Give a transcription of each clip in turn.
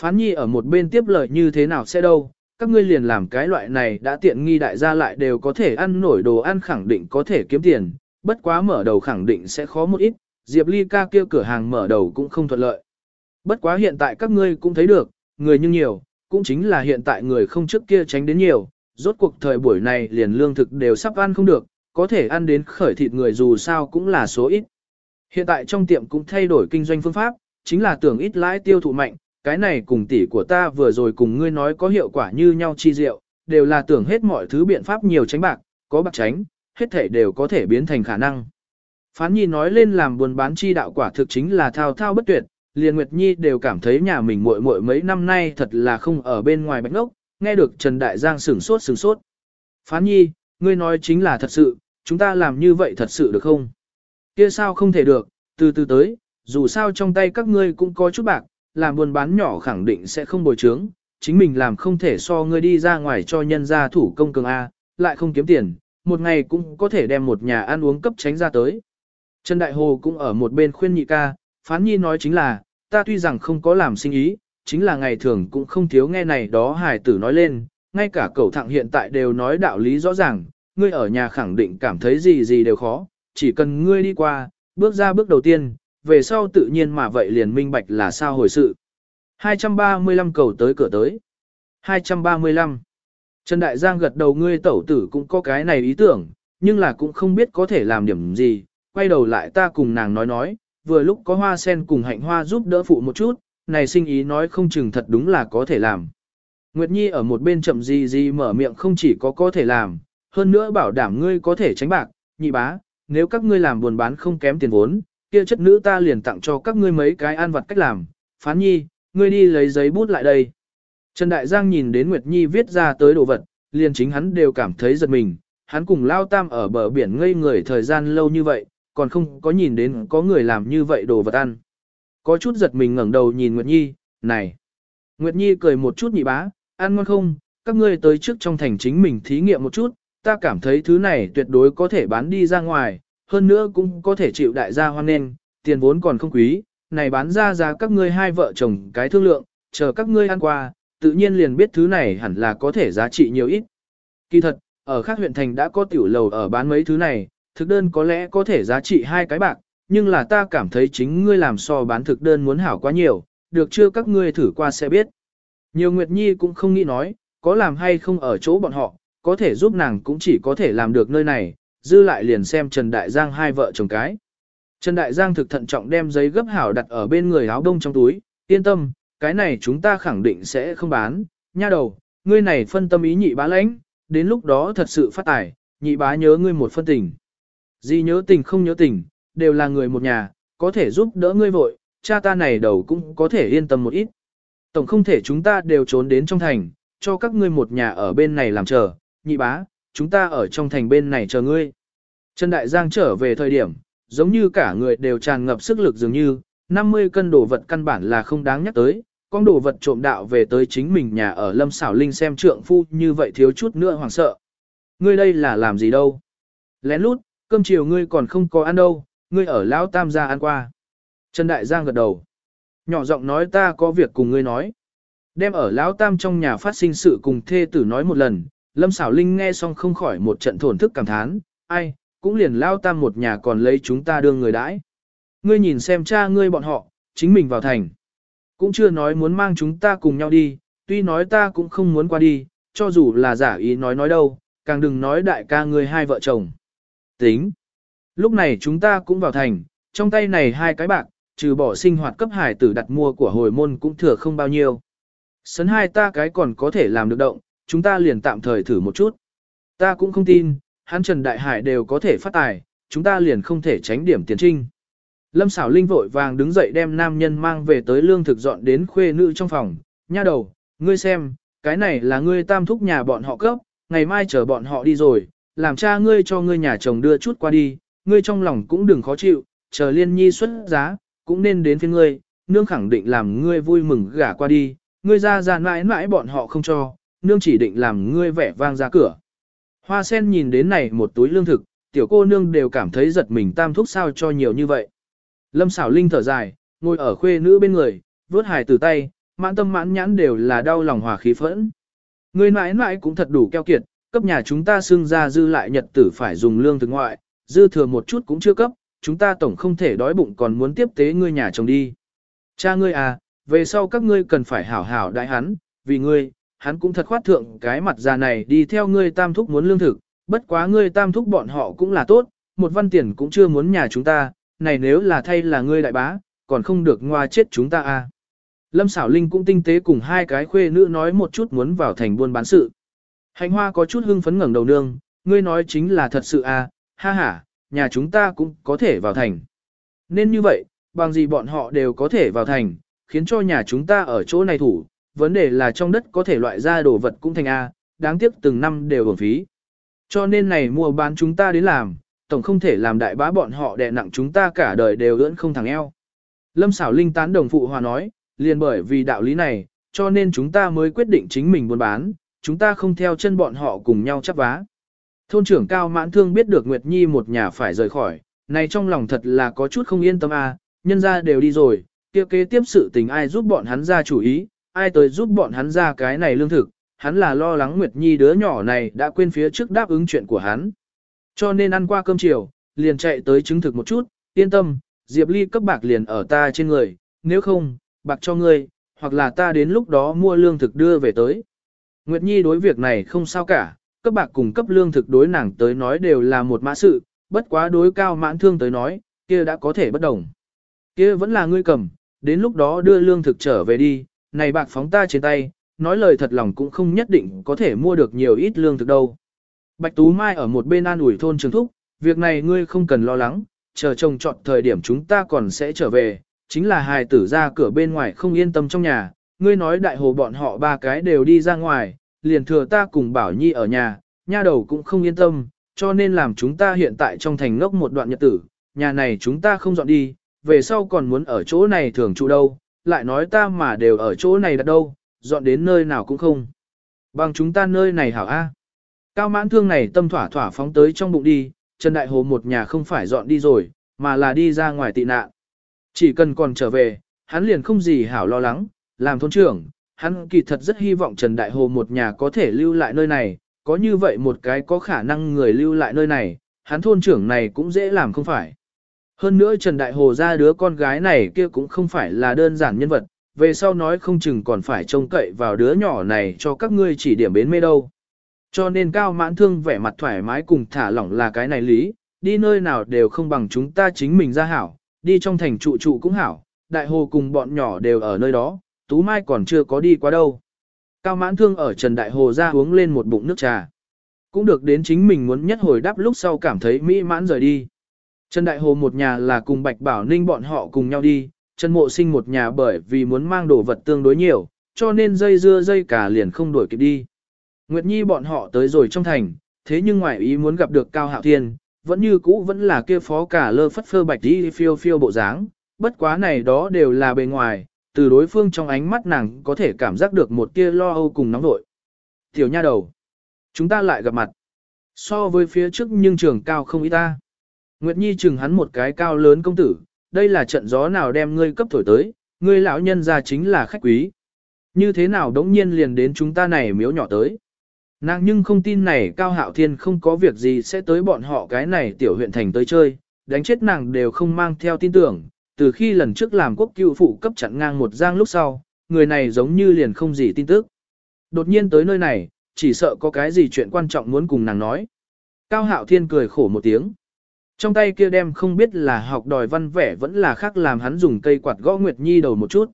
Phán nhi ở một bên tiếp lời như thế nào sẽ đâu, các ngươi liền làm cái loại này đã tiện nghi đại gia lại đều có thể ăn nổi đồ ăn khẳng định có thể kiếm tiền, bất quá mở đầu khẳng định sẽ khó một ít, Diệp Ly ca kia cửa hàng mở đầu cũng không thuận lợi. Bất quá hiện tại các ngươi cũng thấy được, người nhưng nhiều, cũng chính là hiện tại người không trước kia tránh đến nhiều, rốt cuộc thời buổi này liền lương thực đều sắp ăn không được, có thể ăn đến khởi thịt người dù sao cũng là số ít. Hiện tại trong tiệm cũng thay đổi kinh doanh phương pháp, chính là tưởng ít lãi tiêu thụ mạnh, cái này cùng tỷ của ta vừa rồi cùng ngươi nói có hiệu quả như nhau chi diệu, đều là tưởng hết mọi thứ biện pháp nhiều tránh bạc, có bạc tránh, hết thể đều có thể biến thành khả năng. Phán Nhi nói lên làm buồn bán chi đạo quả thực chính là thao thao bất tuyệt, liền Nguyệt Nhi đều cảm thấy nhà mình muội muội mấy năm nay thật là không ở bên ngoài bạch ngốc, nghe được Trần Đại Giang sửng sốt sửng sốt. Phán Nhi, ngươi nói chính là thật sự, chúng ta làm như vậy thật sự được không? Kia sao không thể được, từ từ tới, dù sao trong tay các ngươi cũng có chút bạc, làm buôn bán nhỏ khẳng định sẽ không bồi trướng, chính mình làm không thể so ngươi đi ra ngoài cho nhân gia thủ công cường A, lại không kiếm tiền, một ngày cũng có thể đem một nhà ăn uống cấp tránh ra tới. Trần Đại Hồ cũng ở một bên khuyên nhị ca, phán nhi nói chính là, ta tuy rằng không có làm sinh ý, chính là ngày thường cũng không thiếu nghe này đó hài tử nói lên, ngay cả cậu thẳng hiện tại đều nói đạo lý rõ ràng, ngươi ở nhà khẳng định cảm thấy gì gì đều khó, chỉ cần ngươi đi qua, bước ra bước đầu tiên, về sau tự nhiên mà vậy liền minh bạch là sao hồi sự. 235 cầu tới cửa tới. 235. Trần Đại Giang gật đầu ngươi tẩu tử cũng có cái này ý tưởng, nhưng là cũng không biết có thể làm điểm gì, quay đầu lại ta cùng nàng nói nói, vừa lúc có hoa sen cùng hạnh hoa giúp đỡ phụ một chút, này sinh ý nói không chừng thật đúng là có thể làm. Nguyệt Nhi ở một bên chậm gì gì mở miệng không chỉ có có thể làm, hơn nữa bảo đảm ngươi có thể tránh bạc, nhị bá, nếu các ngươi làm buồn bán không kém tiền vốn, kia chất nữ ta liền tặng cho các ngươi mấy cái ăn vặt cách làm, phán nhi, ngươi đi lấy giấy bút lại đây. Trần Đại Giang nhìn đến Nguyệt Nhi viết ra tới đồ vật, liền chính hắn đều cảm thấy giật mình, hắn cùng Lao Tam ở bờ biển ngây người thời gian lâu như vậy, còn không có nhìn đến có người làm như vậy đồ vật ăn. Có chút giật mình ngẩng đầu nhìn Nguyệt Nhi, này. Nguyệt Nhi cười một chút nhị bá, ăn ngon không, các ngươi tới trước trong thành chính mình thí nghiệm một chút, ta cảm thấy thứ này tuyệt đối có thể bán đi ra ngoài, hơn nữa cũng có thể chịu đại gia hoan nghênh, tiền vốn còn không quý, này bán ra giá các ngươi hai vợ chồng cái thương lượng, chờ các ngươi ăn qua, tự nhiên liền biết thứ này hẳn là có thể giá trị nhiều ít. Kỳ thật, ở khác huyện thành đã có tiểu lầu ở bán mấy thứ này, thực đơn có lẽ có thể giá trị hai cái bạc, nhưng là ta cảm thấy chính ngươi làm so bán thực đơn muốn hảo quá nhiều, được chưa các ngươi thử qua sẽ biết. Nhiều Nguyệt Nhi cũng không nghĩ nói, có làm hay không ở chỗ bọn họ, có thể giúp nàng cũng chỉ có thể làm được nơi này, dư lại liền xem Trần Đại Giang hai vợ chồng cái. Trần Đại Giang thực thận trọng đem giấy gấp hảo đặt ở bên người áo đông trong túi, yên tâm, cái này chúng ta khẳng định sẽ không bán, nha đầu, ngươi này phân tâm ý nhị bá lãnh, đến lúc đó thật sự phát tài, nhị bá nhớ ngươi một phân tình. Gì nhớ tình không nhớ tình, đều là người một nhà, có thể giúp đỡ ngươi vội, cha ta này đầu cũng có thể yên tâm một ít. Tổng không thể chúng ta đều trốn đến trong thành, cho các ngươi một nhà ở bên này làm chờ, nhị bá, chúng ta ở trong thành bên này chờ ngươi. Trần Đại Giang trở về thời điểm, giống như cả người đều tràn ngập sức lực dường như, 50 cân đồ vật căn bản là không đáng nhắc tới, con đồ vật trộm đạo về tới chính mình nhà ở Lâm Xảo Linh xem trượng phu như vậy thiếu chút nữa hoảng sợ. Ngươi đây là làm gì đâu? Lén lút, cơm chiều ngươi còn không có ăn đâu, ngươi ở Lão Tam gia ăn qua. Trần Đại Giang gật đầu. Nhỏ giọng nói ta có việc cùng ngươi nói. Đem ở Lão Tam trong nhà phát sinh sự cùng thê tử nói một lần, Lâm Sảo Linh nghe xong không khỏi một trận thổn thức cảm thán, ai, cũng liền lao tam một nhà còn lấy chúng ta đương người đãi. Ngươi nhìn xem cha ngươi bọn họ, chính mình vào thành. Cũng chưa nói muốn mang chúng ta cùng nhau đi, tuy nói ta cũng không muốn qua đi, cho dù là giả ý nói nói đâu, càng đừng nói đại ca ngươi hai vợ chồng. Tính. Lúc này chúng ta cũng vào thành, trong tay này hai cái bạc, trừ bỏ sinh hoạt cấp hải tử đặt mua của hồi môn cũng thừa không bao nhiêu. Sấn hai ta cái còn có thể làm được động, chúng ta liền tạm thời thử một chút. Ta cũng không tin, hắn Trần Đại Hải đều có thể phát tài, chúng ta liền không thể tránh điểm tiền trinh. Lâm xảo linh vội vàng đứng dậy đem nam nhân mang về tới lương thực dọn đến khuê nữ trong phòng. Nha đầu, ngươi xem, cái này là ngươi tam thúc nhà bọn họ cấp, ngày mai chờ bọn họ đi rồi, làm cha ngươi cho ngươi nhà chồng đưa chút qua đi, ngươi trong lòng cũng đừng khó chịu, chờ liên nhi xuất giá, cũng nên đến phía ngươi, nương khẳng định làm ngươi vui mừng gả qua đi, ngươi ra ra mãi mãi bọn họ không cho, nương chỉ định làm ngươi vẻ vang ra cửa. Hoa sen nhìn đến này một túi lương thực, tiểu cô nương đều cảm thấy giật mình tam thúc sao cho nhiều như vậy. Lâm xảo linh thở dài, ngồi ở khuê nữ bên người, vớt hài từ tay, mãn tâm mãn nhãn đều là đau lòng hòa khí phẫn. Người mãi mãi cũng thật đủ keo kiệt, cấp nhà chúng ta xưng ra dư lại nhật tử phải dùng lương thực ngoại, dư thừa một chút cũng chưa cấp, chúng ta tổng không thể đói bụng còn muốn tiếp tế ngươi nhà chồng đi. Cha ngươi à, về sau các ngươi cần phải hảo hảo đại hắn, vì ngươi, hắn cũng thật khoát thượng cái mặt già này đi theo ngươi tam thúc muốn lương thực, bất quá ngươi tam thúc bọn họ cũng là tốt, một văn tiền cũng chưa muốn nhà chúng ta, này nếu là thay là ngươi đại bá, còn không được ngoa chết chúng ta à. Lâm xảo linh cũng tinh tế cùng hai cái khuê nữ nói một chút muốn vào thành buôn bán sự. Hành hoa có chút hưng phấn ngẩng đầu nương, ngươi nói chính là thật sự à, ha ha, nhà chúng ta cũng có thể vào thành. Nên như vậy, bằng gì bọn họ đều có thể vào thành, khiến cho nhà chúng ta ở chỗ này thủ, vấn đề là trong đất có thể loại ra đồ vật cũng thành A, đáng tiếc từng năm đều hưởng phí. Cho nên này mua bán chúng ta đến làm, tổng không thể làm đại bá bọn họ đè nặng chúng ta cả đời đều ưỡn không thằng eo. Lâm xảo linh tán đồng phụ hòa nói, liền bởi vì đạo lý này, cho nên chúng ta mới quyết định chính mình buôn bán, chúng ta không theo chân bọn họ cùng nhau chấp vá. Thôn trưởng Cao Mãn Thương biết được Nguyệt Nhi một nhà phải rời khỏi, này trong lòng thật là có chút không yên tâm a, nhân ra đều đi rồi, kia kế tiếp sự tình ai giúp bọn hắn ra chủ ý, ai tới giúp bọn hắn ra cái này lương thực, hắn là lo lắng Nguyệt Nhi đứa nhỏ này đã quên phía trước đáp ứng chuyện của hắn. Cho nên ăn qua cơm chiều, liền chạy tới chứng thực một chút, yên tâm, Diệp Ly cấp bạc liền ở ta trên người, nếu không, bạc cho ngươi, hoặc là ta đến lúc đó mua lương thực đưa về tới. Nguyệt Nhi đối việc này không sao cả, cấp bạc cùng cấp lương thực đối nàng tới nói đều là một mã sự, bất quá đối cao mãn thương tới nói, kia đã có thể bất đồng. Kia vẫn là ngươi cầm, đến lúc đó đưa lương thực trở về đi, này bạc phóng ta trên tay, nói lời thật lòng cũng không nhất định có thể mua được nhiều ít lương thực đâu. Bạch Tú Mai ở một bên an ủi thôn trường thúc, việc này ngươi không cần lo lắng, chờ chồng chọn thời điểm chúng ta còn sẽ trở về, chính là hài tử ra cửa bên ngoài không yên tâm trong nhà, ngươi nói đại hồ bọn họ ba cái đều đi ra ngoài, liền thừa ta cùng Bảo Nhi ở nhà, nha đầu cũng không yên tâm, cho nên làm chúng ta hiện tại trong thành ngốc một đoạn nhật tử, nhà này chúng ta không dọn đi, về sau còn muốn ở chỗ này thường trụ đâu, lại nói ta mà đều ở chỗ này đặt đâu, dọn đến nơi nào cũng không. Bằng chúng ta nơi này hảo A. Cao mãn thương này tâm thỏa thỏa phóng tới trong bụng đi, Trần Đại Hồ một nhà không phải dọn đi rồi, mà là đi ra ngoài tị nạn. Chỉ cần còn trở về, hắn liền không gì hảo lo lắng, làm thôn trưởng, hắn kỳ thật rất hy vọng Trần Đại Hồ một nhà có thể lưu lại nơi này, có như vậy một cái có khả năng người lưu lại nơi này, hắn thôn trưởng này cũng dễ làm không phải. Hơn nữa Trần Đại Hồ ra đứa con gái này kia cũng không phải là đơn giản nhân vật, về sau nói không chừng còn phải trông cậy vào đứa nhỏ này cho các ngươi chỉ điểm bến mê đâu. Cho nên cao mãn thương vẻ mặt thoải mái cùng thả lỏng là cái này lý, đi nơi nào đều không bằng chúng ta chính mình ra hảo, đi trong thành trụ trụ cũng hảo, đại hồ cùng bọn nhỏ đều ở nơi đó, Tú Mai còn chưa có đi qua đâu. Cao mãn thương ở Trần Đại Hồ ra uống lên một bụng nước trà. Cũng được đến chính mình muốn nhất hồi đáp lúc sau cảm thấy mỹ mãn rời đi. Trần Đại Hồ một nhà là cùng Bạch Bảo Ninh bọn họ cùng nhau đi, Trần Mộ Sinh một nhà bởi vì muốn mang đồ vật tương đối nhiều, cho nên dây dưa dây cả liền không đuổi kịp đi. Nguyệt Nhi bọn họ tới rồi trong thành, thế nhưng ngoài ý muốn gặp được Cao Hạo Thiên, vẫn như cũ vẫn là kia phó cả lơ phất phơ bạch đi phiêu phiêu bộ dáng, bất quá này đó đều là bề ngoài, từ đối phương trong ánh mắt nàng có thể cảm giác được một tia lo âu cùng nóng nội. Tiểu nha đầu, chúng ta lại gặp mặt. So với phía trước nhưng trường cao không ý ta. Nguyệt Nhi chừng hắn một cái cao lớn công tử, đây là trận gió nào đem ngươi cấp thổi tới, ngươi lão nhân ra chính là khách quý. Như thế nào đống nhiên liền đến chúng ta này miếu nhỏ tới. Nàng nhưng không tin này Cao Hạo Thiên không có việc gì sẽ tới bọn họ cái này tiểu huyện thành tới chơi, đánh chết nàng đều không mang theo tin tưởng, từ khi lần trước làm quốc cựu phụ cấp chặn ngang một giang lúc sau, người này giống như liền không gì tin tức. Đột nhiên tới nơi này, chỉ sợ có cái gì chuyện quan trọng muốn cùng nàng nói. Cao Hạo Thiên cười khổ một tiếng. Trong tay kia đem không biết là học đòi văn vẻ vẫn là khác làm hắn dùng cây quạt gõ Nguyệt Nhi đầu một chút.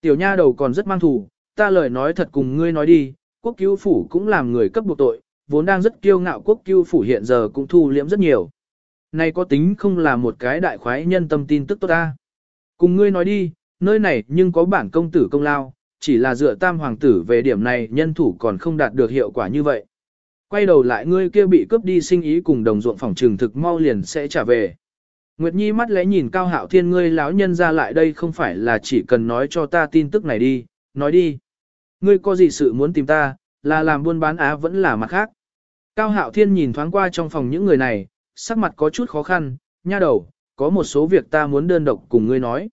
Tiểu nha đầu còn rất mang thủ, ta lời nói thật cùng ngươi nói đi, quốc cứu phủ cũng làm người cấp buộc tội, vốn đang rất kiêu ngạo quốc cứu phủ hiện giờ cũng thu liễm rất nhiều. Này có tính không là một cái đại khoái nhân tâm tin tức tốt ta. Cùng ngươi nói đi, nơi này nhưng có bản công tử công lao, chỉ là dựa tam hoàng tử về điểm này nhân thủ còn không đạt được hiệu quả như vậy. Quay đầu lại ngươi kia bị cướp đi sinh ý cùng đồng ruộng phòng trường thực mau liền sẽ trả về. Nguyệt Nhi mắt lẽ nhìn Cao Hạo Thiên ngươi lão nhân ra lại đây không phải là chỉ cần nói cho ta tin tức này đi, nói đi. Ngươi có gì sự muốn tìm ta, là làm buôn bán á vẫn là mặt khác. Cao Hạo Thiên nhìn thoáng qua trong phòng những người này, sắc mặt có chút khó khăn, nha đầu, có một số việc ta muốn đơn độc cùng ngươi nói.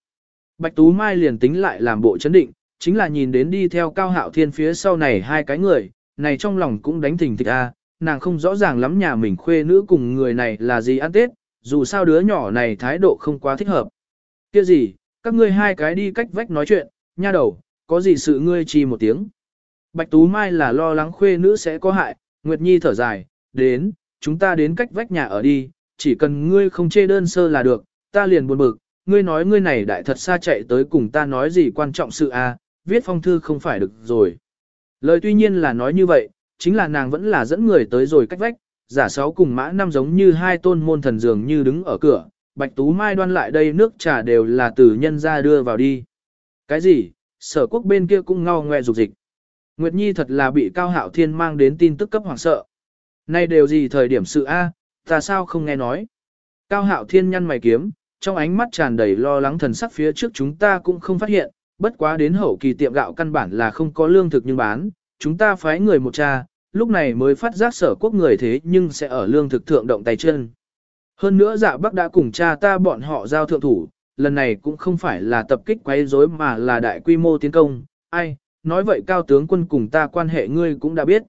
Bạch Tú Mai liền tính lại làm bộ chấn định, chính là nhìn đến đi theo cao hạo thiên phía sau này hai cái người, này trong lòng cũng đánh thình thịch a, nàng không rõ ràng lắm nhà mình khuê nữ cùng người này là gì ăn tết, dù sao đứa nhỏ này thái độ không quá thích hợp. Kia gì, các ngươi hai cái đi cách vách nói chuyện, nha đầu, có gì sự ngươi chi một tiếng. Bạch Tú Mai là lo lắng khuê nữ sẽ có hại, Nguyệt Nhi thở dài, đến, chúng ta đến cách vách nhà ở đi, chỉ cần ngươi không chê đơn sơ là được, ta liền buồn bực, ngươi nói ngươi này đại thật xa chạy tới cùng ta nói gì quan trọng sự a, à, viết phong thư không phải được rồi. Lời tuy nhiên là nói như vậy, chính là nàng vẫn là dẫn người tới rồi cách vách, giả sáu cùng mã năm giống như hai tôn môn thần dường như đứng ở cửa, Bạch Tú Mai đoan lại đây nước trà đều là từ nhân ra đưa vào đi. Cái gì, sở quốc bên kia cũng ngao ngoe dục dịch. Nguyệt Nhi thật là bị Cao Hạo Thiên mang đến tin tức cấp hoàng sợ. Nay đều gì thời điểm sự A, ta sao không nghe nói. Cao Hạo Thiên nhăn mày kiếm, trong ánh mắt tràn đầy lo lắng thần sắc phía trước chúng ta cũng không phát hiện, bất quá đến hậu kỳ tiệm gạo căn bản là không có lương thực nhưng bán, chúng ta phái người một cha, lúc này mới phát giác sở quốc người thế nhưng sẽ ở lương thực thượng động tay chân. Hơn nữa dạ bắc đã cùng cha ta bọn họ giao thượng thủ, lần này cũng không phải là tập kích quấy rối mà là đại quy mô tiến công, ai, nói vậy cao tướng quân cùng ta quan hệ ngươi cũng đã biết.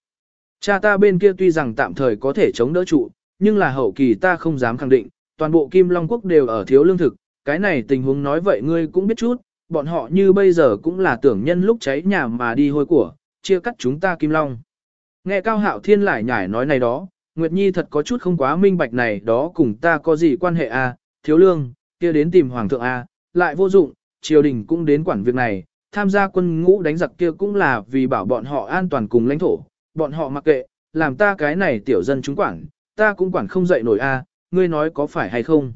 Cha ta bên kia tuy rằng tạm thời có thể chống đỡ trụ, nhưng là hậu kỳ ta không dám khẳng định, toàn bộ Kim Long Quốc đều ở thiếu lương thực, cái này tình huống nói vậy ngươi cũng biết chút, bọn họ như bây giờ cũng là tưởng nhân lúc cháy nhà mà đi hôi của, chia cắt chúng ta Kim Long. Nghe Cao Hạo Thiên lại nhải nói này đó, Nguyệt Nhi thật có chút không quá minh bạch này đó cùng ta có gì quan hệ a? À, thiếu lương, kia đến tìm Hoàng thượng a, à, lại vô dụng, triều đình cũng đến quản việc này, tham gia quân ngũ đánh giặc kia cũng là vì bảo bọn họ an toàn cùng lãnh thổ, bọn họ mặc kệ, làm ta cái này tiểu dân chúng quản, ta cũng quản không dậy nổi a, à, ngươi nói có phải hay không.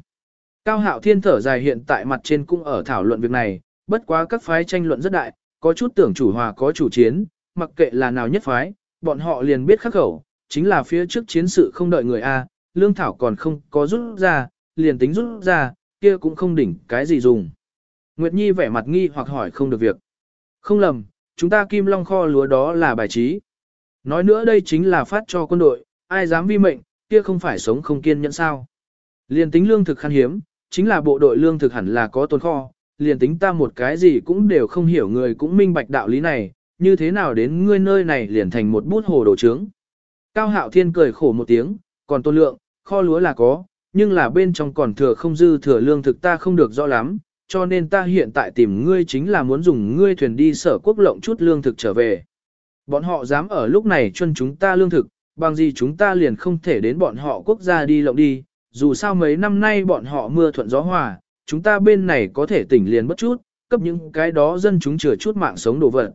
Cao Hạo Thiên thở dài hiện tại mặt trên cũng ở thảo luận việc này, bất quá các phái tranh luận rất đại, có chút tưởng chủ hòa có chủ chiến, mặc kệ là nào nhất phái, bọn họ liền biết khắc khẩu, chính là phía trước chiến sự không đợi người A, lương thảo còn không có rút ra, liền tính rút ra, kia cũng không đỉnh cái gì dùng. Nguyệt Nhi vẻ mặt nghi hoặc hỏi không được việc. Không lầm, chúng ta kim long kho lúa đó là bài trí. Nói nữa đây chính là phát cho quân đội, ai dám vi mệnh, kia không phải sống không kiên nhẫn sao. Liền tính lương thực khan hiếm, chính là bộ đội lương thực hẳn là có tồn kho, liền tính ta một cái gì cũng đều không hiểu người cũng minh bạch đạo lý này, như thế nào đến ngươi nơi này liền thành một bút hồ đồ trướng. Cao Hạo Thiên cười khổ một tiếng, còn tôn lượng, kho lúa là có, nhưng là bên trong còn thừa không dư thừa lương thực ta không được rõ lắm, cho nên ta hiện tại tìm ngươi chính là muốn dùng ngươi thuyền đi sở quốc lộng chút lương thực trở về. Bọn họ dám ở lúc này chân chúng ta lương thực, bằng gì chúng ta liền không thể đến bọn họ quốc gia đi lộng đi, dù sao mấy năm nay bọn họ mưa thuận gió hòa, chúng ta bên này có thể tỉnh liền bất chút, cấp những cái đó dân chúng chừa chút mạng sống đồ vật.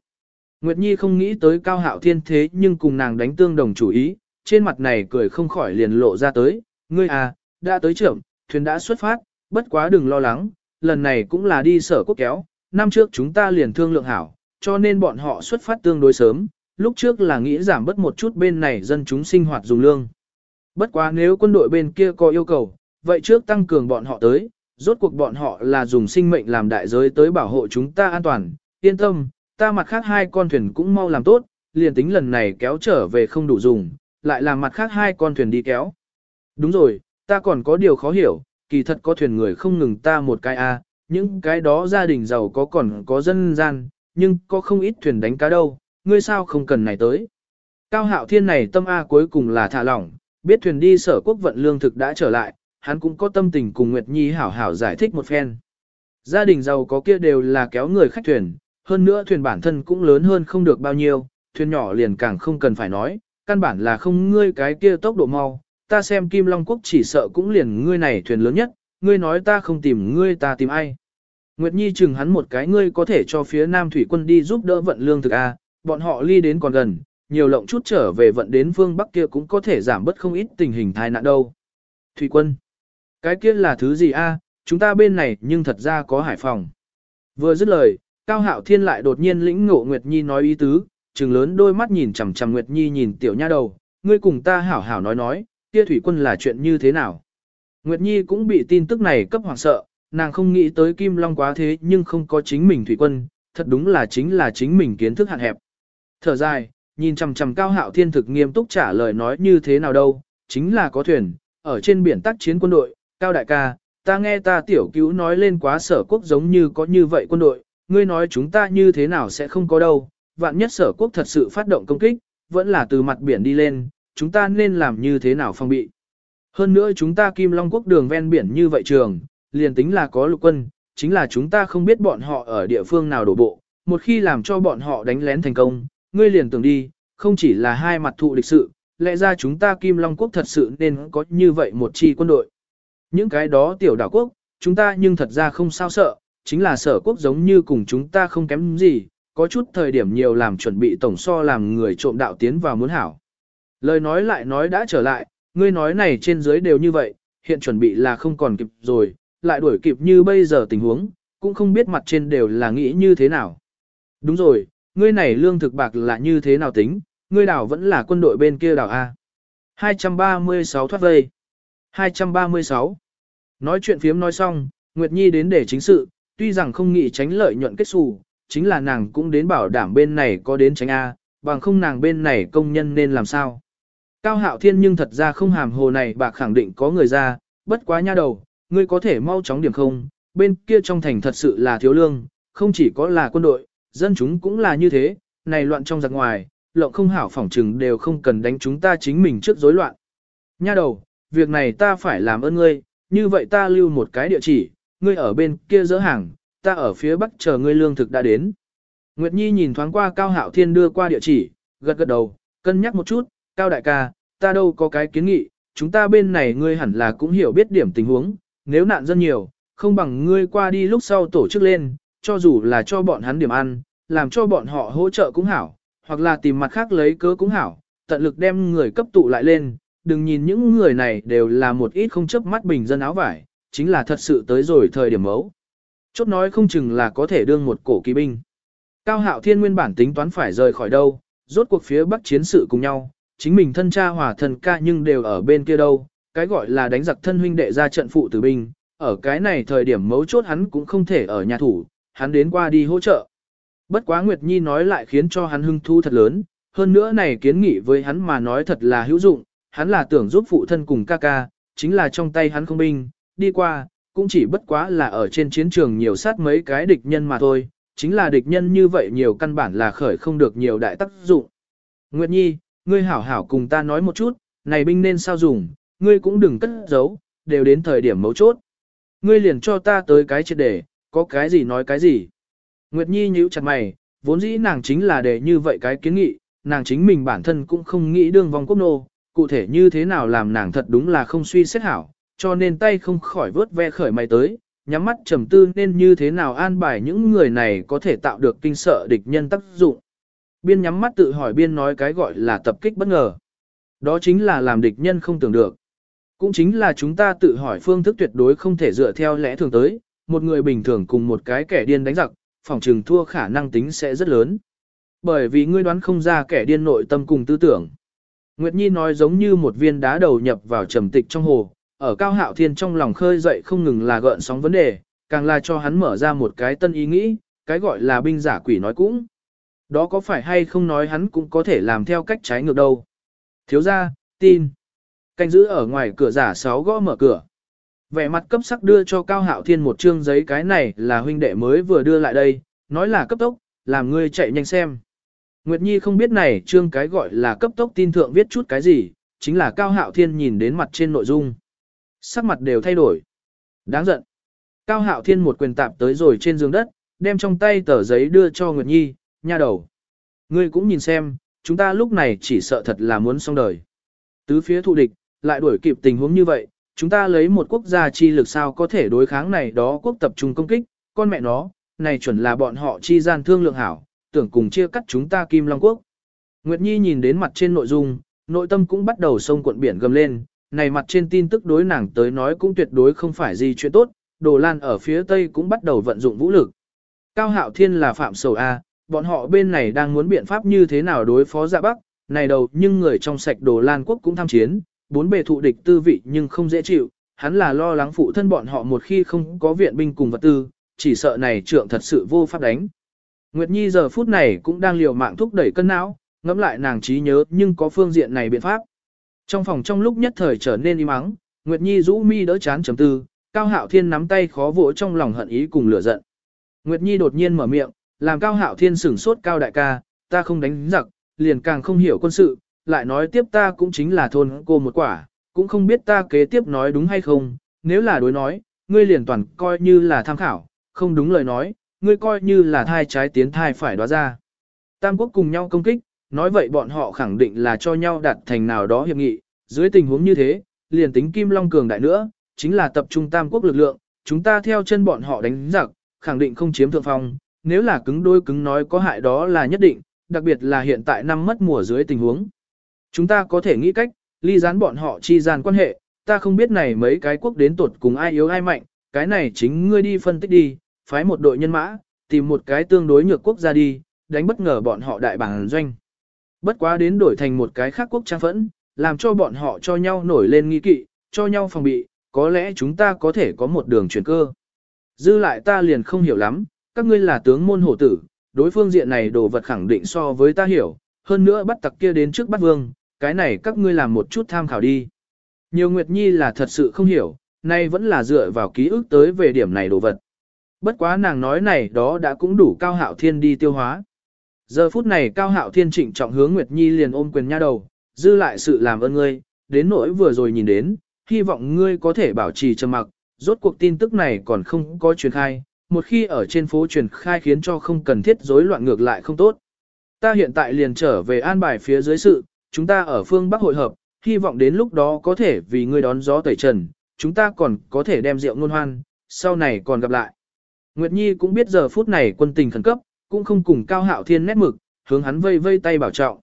Nguyệt Nhi không nghĩ tới cao hạo thiên thế nhưng cùng nàng đánh tương đồng chủ ý, trên mặt này cười không khỏi liền lộ ra tới, ngươi à, đã tới trưởng, thuyền đã xuất phát, bất quá đừng lo lắng, lần này cũng là đi sở quốc kéo, năm trước chúng ta liền thương lượng hảo, cho nên bọn họ xuất phát tương đối sớm, lúc trước là nghĩ giảm bớt một chút bên này dân chúng sinh hoạt dùng lương. Bất quá nếu quân đội bên kia có yêu cầu, vậy trước tăng cường bọn họ tới, rốt cuộc bọn họ là dùng sinh mệnh làm đại giới tới bảo hộ chúng ta an toàn, yên tâm, ta mặt khác hai con thuyền cũng mau làm tốt, liền tính lần này kéo trở về không đủ dùng, lại làm mặt khác hai con thuyền đi kéo. Đúng rồi, ta còn có điều khó hiểu, kỳ thật có thuyền người không ngừng ta một cái a, những cái đó gia đình giàu có còn có dân gian, nhưng có không ít thuyền đánh cá đâu, ngươi sao không cần này tới. Cao hạo thiên này tâm A cuối cùng là thả lỏng, biết thuyền đi sở quốc vận lương thực đã trở lại, hắn cũng có tâm tình cùng Nguyệt Nhi hảo hảo giải thích một phen. Gia đình giàu có kia đều là kéo người khách thuyền, hơn nữa thuyền bản thân cũng lớn hơn không được bao nhiêu, thuyền nhỏ liền càng không cần phải nói, căn bản là không ngươi cái kia tốc độ mau, ta xem Kim Long Quốc chỉ sợ cũng liền ngươi này thuyền lớn nhất, ngươi nói ta không tìm ngươi ta tìm ai. Nguyệt Nhi chừng hắn một cái ngươi có thể cho phía Nam Thủy quân đi giúp đỡ vận lương thực A, bọn họ ly đến còn gần, nhiều lộng chút trở về vận đến phương Bắc kia cũng có thể giảm bớt không ít tình hình tai nạn đâu. Thủy quân, cái kia là thứ gì A, chúng ta bên này nhưng thật ra có hải phòng. Vừa dứt lời, Cao Hạo Thiên lại đột nhiên lĩnh ngộ Nguyệt Nhi nói ý tứ, trừng lớn đôi mắt nhìn chằm chằm Nguyệt Nhi nhìn tiểu nha đầu, ngươi cùng ta hảo hảo nói nói, kia thủy quân là chuyện như thế nào. Nguyệt Nhi cũng bị tin tức này cấp hoảng sợ, nàng không nghĩ tới Kim Long quá thế nhưng không có chính mình thủy quân, thật đúng là chính là chính mình kiến thức hạn hẹp. Thở dài, nhìn chằm chằm Cao Hạo Thiên thực nghiêm túc trả lời nói như thế nào đâu, chính là có thuyền, ở trên biển tác chiến quân đội, Cao Đại ca, ta nghe ta tiểu cứu nói lên quá sở quốc giống như có như vậy quân đội, ngươi nói chúng ta như thế nào sẽ không có đâu, vạn nhất sở quốc thật sự phát động công kích, vẫn là từ mặt biển đi lên, chúng ta nên làm như thế nào phòng bị. Hơn nữa chúng ta Kim Long Quốc đường ven biển như vậy trường, liền tính là có lục quân, chính là chúng ta không biết bọn họ ở địa phương nào đổ bộ, một khi làm cho bọn họ đánh lén thành công, ngươi liền tưởng đi, không chỉ là hai mặt thụ địch sự, lẽ ra chúng ta Kim Long Quốc thật sự nên có như vậy một chi quân đội. Những cái đó tiểu đảo quốc, chúng ta nhưng thật ra không sao sợ, chính là sở quốc giống như cùng chúng ta không kém gì, có chút thời điểm nhiều làm chuẩn bị tổng so làm người trộm đạo tiến vào muốn hảo. Lời nói lại nói đã trở lại, ngươi nói này trên dưới đều như vậy, hiện chuẩn bị là không còn kịp rồi, lại đuổi kịp như bây giờ tình huống, cũng không biết mặt trên đều là nghĩ như thế nào. Đúng rồi, ngươi này lương thực bạc là như thế nào tính, ngươi đảo vẫn là quân đội bên kia đảo A. 236 thoát vây. 236. Nói chuyện phiếm nói xong, Nguyệt Nhi đến để chính sự, tuy rằng không nghĩ tránh lợi nhuận kết xù, chính là nàng cũng đến bảo đảm bên này có đến tránh A, bằng không nàng bên này công nhân nên làm sao. Cao hạo thiên nhưng thật ra không hàm hồ này bạc khẳng định có người ra, bất quá nha đầu, ngươi có thể mau chóng điểm không, bên kia trong thành thật sự là thiếu lương, không chỉ có là quân đội, dân chúng cũng là như thế, này loạn trong giặc ngoài, lộng không hảo phỏng trừng đều không cần đánh chúng ta chính mình trước rối loạn. Nha đầu, việc này ta phải làm ơn ngươi, như vậy ta lưu một cái địa chỉ, ngươi ở bên kia dỡ hàng, ta ở phía bắc chờ ngươi lương thực đã đến. Nguyệt Nhi nhìn thoáng qua Cao Hạo Thiên đưa qua địa chỉ, gật gật đầu, cân nhắc một chút, Cao đại ca, ta đâu có cái kiến nghị, chúng ta bên này ngươi hẳn là cũng hiểu biết điểm tình huống, nếu nạn dân nhiều, không bằng ngươi qua đi lúc sau tổ chức lên, cho dù là cho bọn hắn điểm ăn, làm cho bọn họ hỗ trợ cũng hảo, hoặc là tìm mặt khác lấy cớ cũng hảo, tận lực đem người cấp tụ lại lên, đừng nhìn những người này đều là một ít không chấp mắt bình dân áo vải, chính là thật sự tới rồi thời điểm mấu. Chốt nói không chừng là có thể đương một cổ kỳ binh. Cao hạo thiên nguyên bản tính toán phải rời khỏi đâu, rốt cuộc phía bắc chiến sự cùng nhau, chính mình thân cha hòa thần ca nhưng đều ở bên kia đâu, cái gọi là đánh giặc thân huynh đệ ra trận phụ tử binh, ở cái này thời điểm mấu chốt hắn cũng không thể ở nhà thủ, hắn đến qua đi hỗ trợ. Bất quá Nguyệt Nhi nói lại khiến cho hắn hưng thu thật lớn, hơn nữa này kiến nghị với hắn mà nói thật là hữu dụng, hắn là tưởng giúp phụ thân cùng ca ca, chính là trong tay hắn không binh, đi qua, cũng chỉ bất quá là ở trên chiến trường nhiều sát mấy cái địch nhân mà thôi, chính là địch nhân như vậy nhiều căn bản là khởi không được nhiều đại tác dụng. Nguyệt Nhi, ngươi hảo hảo cùng ta nói một chút, này binh nên sao dùng, ngươi cũng đừng cất giấu, đều đến thời điểm mấu chốt. Ngươi liền cho ta tới cái triệt đề, có cái gì nói cái gì. Nguyệt Nhi nhíu chặt mày, vốn dĩ nàng chính là để như vậy cái kiến nghị, nàng chính mình bản thân cũng không nghĩ đương vòng quốc nô, cụ thể như thế nào làm nàng thật đúng là không suy xét hảo, cho nên tay không khỏi vớt ve khởi mày tới, nhắm mắt trầm tư nên như thế nào an bài những người này có thể tạo được kinh sợ địch nhân tác dụng. Biên nhắm mắt tự hỏi biên nói cái gọi là tập kích bất ngờ. Đó chính là làm địch nhân không tưởng được. Cũng chính là chúng ta tự hỏi phương thức tuyệt đối không thể dựa theo lẽ thường tới, một người bình thường cùng một cái kẻ điên đánh giặc, phòng trừng thua khả năng tính sẽ rất lớn. Bởi vì ngươi đoán không ra kẻ điên nội tâm cùng tư tưởng. Nguyệt Nhi nói giống như một viên đá đầu nhập vào trầm tịch trong hồ, ở cao hạo thiên trong lòng khơi dậy không ngừng là gợn sóng vấn đề, càng là cho hắn mở ra một cái tân ý nghĩ, cái gọi là binh giả quỷ nói cũng. Đó có phải hay không nói hắn cũng có thể làm theo cách trái ngược đâu. Thiếu ra, tin. Canh giữ ở ngoài cửa giả sáu gõ mở cửa. Vẻ mặt cấp sắc đưa cho Cao Hạo Thiên một chương giấy cái này là huynh đệ mới vừa đưa lại đây, nói là cấp tốc, làm ngươi chạy nhanh xem. Nguyệt Nhi không biết này trương cái gọi là cấp tốc tin thượng viết chút cái gì, chính là Cao Hạo Thiên nhìn đến mặt trên nội dung. Sắc mặt đều thay đổi. Đáng giận. Cao Hạo Thiên một quyền tạp tới rồi trên giường đất, đem trong tay tờ giấy đưa cho Nguyệt Nhi, nha đầu. Ngươi cũng nhìn xem, chúng ta lúc này chỉ sợ thật là muốn xong đời. Tứ phía thù địch, lại đuổi kịp tình huống như vậy, chúng ta lấy một quốc gia chi lực sao có thể đối kháng này đó quốc tập trung công kích, con mẹ nó, này chuẩn là bọn họ chi gian thương lượng hảo, tưởng cùng chia cắt chúng ta Kim Long Quốc. Nguyệt Nhi nhìn đến mặt trên nội dung, nội tâm cũng bắt đầu sông cuộn biển gầm lên, này mặt trên tin tức đối nàng tới nói cũng tuyệt đối không phải gì chuyện tốt, Đồ Lan ở phía Tây cũng bắt đầu vận dụng vũ lực. Cao Hạo Thiên là phạm sầu A, bọn họ bên này đang muốn biện pháp như thế nào đối phó dạ Bắc, này đầu nhưng người trong sạch Đồ Lan Quốc cũng tham chiến, bốn bề thụ địch tư vị nhưng không dễ chịu, hắn là lo lắng phụ thân bọn họ một khi không có viện binh cùng vật tư, chỉ sợ này trượng thật sự vô pháp đánh. Nguyệt Nhi giờ phút này cũng đang liều mạng thúc đẩy cân não, ngẫm lại nàng trí nhớ nhưng có phương diện này biện pháp. Trong phòng trong lúc nhất thời trở nên im mắng, Nguyệt Nhi rũ mi đỡ chán chấm tư, Cao Hạo Thiên nắm tay khó vỗ trong lòng hận ý cùng lửa giận. Nguyệt Nhi đột nhiên mở miệng, làm cao hạo thiên sửng sốt cao đại ca, ta không đánh giặc, liền càng không hiểu quân sự, lại nói tiếp ta cũng chính là thôn cô một quả, cũng không biết ta kế tiếp nói đúng hay không, nếu là đối nói, ngươi liền toàn coi như là tham khảo, không đúng lời nói, ngươi coi như là thai trái tiến thai phải đoá ra. Tam quốc cùng nhau công kích, nói vậy bọn họ khẳng định là cho nhau đạt thành nào đó hiệp nghị, dưới tình huống như thế, liền tính Kim Long cường đại nữa, chính là tập trung tam quốc lực lượng, chúng ta theo chân bọn họ đánh giặc, khẳng định không chiếm thượng phong, nếu là cứng đôi cứng nói có hại đó là nhất định, đặc biệt là hiện tại năm mất mùa dưới tình huống. Chúng ta có thể nghĩ cách, ly gián bọn họ chi gian quan hệ, ta không biết này mấy cái quốc đến tuột cùng ai yếu ai mạnh, cái này chính ngươi đi phân tích đi, phái một đội nhân mã, tìm một cái tương đối nhược quốc ra đi, đánh bất ngờ bọn họ đại bản doanh. Bất quá đến đổi thành một cái khác quốc trang phẫn, làm cho bọn họ cho nhau nổi lên nghi kỵ, cho nhau phòng bị, có lẽ chúng ta có thể có một đường chuyển cơ. Dư lại ta liền không hiểu lắm, các ngươi là tướng môn hổ tử, đối phương diện này đồ vật khẳng định so với ta hiểu, hơn nữa bắt tặc kia đến trước bắt vương, cái này các ngươi làm một chút tham khảo đi. Nhiều Nguyệt Nhi là thật sự không hiểu, nay vẫn là dựa vào ký ức tới về điểm này đồ vật. Bất quá nàng nói này đó đã cũng đủ cao hạo thiên đi tiêu hóa. Giờ phút này cao hạo thiên trịnh trọng hướng Nguyệt Nhi liền ôm quyền nha đầu, dư lại sự làm ơn ngươi, đến nỗi vừa rồi nhìn đến, hy vọng ngươi có thể bảo trì trầm mặc, rốt cuộc tin tức này còn không có truyền khai, một khi ở trên phố truyền khai khiến cho không cần thiết rối loạn ngược lại không tốt. Ta hiện tại liền trở về an bài phía dưới sự, chúng ta ở phương Bắc hội hợp, hy vọng đến lúc đó có thể vì ngươi đón gió tẩy trần, chúng ta còn có thể đem rượu ngôn hoan, sau này còn gặp lại. Nguyệt Nhi cũng biết giờ phút này quân tình khẩn cấp, cũng không cùng Cao Hạo Thiên nét mực, hướng hắn vây vây tay bảo trọng.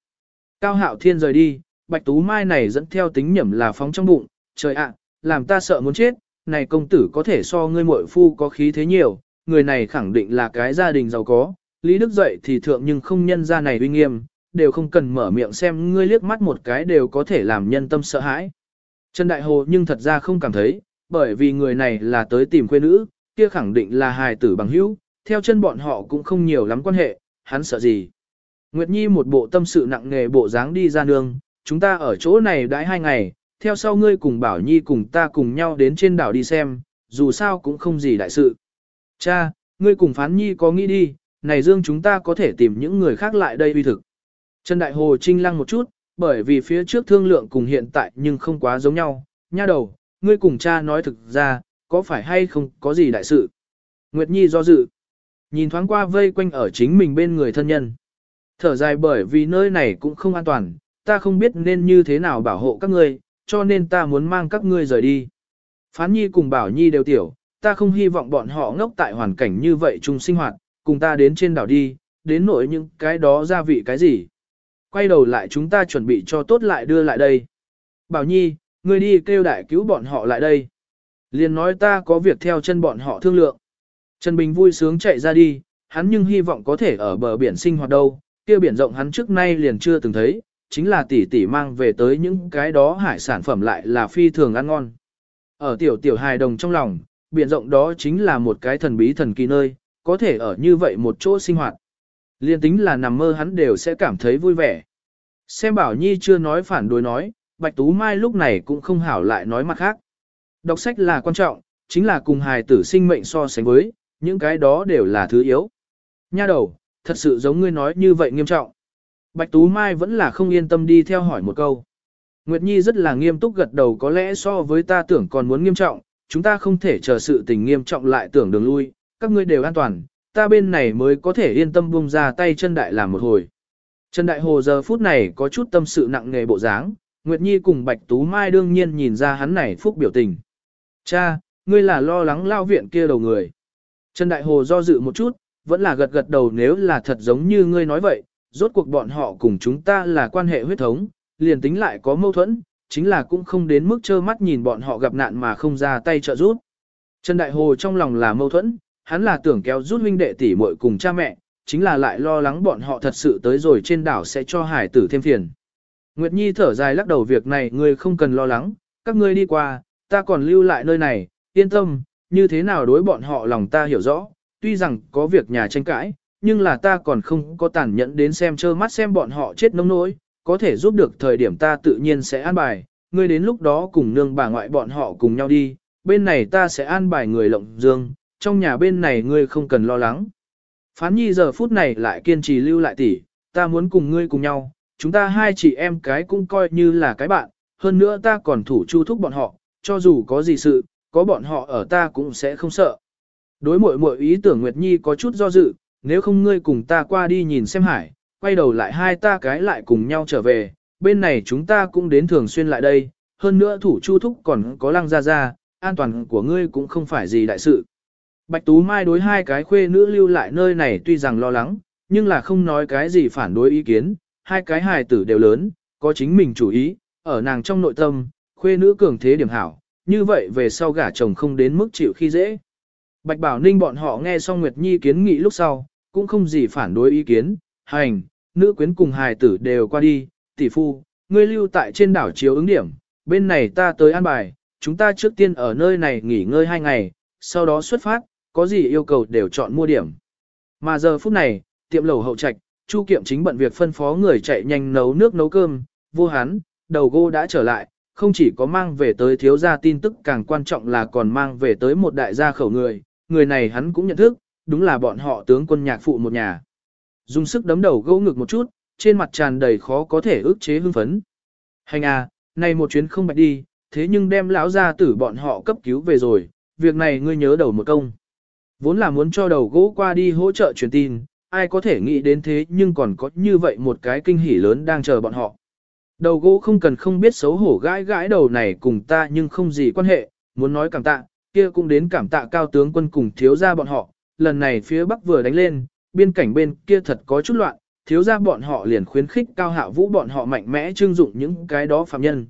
Cao Hạo Thiên rời đi, Bạch Tú Mai này dẫn theo tính nhẩm là phóng trong bụng, trời ạ, làm ta sợ muốn chết, này công tử có thể so ngươi muội phu có khí thế nhiều, người này khẳng định là cái gia đình giàu có, Lý Đức dậy thì thượng nhưng không nhân ra này uy nghiêm, đều không cần mở miệng xem ngươi liếc mắt một cái đều có thể làm nhân tâm sợ hãi. Trần Đại Hồ nhưng thật ra không cảm thấy, bởi vì người này là tới tìm quê nữ, kia khẳng định là hài tử bằng hữu, theo chân bọn họ cũng không nhiều lắm quan hệ, hắn sợ gì. Nguyệt Nhi một bộ tâm sự nặng nề bộ dáng đi ra nương, chúng ta ở chỗ này đãi hai ngày, theo sau ngươi cùng Bảo Nhi cùng ta cùng nhau đến trên đảo đi xem, dù sao cũng không gì đại sự. Cha, ngươi cùng Phán Nhi có nghĩ đi, này Dương chúng ta có thể tìm những người khác lại đây uy thực. Trần Đại Hồ trinh lăng một chút, bởi vì phía trước thương lượng cùng hiện tại nhưng không quá giống nhau, nha đầu, ngươi cùng cha nói thực ra, có phải hay không có gì đại sự. Nguyệt Nhi do dự, nhìn thoáng qua vây quanh ở chính mình bên người thân nhân. Thở dài bởi vì nơi này cũng không an toàn, ta không biết nên như thế nào bảo hộ các ngươi, cho nên ta muốn mang các ngươi rời đi. Phán Nhi cùng Bảo Nhi đều tiểu, ta không hy vọng bọn họ ngốc tại hoàn cảnh như vậy chung sinh hoạt, cùng ta đến trên đảo đi, đến nỗi những cái đó gia vị cái gì. Quay đầu lại chúng ta chuẩn bị cho tốt lại đưa lại đây. Bảo Nhi, ngươi đi kêu đại cứu bọn họ lại đây. Liền nói ta có việc theo chân bọn họ thương lượng. Trần Bình vui sướng chạy ra đi, hắn nhưng hy vọng có thể ở bờ biển sinh hoạt đâu, kia biển rộng hắn trước nay liền chưa từng thấy, chính là tỷ tỷ mang về tới những cái đó hải sản phẩm lại là phi thường ăn ngon. Ở tiểu tiểu hài đồng trong lòng, biển rộng đó chính là một cái thần bí thần kỳ nơi, có thể ở như vậy một chỗ sinh hoạt. Liên tính là nằm mơ hắn đều sẽ cảm thấy vui vẻ. Xem bảo nhi chưa nói phản đối nói, Bạch Tú Mai lúc này cũng không hảo lại nói mặt khác. Đọc sách là quan trọng, chính là cùng hài tử sinh mệnh so sánh với, những cái đó đều là thứ yếu. Nha đầu, thật sự giống ngươi nói như vậy nghiêm trọng. Bạch Tú Mai vẫn là không yên tâm đi theo hỏi một câu. Nguyệt Nhi rất là nghiêm túc gật đầu có lẽ so với ta tưởng còn muốn nghiêm trọng, chúng ta không thể chờ sự tình nghiêm trọng lại tưởng đường lui, các ngươi đều an toàn, ta bên này mới có thể yên tâm buông ra tay chân đại làm một hồi. Trần Đại Hồ giờ phút này có chút tâm sự nặng nề bộ dáng, Nguyệt Nhi cùng Bạch Tú Mai đương nhiên nhìn ra hắn này phúc biểu tình. Cha, ngươi là lo lắng lao viện kia đầu người. Trần Đại Hồ do dự một chút, vẫn là gật gật đầu nếu là thật giống như ngươi nói vậy, rốt cuộc bọn họ cùng chúng ta là quan hệ huyết thống, liền tính lại có mâu thuẫn, chính là cũng không đến mức trơ mắt nhìn bọn họ gặp nạn mà không ra tay trợ giúp. Trần Đại Hồ trong lòng là mâu thuẫn, hắn là tưởng kéo rút huynh đệ tỷ muội cùng cha mẹ, chính là lại lo lắng bọn họ thật sự tới rồi trên đảo sẽ cho hải tử thêm phiền. Nguyệt Nhi thở dài lắc đầu việc này ngươi không cần lo lắng, các ngươi đi qua, ta còn lưu lại nơi này, yên tâm, như thế nào đối bọn họ lòng ta hiểu rõ, tuy rằng có việc nhà tranh cãi, nhưng là ta còn không có tàn nhẫn đến xem trơ mắt xem bọn họ chết nông nỗi, có thể giúp được thời điểm ta tự nhiên sẽ an bài, ngươi đến lúc đó cùng nương bà ngoại bọn họ cùng nhau đi, bên này ta sẽ an bài người lộng dương, trong nhà bên này ngươi không cần lo lắng. Phán nhi giờ phút này lại kiên trì lưu lại tỷ, ta muốn cùng ngươi cùng nhau, chúng ta hai chị em cái cũng coi như là cái bạn, hơn nữa ta còn thủ chu thúc bọn họ, cho dù có gì sự, có bọn họ ở ta cũng sẽ không sợ. Đối mội mội ý tưởng Nguyệt Nhi có chút do dự, nếu không ngươi cùng ta qua đi nhìn xem hải, quay đầu lại hai ta cái lại cùng nhau trở về, bên này chúng ta cũng đến thường xuyên lại đây, hơn nữa thủ chu thúc còn có lăng ra ra, an toàn của ngươi cũng không phải gì đại sự. Bạch Tú Mai đối hai cái khuê nữ lưu lại nơi này tuy rằng lo lắng, nhưng là không nói cái gì phản đối ý kiến, hai cái hài tử đều lớn, có chính mình chủ ý, ở nàng trong nội tâm, khuê nữ cường thế điểm hảo, như vậy về sau gả chồng không đến mức chịu khi dễ. Bạch Bảo Ninh bọn họ nghe xong Nguyệt Nhi kiến nghị lúc sau, cũng không gì phản đối ý kiến, hành, nữ quyến cùng hài tử đều qua đi, tỷ phu, ngươi lưu tại trên đảo chiếu ứng điểm, bên này ta tới an bài, chúng ta trước tiên ở nơi này nghỉ ngơi hai ngày, sau đó xuất phát, có gì yêu cầu đều chọn mua điểm. Mà giờ phút này, tiệm lẩu hậu trạch, Chu Kiệm chính bận việc phân phó người chạy nhanh nấu nước nấu cơm, vô hán, đầu gô đã trở lại, không chỉ có mang về tới thiếu gia tin tức càng quan trọng là còn mang về tới một đại gia khẩu người, người này hắn cũng nhận thức, đúng là bọn họ tướng quân nhạc phụ một nhà. Dùng sức đấm đầu gỗ ngực một chút, trên mặt tràn đầy khó có thể ức chế hưng phấn. Hành à, này một chuyến không bạch đi, thế nhưng đem lão gia tử bọn họ cấp cứu về rồi, việc này ngươi nhớ đầu một công. Vốn là muốn cho đầu gỗ qua đi hỗ trợ truyền tin, ai có thể nghĩ đến thế nhưng còn có như vậy một cái kinh hỉ lớn đang chờ bọn họ. Đầu gỗ không cần không biết xấu hổ gãi gãi đầu này cùng ta nhưng không gì quan hệ, muốn nói cảm tạ, kia cũng đến cảm tạ cao tướng quân cùng thiếu gia bọn họ, lần này phía bắc vừa đánh lên, biên cảnh bên kia thật có chút loạn, thiếu gia bọn họ liền khuyến khích cao hạ vũ bọn họ mạnh mẽ trưng dụng những cái đó phạm nhân.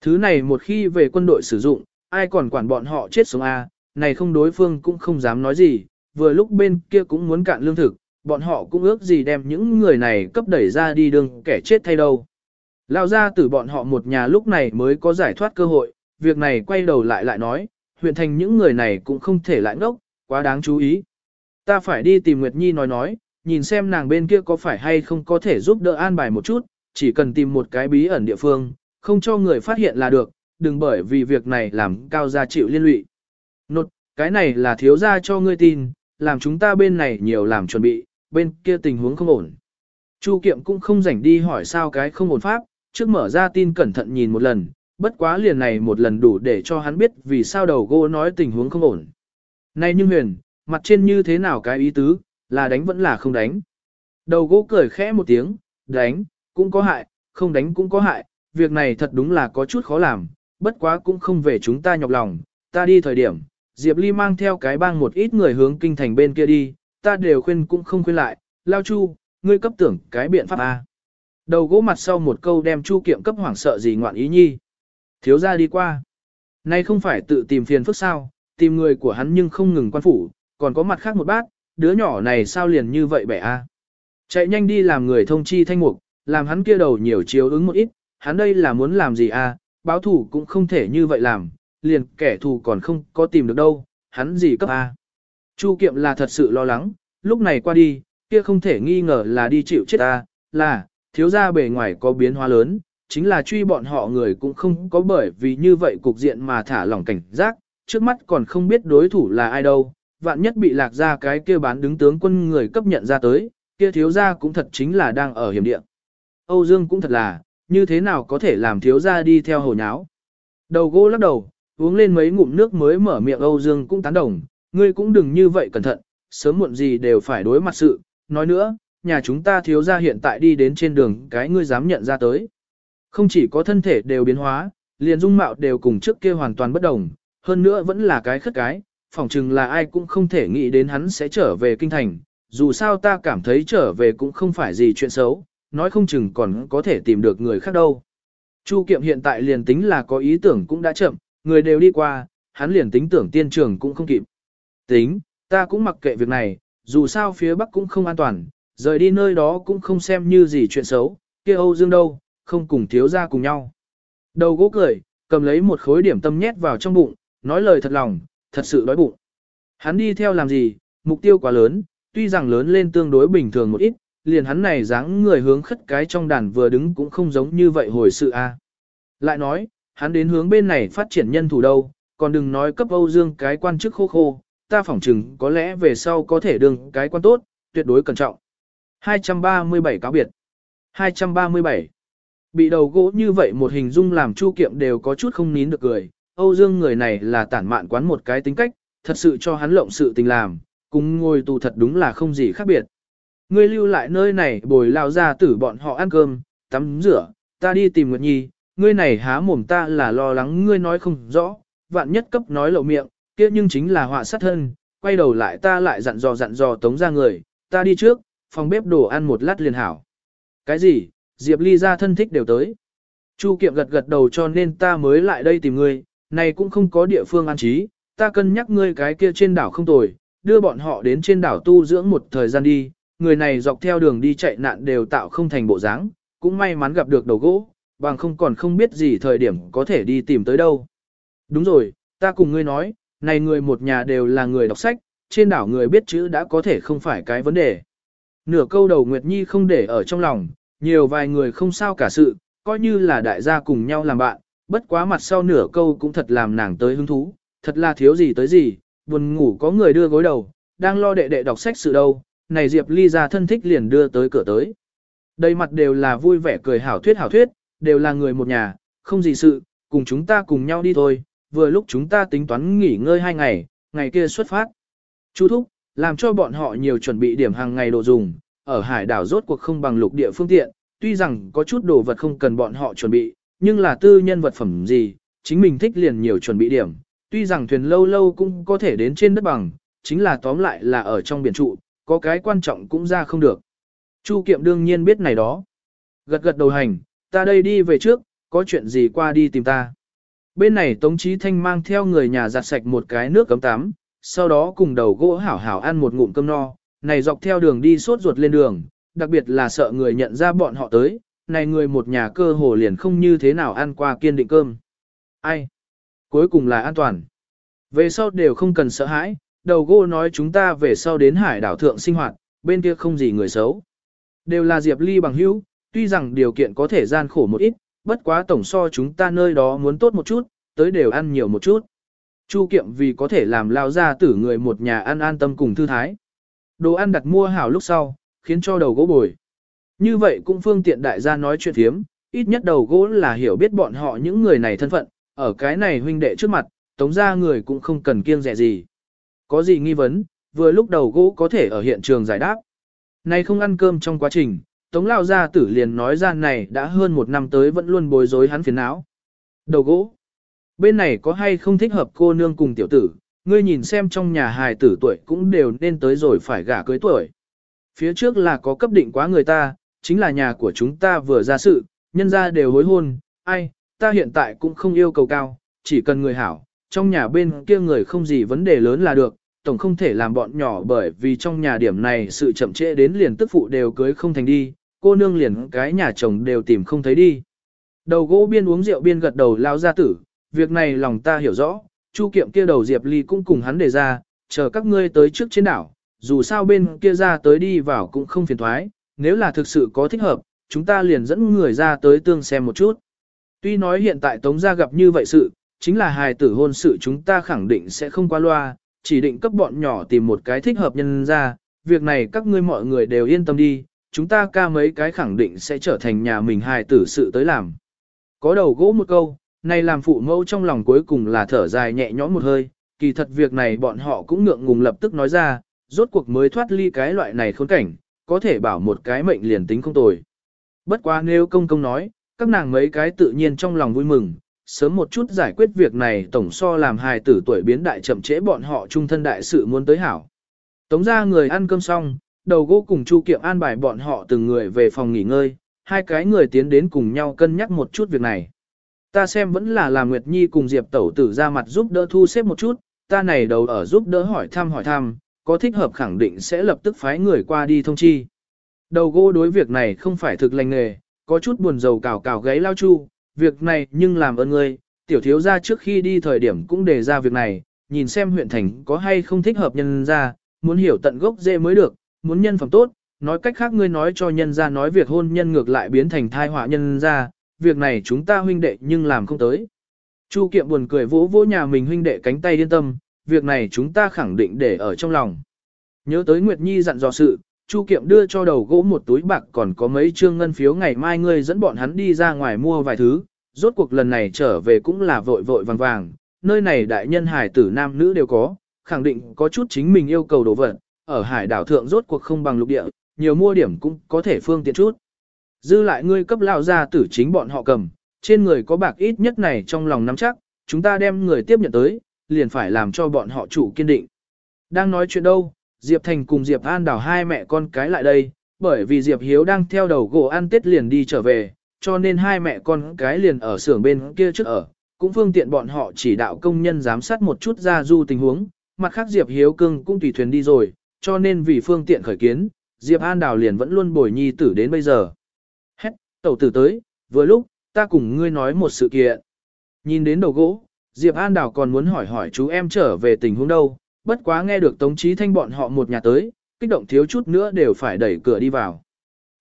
Thứ này một khi về quân đội sử dụng, ai còn quản bọn họ chết sống A, này không đối phương cũng không dám nói gì, vừa lúc bên kia cũng muốn cạn lương thực, bọn họ cũng ước gì đem những người này cấp đẩy ra đi đường kẻ chết thay đâu. Lao ra từ bọn họ một nhà lúc này mới có giải thoát cơ hội, việc này quay đầu lại lại nói, huyện thành những người này cũng không thể lại ngốc, quá đáng chú ý. Ta phải đi tìm Nguyệt Nhi nói nói, nhìn xem nàng bên kia có phải hay không có thể giúp đỡ an bài một chút, chỉ cần tìm một cái bí ẩn địa phương, không cho người phát hiện là được, đừng bởi vì việc này làm cao gia chịu liên lụy. Nột, cái này là thiếu gia cho ngươi tin, làm chúng ta bên này nhiều làm chuẩn bị, bên kia tình huống không ổn. Chu Kiệm cũng không rảnh đi hỏi sao cái không ổn pháp, trước mở ra tin cẩn thận nhìn một lần, bất quá liền này một lần đủ để cho hắn biết vì sao đầu gỗ nói tình huống không ổn. Này nhưng huyền, mặt trên như thế nào cái ý tứ, là đánh vẫn là không đánh. Đầu gỗ cười khẽ một tiếng, đánh, cũng có hại, không đánh cũng có hại, việc này thật đúng là có chút khó làm, bất quá cũng không về chúng ta nhọc lòng, ta đi thời điểm, Diệp Ly mang theo cái bang một ít người hướng kinh thành bên kia đi, ta đều khuyên cũng không khuyên lại, lao chu, ngươi cấp tưởng cái biện pháp A. Đầu gỗ mặt sau một câu đem chu kiệm cấp hoảng sợ gì ngoạn ý nhi. Thiếu ra đi qua. Nay không phải tự tìm phiền phức sao, tìm người của hắn nhưng không ngừng quan phủ, còn có mặt khác một bát, đứa nhỏ này sao liền như vậy bẻ a? Chạy nhanh đi làm người thông chi thanh mục, làm hắn kia đầu nhiều chiếu ứng một ít, hắn đây là muốn làm gì a? Báo thủ cũng không thể như vậy làm, liền kẻ thù còn không có tìm được đâu, hắn gì cấp a? Chu Kiệm là thật sự lo lắng, lúc này qua đi, kia không thể nghi ngờ là đi chịu chết a là, thiếu gia bề ngoài có biến hóa lớn, chính là truy bọn họ người cũng không có bởi vì như vậy cục diện mà thả lỏng cảnh giác, trước mắt còn không biết đối thủ là ai đâu, vạn nhất bị lạc ra cái kia bán đứng tướng quân người cấp nhận ra tới, kia thiếu gia cũng thật chính là đang ở hiểm địa. Âu Dương cũng thật là, như thế nào có thể làm thiếu gia đi theo hồ nháo. Đầu gỗ lắc đầu, uống lên mấy ngụm nước mới mở miệng Âu Dương cũng tán đồng, ngươi cũng đừng như vậy cẩn thận, sớm muộn gì đều phải đối mặt sự, nói nữa, nhà chúng ta thiếu gia hiện tại đi đến trên đường cái ngươi dám nhận ra tới. Không chỉ có thân thể đều biến hóa, liền dung mạo đều cùng trước kia hoàn toàn bất đồng, hơn nữa vẫn là cái khất cái, phỏng chừng là ai cũng không thể nghĩ đến hắn sẽ trở về kinh thành, dù sao ta cảm thấy trở về cũng không phải gì chuyện xấu, nói không chừng còn có thể tìm được người khác đâu. Chu Kiệm hiện tại liền tính là có ý tưởng cũng đã chậm, người đều đi qua, hắn liền tính tưởng tiên trường cũng không kịp. Tính, ta cũng mặc kệ việc này, dù sao phía Bắc cũng không an toàn, rời đi nơi đó cũng không xem như gì chuyện xấu, kia Âu Dương đâu, không cùng thiếu ra cùng nhau. Đầu gỗ cười, cầm lấy một khối điểm tâm nhét vào trong bụng, nói lời thật lòng, thật sự đói bụng. Hắn đi theo làm gì, mục tiêu quá lớn, tuy rằng lớn lên tương đối bình thường một ít, liền hắn này dáng người hướng khất cái trong đàn vừa đứng cũng không giống như vậy hồi sự a. Lại nói, hắn đến hướng bên này phát triển nhân thủ đâu, còn đừng nói cấp Âu Dương cái quan chức khô khô, ta phỏng chừng có lẽ về sau có thể đừng cái quan tốt, tuyệt đối cẩn trọng. 237 cáo biệt. 237. Bị đầu gỗ như vậy một hình dung làm Chu Kiệm đều có chút không nín được cười. Âu Dương người này là tản mạn quán một cái tính cách, thật sự cho hắn lộng sự tình làm, cùng ngồi tù thật đúng là không gì khác biệt. Ngươi lưu lại nơi này bồi lao ra tử bọn họ ăn cơm, tắm rửa, ta đi tìm Nguyệt Nhi, ngươi này há mồm ta là lo lắng ngươi nói không rõ, vạn nhất cấp nói lộ miệng, kia nhưng chính là họa sát thân, quay đầu lại ta lại dặn dò dặn dò tống ra người, ta đi trước, phòng bếp đồ ăn một lát liền hảo. Cái gì, Diệp Ly ra thân thích đều tới. Chu Kiệm gật gật đầu cho nên ta mới lại đây tìm ngươi, này cũng không có địa phương an trí, ta cân nhắc ngươi cái kia trên đảo không tồi, đưa bọn họ đến trên đảo tu dưỡng một thời gian đi, người này dọc theo đường đi chạy nạn đều tạo không thành bộ dáng, cũng may mắn gặp được đầu gỗ, bằng không còn không biết gì thời điểm có thể đi tìm tới đâu. Đúng rồi, ta cùng ngươi nói, này người một nhà đều là người đọc sách, trên đảo người biết chữ đã có thể không phải cái vấn đề. Nửa câu đầu Nguyệt Nhi không để ở trong lòng, nhiều vài người không sao cả sự, coi như là đại gia cùng nhau làm bạn, bất quá mặt sau nửa câu cũng thật làm nàng tới hứng thú, thật là thiếu gì tới gì, buồn ngủ có người đưa gối đầu, đang lo đệ đệ đọc sách sự đâu, này Diệp Ly ra thân thích liền đưa tới cửa tới. Đây mặt đều là vui vẻ cười hảo thuyết hảo thuyết, đều là người một nhà, không gì sự, cùng chúng ta cùng nhau đi thôi, vừa lúc chúng ta tính toán nghỉ ngơi hai ngày, ngày kia xuất phát. Chú Thúc, làm cho bọn họ nhiều chuẩn bị điểm hàng ngày đồ dùng, ở hải đảo rốt cuộc không bằng lục địa phương tiện, tuy rằng có chút đồ vật không cần bọn họ chuẩn bị, nhưng là tư nhân vật phẩm gì, chính mình thích liền nhiều chuẩn bị điểm, tuy rằng thuyền lâu lâu cũng có thể đến trên đất bằng, chính là tóm lại là ở trong biển trụ, có cái quan trọng cũng ra không được. Chu Kiệm đương nhiên biết này đó. Gật gật đầu hành, ta đây đi về trước, có chuyện gì qua đi tìm ta. Bên này Tống Chí Thanh mang theo người nhà giặt sạch một cái nước cấm tắm, sau đó cùng đầu gỗ hảo hảo ăn một ngụm cơm no, này dọc theo đường đi sốt ruột lên đường, đặc biệt là sợ người nhận ra bọn họ tới, này người một nhà cơ hồ liền không như thế nào ăn qua kiên định cơm. Ai? Cuối cùng là an toàn. Về sau đều không cần sợ hãi, đầu gỗ nói chúng ta về sau đến hải đảo thượng sinh hoạt, bên kia không gì người xấu. Đều là Diệp Ly bằng hữu, tuy rằng điều kiện có thể gian khổ một ít, bất quá tổng so chúng ta nơi đó muốn tốt một chút, tới đều ăn nhiều một chút. Chu kiệm vì có thể làm lao ra tử người một nhà ăn an tâm cùng thư thái. Đồ ăn đặt mua hảo lúc sau, khiến cho đầu gỗ bồi. Như vậy cũng phương tiện đại gia nói chuyện thiếm, ít nhất đầu gỗ là hiểu biết bọn họ những người này thân phận, ở cái này huynh đệ trước mặt, tống ra người cũng không cần kiêng dè gì. Có gì nghi vấn, vừa lúc đầu gỗ có thể ở hiện trường giải đáp. nay không ăn cơm trong quá trình, tống lao gia tử liền nói ra này đã hơn một năm tới vẫn luôn bối rối hắn phiền não. Đầu gỗ. Bên này có hay không thích hợp cô nương cùng tiểu tử, ngươi nhìn xem trong nhà hài tử tuổi cũng đều nên tới rồi phải gả cưới tuổi. Phía trước là có cấp định quá người ta, chính là nhà của chúng ta vừa ra sự, nhân ra đều hối hôn, ai, ta hiện tại cũng không yêu cầu cao, chỉ cần người hảo, trong nhà bên kia người không gì vấn đề lớn là được, tổng không thể làm bọn nhỏ bởi vì trong nhà điểm này sự chậm trễ đến liền tức phụ đều cưới không thành đi, cô nương liền cái nhà chồng đều tìm không thấy đi. Đầu gỗ biên uống rượu biên gật đầu lao ra tử, việc này lòng ta hiểu rõ, Chu kiệm kia đầu Diệp Ly cũng cùng hắn đề ra, chờ các ngươi tới trước trên đảo, dù sao bên kia ra tới đi vào cũng không phiền thoái, nếu là thực sự có thích hợp, chúng ta liền dẫn người ra tới tương xem một chút. Tuy nói hiện tại Tống gia gặp như vậy sự, chính là hài tử hôn sự chúng ta khẳng định sẽ không qua loa, chỉ định cấp bọn nhỏ tìm một cái thích hợp nhân ra, việc này các ngươi mọi người đều yên tâm đi, chúng ta ca mấy cái khẳng định sẽ trở thành nhà mình hài tử sự tới làm. Có đầu gỗ một câu, này làm phụ mẫu trong lòng cuối cùng là thở dài nhẹ nhõm một hơi, kỳ thật việc này bọn họ cũng ngượng ngùng lập tức nói ra, rốt cuộc mới thoát ly cái loại này khốn cảnh, có thể bảo một cái mệnh liền tính không tồi. Bất quá nếu công công nói, các nàng mấy cái tự nhiên trong lòng vui mừng, sớm một chút giải quyết việc này tổng so làm hài tử tuổi biến đại chậm trễ bọn họ trung thân đại sự muốn tới hảo. Tống ra người ăn cơm xong, đầu gỗ cùng Chu Kiệm an bài bọn họ từng người về phòng nghỉ ngơi, hai cái người tiến đến cùng nhau cân nhắc một chút việc này. Ta xem vẫn là làm Nguyệt Nhi cùng Diệp Tẩu tử ra mặt giúp đỡ thu xếp một chút, ta này đầu ở giúp đỡ hỏi thăm hỏi thăm, có thích hợp khẳng định sẽ lập tức phái người qua đi thông chi. Đầu gỗ đối việc này không phải thực lành nghề, có chút buồn rầu cào cào gáy lao chu, việc này nhưng làm ơn ngươi, tiểu thiếu ra trước khi đi thời điểm cũng đề ra việc này, nhìn xem huyện thành có hay không thích hợp nhân ra, muốn hiểu tận gốc dễ mới được, muốn nhân phẩm tốt, nói cách khác ngươi nói cho nhân ra nói việc hôn nhân ngược lại biến thành thai họa nhân ra, việc này chúng ta huynh đệ nhưng làm không tới. Chu Kiệm buồn cười vỗ vỗ nhà mình huynh đệ cánh tay yên tâm, việc này chúng ta khẳng định để ở trong lòng. Nhớ tới Nguyệt Nhi dặn dò sự, Chu Kiệm đưa cho đầu gỗ một túi bạc còn có mấy trương ngân phiếu ngày mai ngươi dẫn bọn hắn đi ra ngoài mua vài thứ, rốt cuộc lần này trở về cũng là vội vội vàng vàng, nơi này đại nhân hải tử nam nữ đều có, khẳng định có chút chính mình yêu cầu đồ vật, ở hải đảo thượng rốt cuộc không bằng lục địa, nhiều mua điểm cũng có thể phương tiện chút. Dư lại ngươi cấp lao ra tử chính bọn họ cầm, trên người có bạc ít nhất này trong lòng nắm chắc, chúng ta đem người tiếp nhận tới, liền phải làm cho bọn họ chủ kiên định. Đang nói chuyện đâu, Diệp Thành cùng Diệp An đảo hai mẹ con cái lại đây, bởi vì Diệp Hiếu đang theo đầu gỗ ăn tết liền đi trở về, cho nên hai mẹ con cái liền ở xưởng bên kia trước ở, cũng phương tiện bọn họ chỉ đạo công nhân giám sát một chút ra du tình huống, mặt khác Diệp Hiếu cưng cũng tùy thuyền đi rồi, cho nên vì phương tiện khởi kiến, Diệp An đảo liền vẫn luôn bồi nhi tử đến bây giờ. Tẩu tử tới, vừa lúc, ta cùng ngươi nói một sự kiện. Nhìn đến đầu gỗ, Diệp An đảo còn muốn hỏi hỏi chú em trở về tình huống đâu, bất quá nghe được Tống Chí Thanh bọn họ một nhà tới, kích động thiếu chút nữa đều phải đẩy cửa đi vào.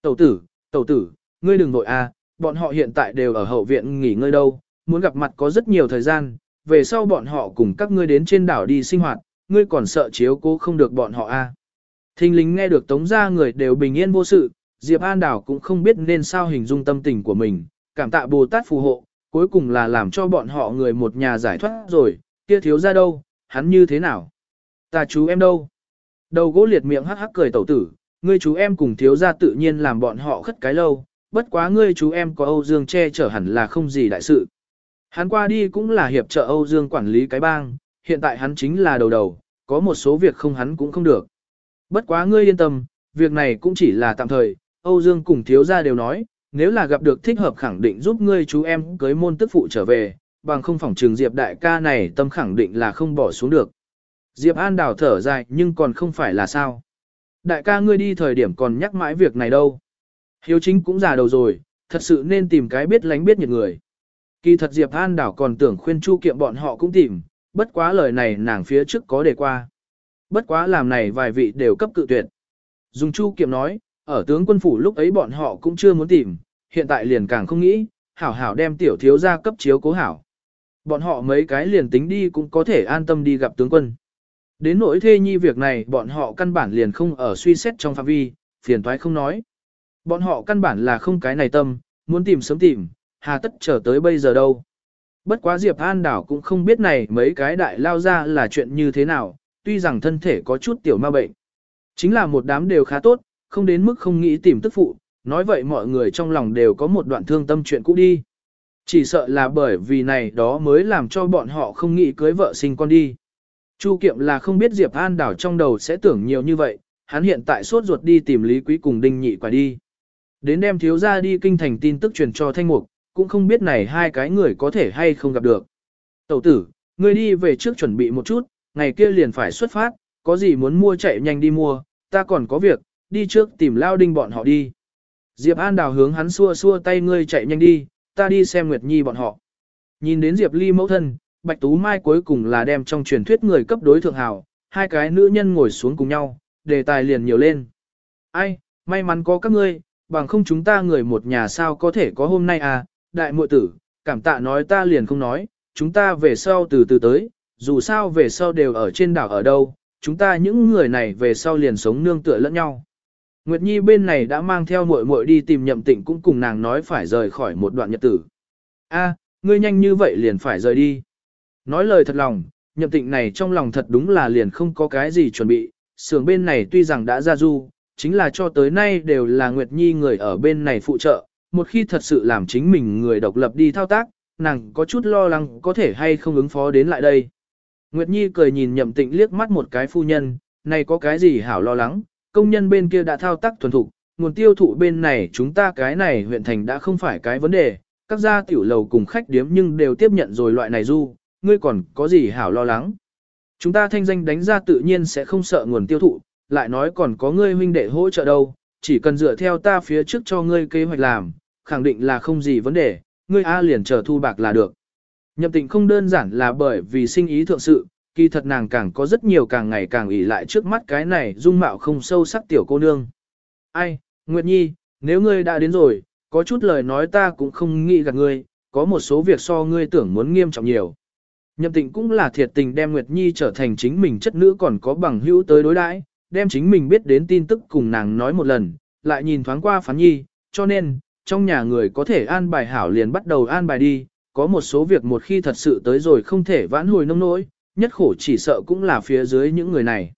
Tẩu tử, tẩu tử, ngươi đừng vội a, bọn họ hiện tại đều ở hậu viện nghỉ ngơi đâu, muốn gặp mặt có rất nhiều thời gian, về sau bọn họ cùng các ngươi đến trên đảo đi sinh hoạt, ngươi còn sợ chiếu cố không được bọn họ à. a. Thinh lính nghe được tống ra người đều bình yên vô sự, Diệp An Đảo cũng không biết nên sao hình dung tâm tình của mình, cảm tạ Bồ Tát phù hộ, cuối cùng là làm cho bọn họ người một nhà giải thoát rồi, kia thiếu ra đâu, hắn như thế nào? Ta chú em đâu? Đầu gỗ liệt miệng hắc hắc cười tẩu tử, ngươi chú em cùng thiếu ra tự nhiên làm bọn họ khất cái lâu, bất quá ngươi chú em có Âu Dương che chở hẳn là không gì đại sự. Hắn qua đi cũng là hiệp trợ Âu Dương quản lý cái bang, hiện tại hắn chính là đầu đầu, có một số việc không hắn cũng không được. Bất quá ngươi yên tâm, việc này cũng chỉ là tạm thời, Âu Dương cùng thiếu gia đều nói, nếu là gặp được thích hợp khẳng định giúp ngươi chú em cưới môn tức phụ trở về, bằng không phỏng trường Diệp đại ca này tâm khẳng định là không bỏ xuống được. Diệp An đảo thở dài nhưng còn không phải là sao. Đại ca ngươi đi thời điểm còn nhắc mãi việc này đâu. Hiếu chính cũng già đầu rồi, thật sự nên tìm cái biết lánh biết nhiệt người. Kỳ thật Diệp An đảo còn tưởng khuyên Chu Kiệm bọn họ cũng tìm, bất quá lời này nàng phía trước có đề qua. Bất quá làm này vài vị đều cấp cự tuyệt. Dùng Chu Kiệm nói, ở tướng quân phủ lúc ấy bọn họ cũng chưa muốn tìm, hiện tại liền càng không nghĩ, hảo hảo đem tiểu thiếu gia cấp chiếu cố hảo. Bọn họ mấy cái liền tính đi cũng có thể an tâm đi gặp tướng quân. Đến nỗi thê nhi việc này bọn họ căn bản liền không ở suy xét trong phạm vi, phiền toái không nói. Bọn họ căn bản là không cái này tâm, muốn tìm sớm tìm, hà tất chờ tới bây giờ đâu. Bất quá Diệp An Đảo cũng không biết này mấy cái đại lao ra là chuyện như thế nào, tuy rằng thân thể có chút tiểu ma bệnh. Chính là một đám đều khá tốt, không đến mức không nghĩ tìm tức phụ, nói vậy mọi người trong lòng đều có một đoạn thương tâm chuyện cũ đi. Chỉ sợ là bởi vì này đó mới làm cho bọn họ không nghĩ cưới vợ sinh con đi. Chu Kiệm là không biết Diệp An đảo trong đầu sẽ tưởng nhiều như vậy, hắn hiện tại suốt ruột đi tìm Lý Quý cùng Đinh Nhị quả đi. Đến đem thiếu gia đi kinh thành tin tức truyền cho Thanh Mục, cũng không biết này hai cái người có thể hay không gặp được. Tẩu tử, ngươi đi về trước chuẩn bị một chút, ngày kia liền phải xuất phát, có gì muốn mua chạy nhanh đi mua, ta còn có việc, đi trước tìm lao đinh bọn họ đi. Diệp An đào hướng hắn xua xua tay ngươi chạy nhanh đi, ta đi xem Nguyệt Nhi bọn họ. Nhìn đến Diệp Ly mẫu thân, Bạch Tú Mai cuối cùng là đem trong truyền thuyết người cấp đối thượng hào, hai cái nữ nhân ngồi xuống cùng nhau, đề tài liền nhiều lên. Ai, may mắn có các ngươi, bằng không chúng ta người một nhà sao có thể có hôm nay à, đại muội tử, cảm tạ nói ta liền không nói, chúng ta về sau từ từ tới, dù sao về sau đều ở trên đảo ở đâu, chúng ta những người này về sau liền sống nương tựa lẫn nhau. Nguyệt Nhi bên này đã mang theo muội muội đi tìm nhậm tịnh cũng cùng nàng nói phải rời khỏi một đoạn nhật tử. A, ngươi nhanh như vậy liền phải rời đi. Nói lời thật lòng, nhậm tịnh này trong lòng thật đúng là liền không có cái gì chuẩn bị, sưởng bên này tuy rằng đã ra du, chính là cho tới nay đều là Nguyệt Nhi người ở bên này phụ trợ, một khi thật sự làm chính mình người độc lập đi thao tác, nàng có chút lo lắng có thể hay không ứng phó đến lại đây. Nguyệt Nhi cười nhìn nhậm tịnh liếc mắt một cái phu nhân, này có cái gì hảo lo lắng, công nhân bên kia đã thao tác thuần thục, nguồn tiêu thụ bên này chúng ta cái này huyện thành đã không phải cái vấn đề, các gia tiểu lầu cùng khách điếm nhưng đều tiếp nhận rồi loại này du, ngươi còn có gì hảo lo lắng. Chúng ta thanh danh đánh ra tự nhiên sẽ không sợ nguồn tiêu thụ, lại nói còn có ngươi huynh đệ hỗ trợ đâu, chỉ cần dựa theo ta phía trước cho ngươi kế hoạch làm, khẳng định là không gì vấn đề, ngươi A liền chờ thu bạc là được. Nhậm tịnh không đơn giản là bởi vì sinh ý thượng sự, kỳ thật nàng càng có rất nhiều càng ngày càng ỉ lại trước mắt cái này dung mạo không sâu sắc tiểu cô nương. Ai, Nguyệt Nhi, nếu ngươi đã đến rồi, có chút lời nói ta cũng không nghĩ gạt ngươi, có một số việc so ngươi tưởng muốn nghiêm trọng nhiều. Nhậm tịnh cũng là thiệt tình đem Nguyệt Nhi trở thành chính mình chất nữ còn có bằng hữu tới đối đãi, đem chính mình biết đến tin tức cùng nàng nói một lần, lại nhìn thoáng qua phán nhi, cho nên, trong nhà người có thể an bài hảo liền bắt đầu an bài đi, có một số việc một khi thật sự tới rồi không thể vãn hồi nông nỗi, nhất khổ chỉ sợ cũng là phía dưới những người này.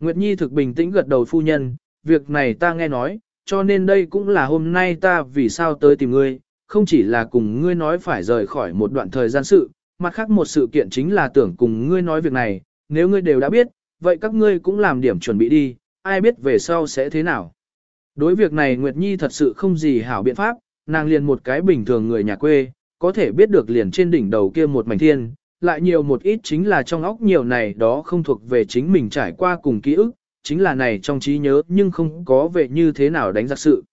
Nguyệt Nhi thực bình tĩnh gật đầu phu nhân, việc này ta nghe nói, cho nên đây cũng là hôm nay ta vì sao tới tìm ngươi, không chỉ là cùng ngươi nói phải rời khỏi một đoạn thời gian sự, mặt khác một sự kiện chính là tưởng cùng ngươi nói việc này, nếu ngươi đều đã biết, vậy các ngươi cũng làm điểm chuẩn bị đi, ai biết về sau sẽ thế nào. Đối việc này Nguyệt Nhi thật sự không gì hảo biện pháp, nàng liền một cái bình thường người nhà quê, có thể biết được liền trên đỉnh đầu kia một mảnh thiên, lại nhiều một ít chính là trong óc nhiều này đó không thuộc về chính mình trải qua cùng ký ức, chính là này trong trí nhớ nhưng không có về như thế nào đánh giặc sự.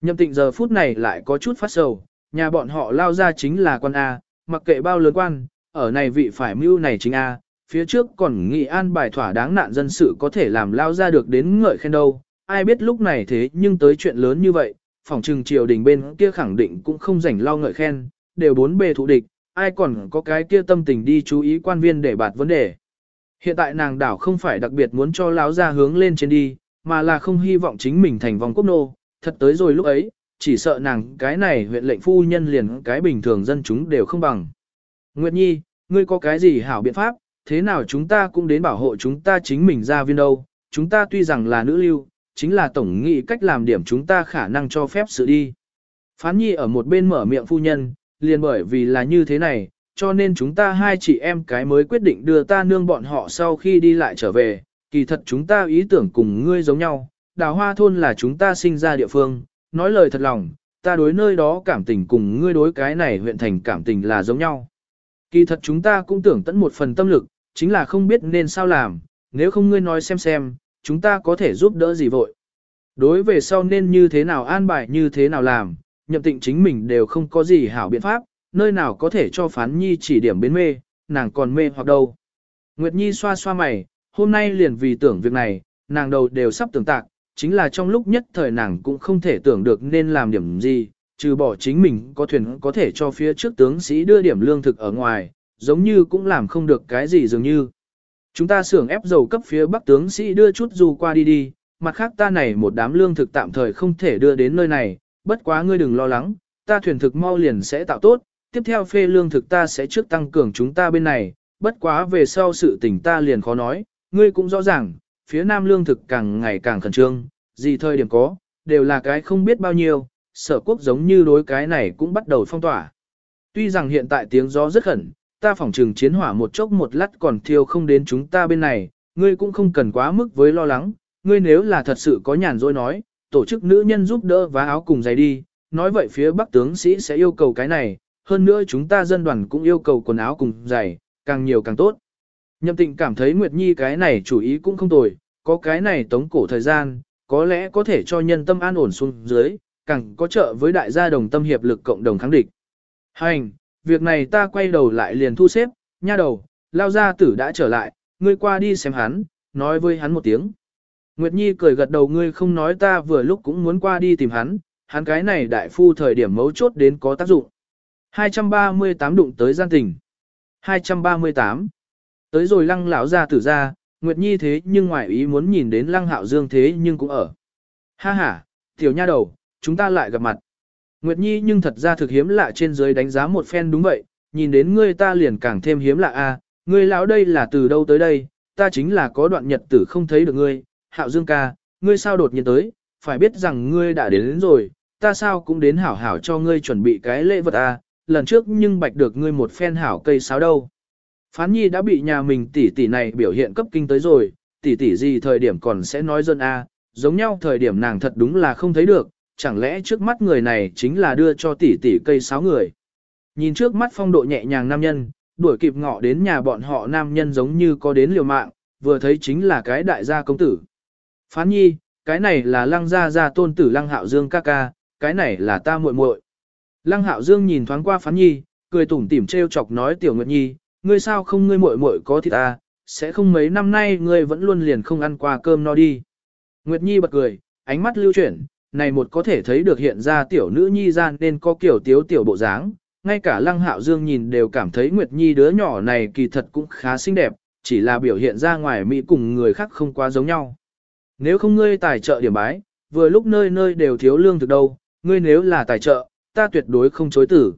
Nhậm tịnh giờ phút này lại có chút phát sầu, nhà bọn họ lao ra chính là quan A, mặc kệ bao lớn quan, ở này vị phải mưu này chính A, phía trước còn nghị an bài thỏa đáng nạn dân sự có thể làm lao ra được đến ngợi khen đâu, ai biết lúc này thế nhưng tới chuyện lớn như vậy, phòng trừng triều đình bên kia khẳng định cũng không rảnh lo ngợi khen, đều bốn bề thụ địch, ai còn có cái kia tâm tình đi chú ý quan viên để bạt vấn đề. Hiện tại nàng đảo không phải đặc biệt muốn cho lão ra hướng lên trên đi, mà là không hy vọng chính mình thành vòng quốc nô, thật tới rồi lúc ấy, chỉ sợ nàng cái này huyện lệnh phu nhân liền cái bình thường dân chúng đều không bằng. Nguyệt Nhi, ngươi có cái gì hảo biện pháp, thế nào chúng ta cũng đến bảo hộ chúng ta chính mình ra viên đâu, chúng ta tuy rằng là nữ lưu, chính là tổng nghị cách làm điểm chúng ta khả năng cho phép sự đi. Phán Nhi ở một bên mở miệng phu nhân, liền bởi vì là như thế này, cho nên chúng ta hai chị em cái mới quyết định đưa ta nương bọn họ sau khi đi lại trở về, kỳ thật chúng ta ý tưởng cùng ngươi giống nhau, đào hoa thôn là chúng ta sinh ra địa phương, nói lời thật lòng, ta đối nơi đó cảm tình cùng ngươi đối cái này huyện thành cảm tình là giống nhau. Kỳ thật chúng ta cũng tưởng tận một phần tâm lực, chính là không biết nên sao làm, nếu không ngươi nói xem xem, chúng ta có thể giúp đỡ gì vội. Đối về sau nên như thế nào an bài như thế nào làm, nhậm tịnh chính mình đều không có gì hảo biện pháp, nơi nào có thể cho phán nhi chỉ điểm biến mê, nàng còn mê hoặc đâu. Nguyệt Nhi xoa xoa mày, hôm nay liền vì tưởng việc này, nàng đầu đều sắp tưởng tạc, chính là trong lúc nhất thời nàng cũng không thể tưởng được nên làm điểm gì, trừ bỏ chính mình có thuyền có thể cho phía trước tướng sĩ đưa điểm lương thực ở ngoài, giống như cũng làm không được cái gì dường như. Chúng ta xưởng ép dầu cấp phía bắc tướng sĩ đưa chút dù qua đi đi, mặt khác ta này một đám lương thực tạm thời không thể đưa đến nơi này, bất quá ngươi đừng lo lắng, ta thuyền thực mau liền sẽ tạo tốt, tiếp theo phê lương thực ta sẽ trước tăng cường chúng ta bên này, bất quá về sau sự tình ta liền khó nói, ngươi cũng rõ ràng, phía nam lương thực càng ngày càng khẩn trương, gì thời điểm có, đều là cái không biết bao nhiêu, sở quốc giống như đối cái này cũng bắt đầu phong tỏa. Tuy rằng hiện tại tiếng gió rất khẩn, ta phỏng trừng chiến hỏa một chốc một lát còn thiêu không đến chúng ta bên này, ngươi cũng không cần quá mức với lo lắng, ngươi nếu là thật sự có nhàn rỗi nói, tổ chức nữ nhân giúp đỡ và áo cùng giày đi, nói vậy phía bắc tướng sĩ sẽ yêu cầu cái này, hơn nữa chúng ta dân đoàn cũng yêu cầu quần áo cùng giày, càng nhiều càng tốt. Nhậm tịnh cảm thấy Nguyệt Nhi cái này chủ ý cũng không tồi, có cái này tống cổ thời gian, có lẽ có thể cho nhân tâm an ổn xuống dưới, càng có trợ với đại gia đồng tâm hiệp lực cộng đồng kháng địch. Hành, việc này ta quay đầu lại liền thu xếp, nha đầu, lao gia tử đã trở lại, ngươi qua đi xem hắn, nói với hắn một tiếng. Nguyệt Nhi cười gật đầu ngươi không nói ta vừa lúc cũng muốn qua đi tìm hắn, hắn cái này đại phu thời điểm mấu chốt đến có tác dụng. 238 đụng tới gian tình. 238. Tới rồi lăng lão ra tử ra, Nguyệt Nhi thế nhưng ngoài ý muốn nhìn đến lăng hạo dương thế nhưng cũng ở. Ha ha, tiểu nha đầu, chúng ta lại gặp mặt. Nguyệt Nhi nhưng thật ra thực hiếm lạ trên dưới đánh giá một phen đúng vậy, nhìn đến ngươi ta liền càng thêm hiếm lạ a. ngươi lão đây là từ đâu tới đây, ta chính là có đoạn nhật tử không thấy được ngươi, hạo dương ca, ngươi sao đột nhiên tới, phải biết rằng ngươi đã đến, đến rồi, ta sao cũng đến hảo hảo cho ngươi chuẩn bị cái lễ vật a, lần trước nhưng bạch được ngươi một phen hảo cây sáo đâu. Phán nhi đã bị nhà mình tỷ tỷ này biểu hiện cấp kinh tới rồi, tỷ tỷ gì thời điểm còn sẽ nói dân a, giống nhau thời điểm nàng thật đúng là không thấy được, chẳng lẽ trước mắt người này chính là đưa cho tỷ tỷ cây sáo người. Nhìn trước mắt phong độ nhẹ nhàng nam nhân, đuổi kịp ngọ đến nhà bọn họ nam nhân giống như có đến liều mạng, vừa thấy chính là cái đại gia công tử. Phán nhi, cái này là lăng gia gia tôn tử lăng hạo dương ca ca, cái này là ta muội muội. Lăng hạo dương nhìn thoáng qua phán nhi, cười tủm tỉm trêu chọc nói tiểu nguyệt nhi, ngươi sao không ngươi muội muội có thịt ta, sẽ không mấy năm nay ngươi vẫn luôn liền không ăn qua cơm no đi. Nguyệt nhi bật cười, ánh mắt lưu chuyển, này một có thể thấy được hiện ra tiểu nữ nhi gian nên có kiểu tiếu tiểu bộ dáng, ngay cả lăng hạo dương nhìn đều cảm thấy Nguyệt nhi đứa nhỏ này kỳ thật cũng khá xinh đẹp, chỉ là biểu hiện ra ngoài Mỹ cùng người khác không quá giống nhau. Nếu không ngươi tài trợ điểm bái, vừa lúc nơi nơi đều thiếu lương thực đâu, ngươi nếu là tài trợ, ta tuyệt đối không chối tử.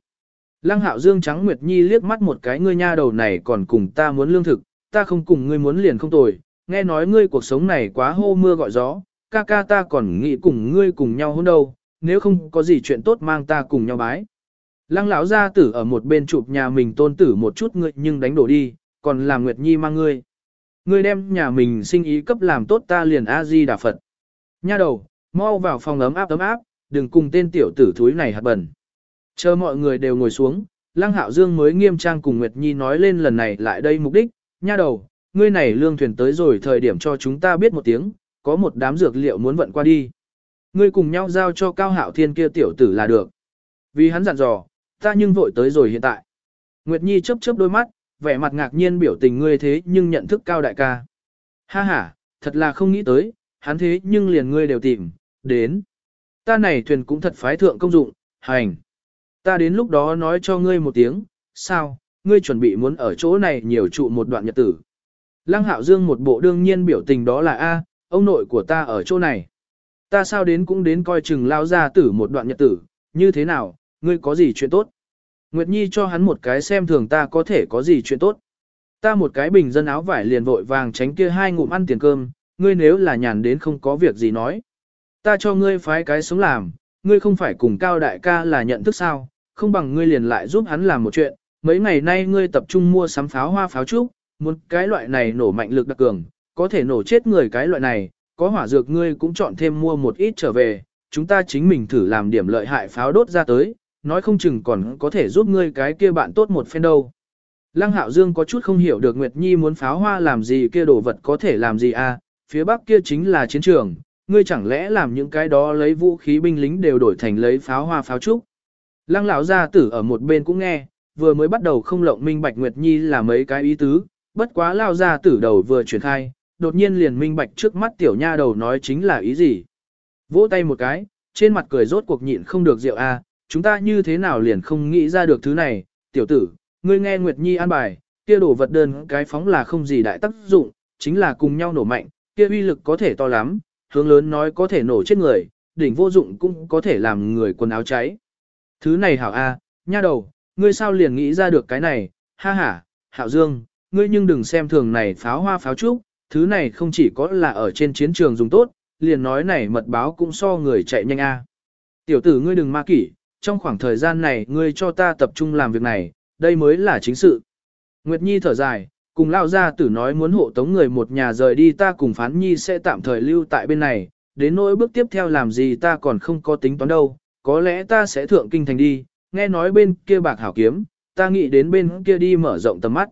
Lăng hạo dương trắng Nguyệt Nhi liếc mắt một cái ngươi nha đầu này còn cùng ta muốn lương thực, ta không cùng ngươi muốn liền không tồi, nghe nói ngươi cuộc sống này quá hô mưa gọi gió, ca ca ta còn nghĩ cùng ngươi cùng nhau hôn đâu, nếu không có gì chuyện tốt mang ta cùng nhau bái. Lăng lão gia tử ở một bên chụp nhà mình tôn tử một chút ngươi nhưng đánh đổ đi, còn làm Nguyệt Nhi mang ngươi. Ngươi đem nhà mình sinh ý cấp làm tốt ta liền A-di đà Phật. Nha đầu, mau vào phòng ấm áp ấm áp, đừng cùng tên tiểu tử thúi này hạt bẩn. Chờ mọi người đều ngồi xuống, Lăng Hạo Dương mới nghiêm trang cùng Nguyệt Nhi nói lên lần này lại đây mục đích, nha đầu, ngươi này lương thuyền tới rồi thời điểm cho chúng ta biết một tiếng, có một đám dược liệu muốn vận qua đi. Ngươi cùng nhau giao cho Cao Hạo Thiên kia tiểu tử là được. Vì hắn dặn dò, ta nhưng vội tới rồi hiện tại. Nguyệt Nhi chớp chớp đôi mắt, vẻ mặt ngạc nhiên biểu tình ngươi thế nhưng nhận thức Cao đại ca. Ha ha, thật là không nghĩ tới, hắn thế nhưng liền ngươi đều tìm, đến. Ta này thuyền cũng thật phái thượng công dụng, hành. Ta đến lúc đó nói cho ngươi một tiếng, sao, ngươi chuẩn bị muốn ở chỗ này nhiều trụ một đoạn nhật tử. Lăng Hạo Dương một bộ đương nhiên biểu tình đó là A, ông nội của ta ở chỗ này. Ta sao đến cũng đến coi chừng lao ra tử một đoạn nhật tử, như thế nào, ngươi có gì chuyện tốt. Nguyệt Nhi cho hắn một cái xem thường ta có thể có gì chuyện tốt. Ta một cái bình dân áo vải liền vội vàng tránh kia hai ngụm ăn tiền cơm, ngươi nếu là nhàn đến không có việc gì nói. Ta cho ngươi phái cái sống làm, ngươi không phải cùng cao đại ca là nhận thức sao, không bằng ngươi liền lại giúp hắn làm một chuyện. Mấy ngày nay ngươi tập trung mua sắm pháo hoa pháo trúc, muốn cái loại này nổ mạnh lực đặc cường, có thể nổ chết người cái loại này, có hỏa dược ngươi cũng chọn thêm mua một ít trở về, chúng ta chính mình thử làm điểm lợi hại pháo đốt ra tới, nói không chừng còn có thể giúp ngươi cái kia bạn tốt một phen đâu. Lăng Hạo Dương có chút không hiểu được Nguyệt Nhi muốn pháo hoa làm gì kia đồ vật có thể làm gì à, phía bắc kia chính là chiến trường, ngươi chẳng lẽ làm những cái đó lấy vũ khí binh lính đều đổi thành lấy pháo hoa pháo trúc. Lăng lão gia tử ở một bên cũng nghe, vừa mới bắt đầu không lộng minh bạch Nguyệt Nhi là mấy cái ý tứ, bất quá lao gia tử đầu vừa chuyển khai, đột nhiên liền minh bạch trước mắt tiểu nha đầu nói chính là ý gì. Vỗ tay một cái, trên mặt cười rốt cuộc nhịn không được rượu a, à, chúng ta như thế nào liền không nghĩ ra được thứ này, tiểu tử, ngươi nghe Nguyệt Nhi an bài, kia đổ vật đơn cái phóng là không gì đại tác dụng, chính là cùng nhau nổ mạnh, kia uy lực có thể to lắm, hướng lớn nói có thể nổ chết người, đỉnh vô dụng cũng có thể làm người quần áo cháy. Thứ này hảo a, nha đầu, ngươi sao liền nghĩ ra được cái này, ha ha, hảo dương, ngươi nhưng đừng xem thường này pháo hoa pháo trúc, thứ này không chỉ có là ở trên chiến trường dùng tốt, liền nói này mật báo cũng so người chạy nhanh a. Tiểu tử ngươi đừng ma kỷ, trong khoảng thời gian này ngươi cho ta tập trung làm việc này, đây mới là chính sự. Nguyệt Nhi thở dài, cùng lao ra tử nói muốn hộ tống người một nhà rời đi ta cùng phán nhi sẽ tạm thời lưu tại bên này, đến nỗi bước tiếp theo làm gì ta còn không có tính toán đâu, có lẽ ta sẽ thượng kinh thành đi, nghe nói bên kia bạc hảo kiếm, ta nghĩ đến bên kia đi mở rộng tầm mắt.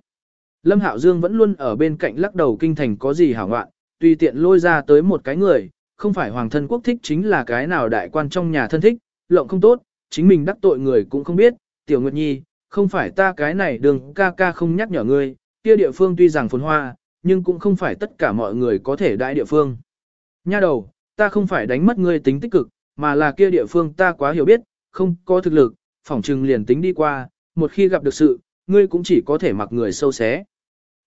Lâm Hạo Dương vẫn luôn ở bên cạnh lắc đầu kinh thành có gì hảo ngoạn, tùy tiện lôi ra tới một cái người, không phải hoàng thân quốc thích chính là cái nào đại quan trong nhà thân thích, lộng không tốt, chính mình đắc tội người cũng không biết, tiểu nguyệt nhi, không phải ta cái này đường ca ca không nhắc nhở ngươi, kia địa phương tuy rằng phồn hoa, nhưng cũng không phải tất cả mọi người có thể đại địa phương. Nha đầu, ta không phải đánh mất ngươi tính tích cực, mà là kia địa phương ta quá hiểu biết, không có thực lực, phỏng trừng liền tính đi qua, một khi gặp được sự, ngươi cũng chỉ có thể mặc người sâu xé.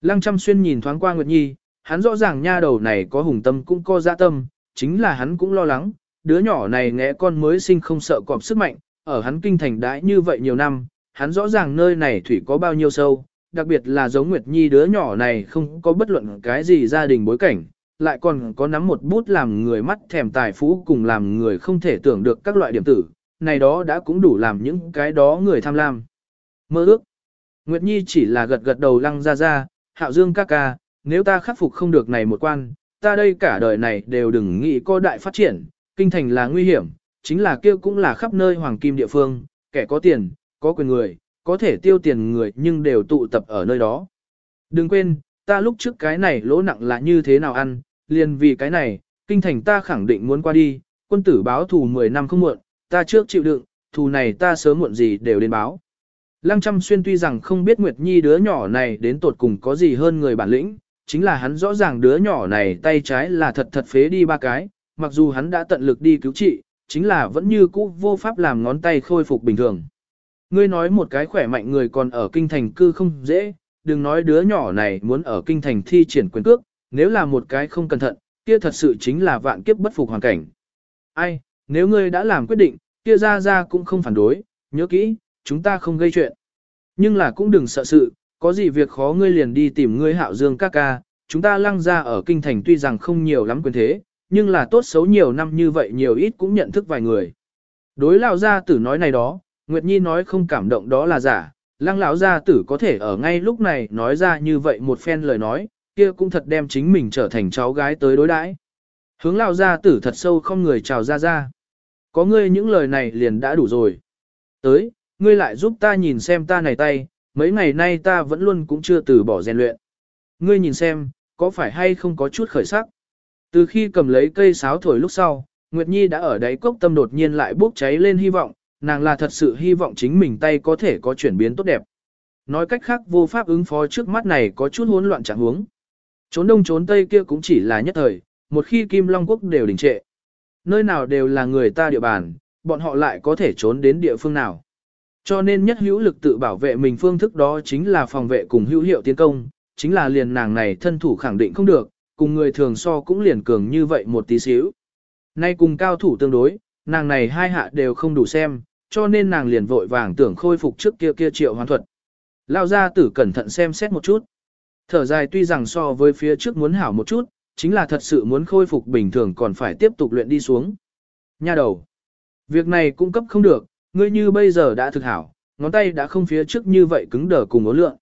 Lăng chăm Xuyên nhìn thoáng qua Nguyệt Nhi, hắn rõ ràng nha đầu này có hùng tâm cũng có dạ tâm, chính là hắn cũng lo lắng, đứa nhỏ này nghe con mới sinh không sợ cọp sức mạnh, ở hắn kinh thành đãi như vậy nhiều năm, hắn rõ ràng nơi này thủy có bao nhiêu sâu, đặc biệt là giống Nguyệt Nhi đứa nhỏ này không có bất luận cái gì gia đình bối cảnh, lại còn có nắm một bút làm người mắt thèm tài phú cùng làm người không thể tưởng được các loại điểm tử, này đó đã cũng đủ làm những cái đó người tham lam. Mơ ước. Nguyệt Nhi chỉ là gật gật đầu lăng ra ra, hạo dương ca ca, nếu ta khắc phục không được này một quan, ta đây cả đời này đều đừng nghĩ có đại phát triển, kinh thành là nguy hiểm, chính là kia cũng là khắp nơi hoàng kim địa phương, kẻ có tiền, có quyền người, có thể tiêu tiền người nhưng đều tụ tập ở nơi đó. Đừng quên, ta lúc trước cái này lỗ nặng là như thế nào ăn, liền vì cái này, kinh thành ta khẳng định muốn qua đi, quân tử báo thù 10 năm không muộn, ta trước chịu đựng, thù này ta sớm muộn gì đều đến báo. Lăng Trăm Xuyên tuy rằng không biết Nguyệt Nhi đứa nhỏ này đến tột cùng có gì hơn người bản lĩnh, chính là hắn rõ ràng đứa nhỏ này tay trái là thật thật phế đi ba cái, mặc dù hắn đã tận lực đi cứu trị, chính là vẫn như cũ vô pháp làm ngón tay khôi phục bình thường. Ngươi nói một cái khỏe mạnh người còn ở kinh thành cư không dễ, đừng nói đứa nhỏ này muốn ở kinh thành thi triển quyền cước, nếu là một cái không cẩn thận, kia thật sự chính là vạn kiếp bất phục hoàn cảnh. Ai, nếu ngươi đã làm quyết định, kia ra ra cũng không phản đối, nhớ kỹ, chúng ta không gây chuyện. Nhưng là cũng đừng sợ sự, có gì việc khó ngươi liền đi tìm ngươi hạo dương ca ca, chúng ta lăng ra ở kinh thành tuy rằng không nhiều lắm quyền thế, nhưng là tốt xấu nhiều năm như vậy nhiều ít cũng nhận thức vài người. Đối lão gia tử nói này đó, Nguyệt Nhi nói không cảm động đó là giả, lăng lão gia tử có thể ở ngay lúc này nói ra như vậy một phen lời nói, kia cũng thật đem chính mình trở thành cháu gái tới đối đãi. Hướng lão gia tử thật sâu không người chào ra ra. Có ngươi những lời này liền đã đủ rồi. Tới, ngươi lại giúp ta nhìn xem ta này tay, mấy ngày nay ta vẫn luôn cũng chưa từ bỏ rèn luyện. Ngươi nhìn xem, có phải hay không có chút khởi sắc. Từ khi cầm lấy cây sáo thổi lúc sau, Nguyệt Nhi đã ở đáy cốc tâm đột nhiên lại bốc cháy lên hy vọng, nàng là thật sự hy vọng chính mình tay có thể có chuyển biến tốt đẹp. Nói cách khác vô pháp ứng phó trước mắt này có chút hỗn loạn trạng huống. Trốn đông trốn tây kia cũng chỉ là nhất thời, một khi Kim Long Quốc đều đình trệ. Nơi nào đều là người ta địa bàn, bọn họ lại có thể trốn đến địa phương nào. Cho nên nhất hữu lực tự bảo vệ mình phương thức đó chính là phòng vệ cùng hữu hiệu tiến công, chính là liền nàng này thân thủ khẳng định không được, cùng người thường so cũng liền cường như vậy một tí xíu. Nay cùng cao thủ tương đối, nàng này hai hạ đều không đủ xem, cho nên nàng liền vội vàng tưởng khôi phục trước kia kia triệu hoàn thuật. Lao ra tử cẩn thận xem xét một chút. Thở dài tuy rằng so với phía trước muốn hảo một chút, chính là thật sự muốn khôi phục bình thường còn phải tiếp tục luyện đi xuống. Nha đầu. Việc này cung cấp không được, ngươi như bây giờ đã thực hảo, ngón tay đã không phía trước như vậy cứng đờ cùng ố lượng.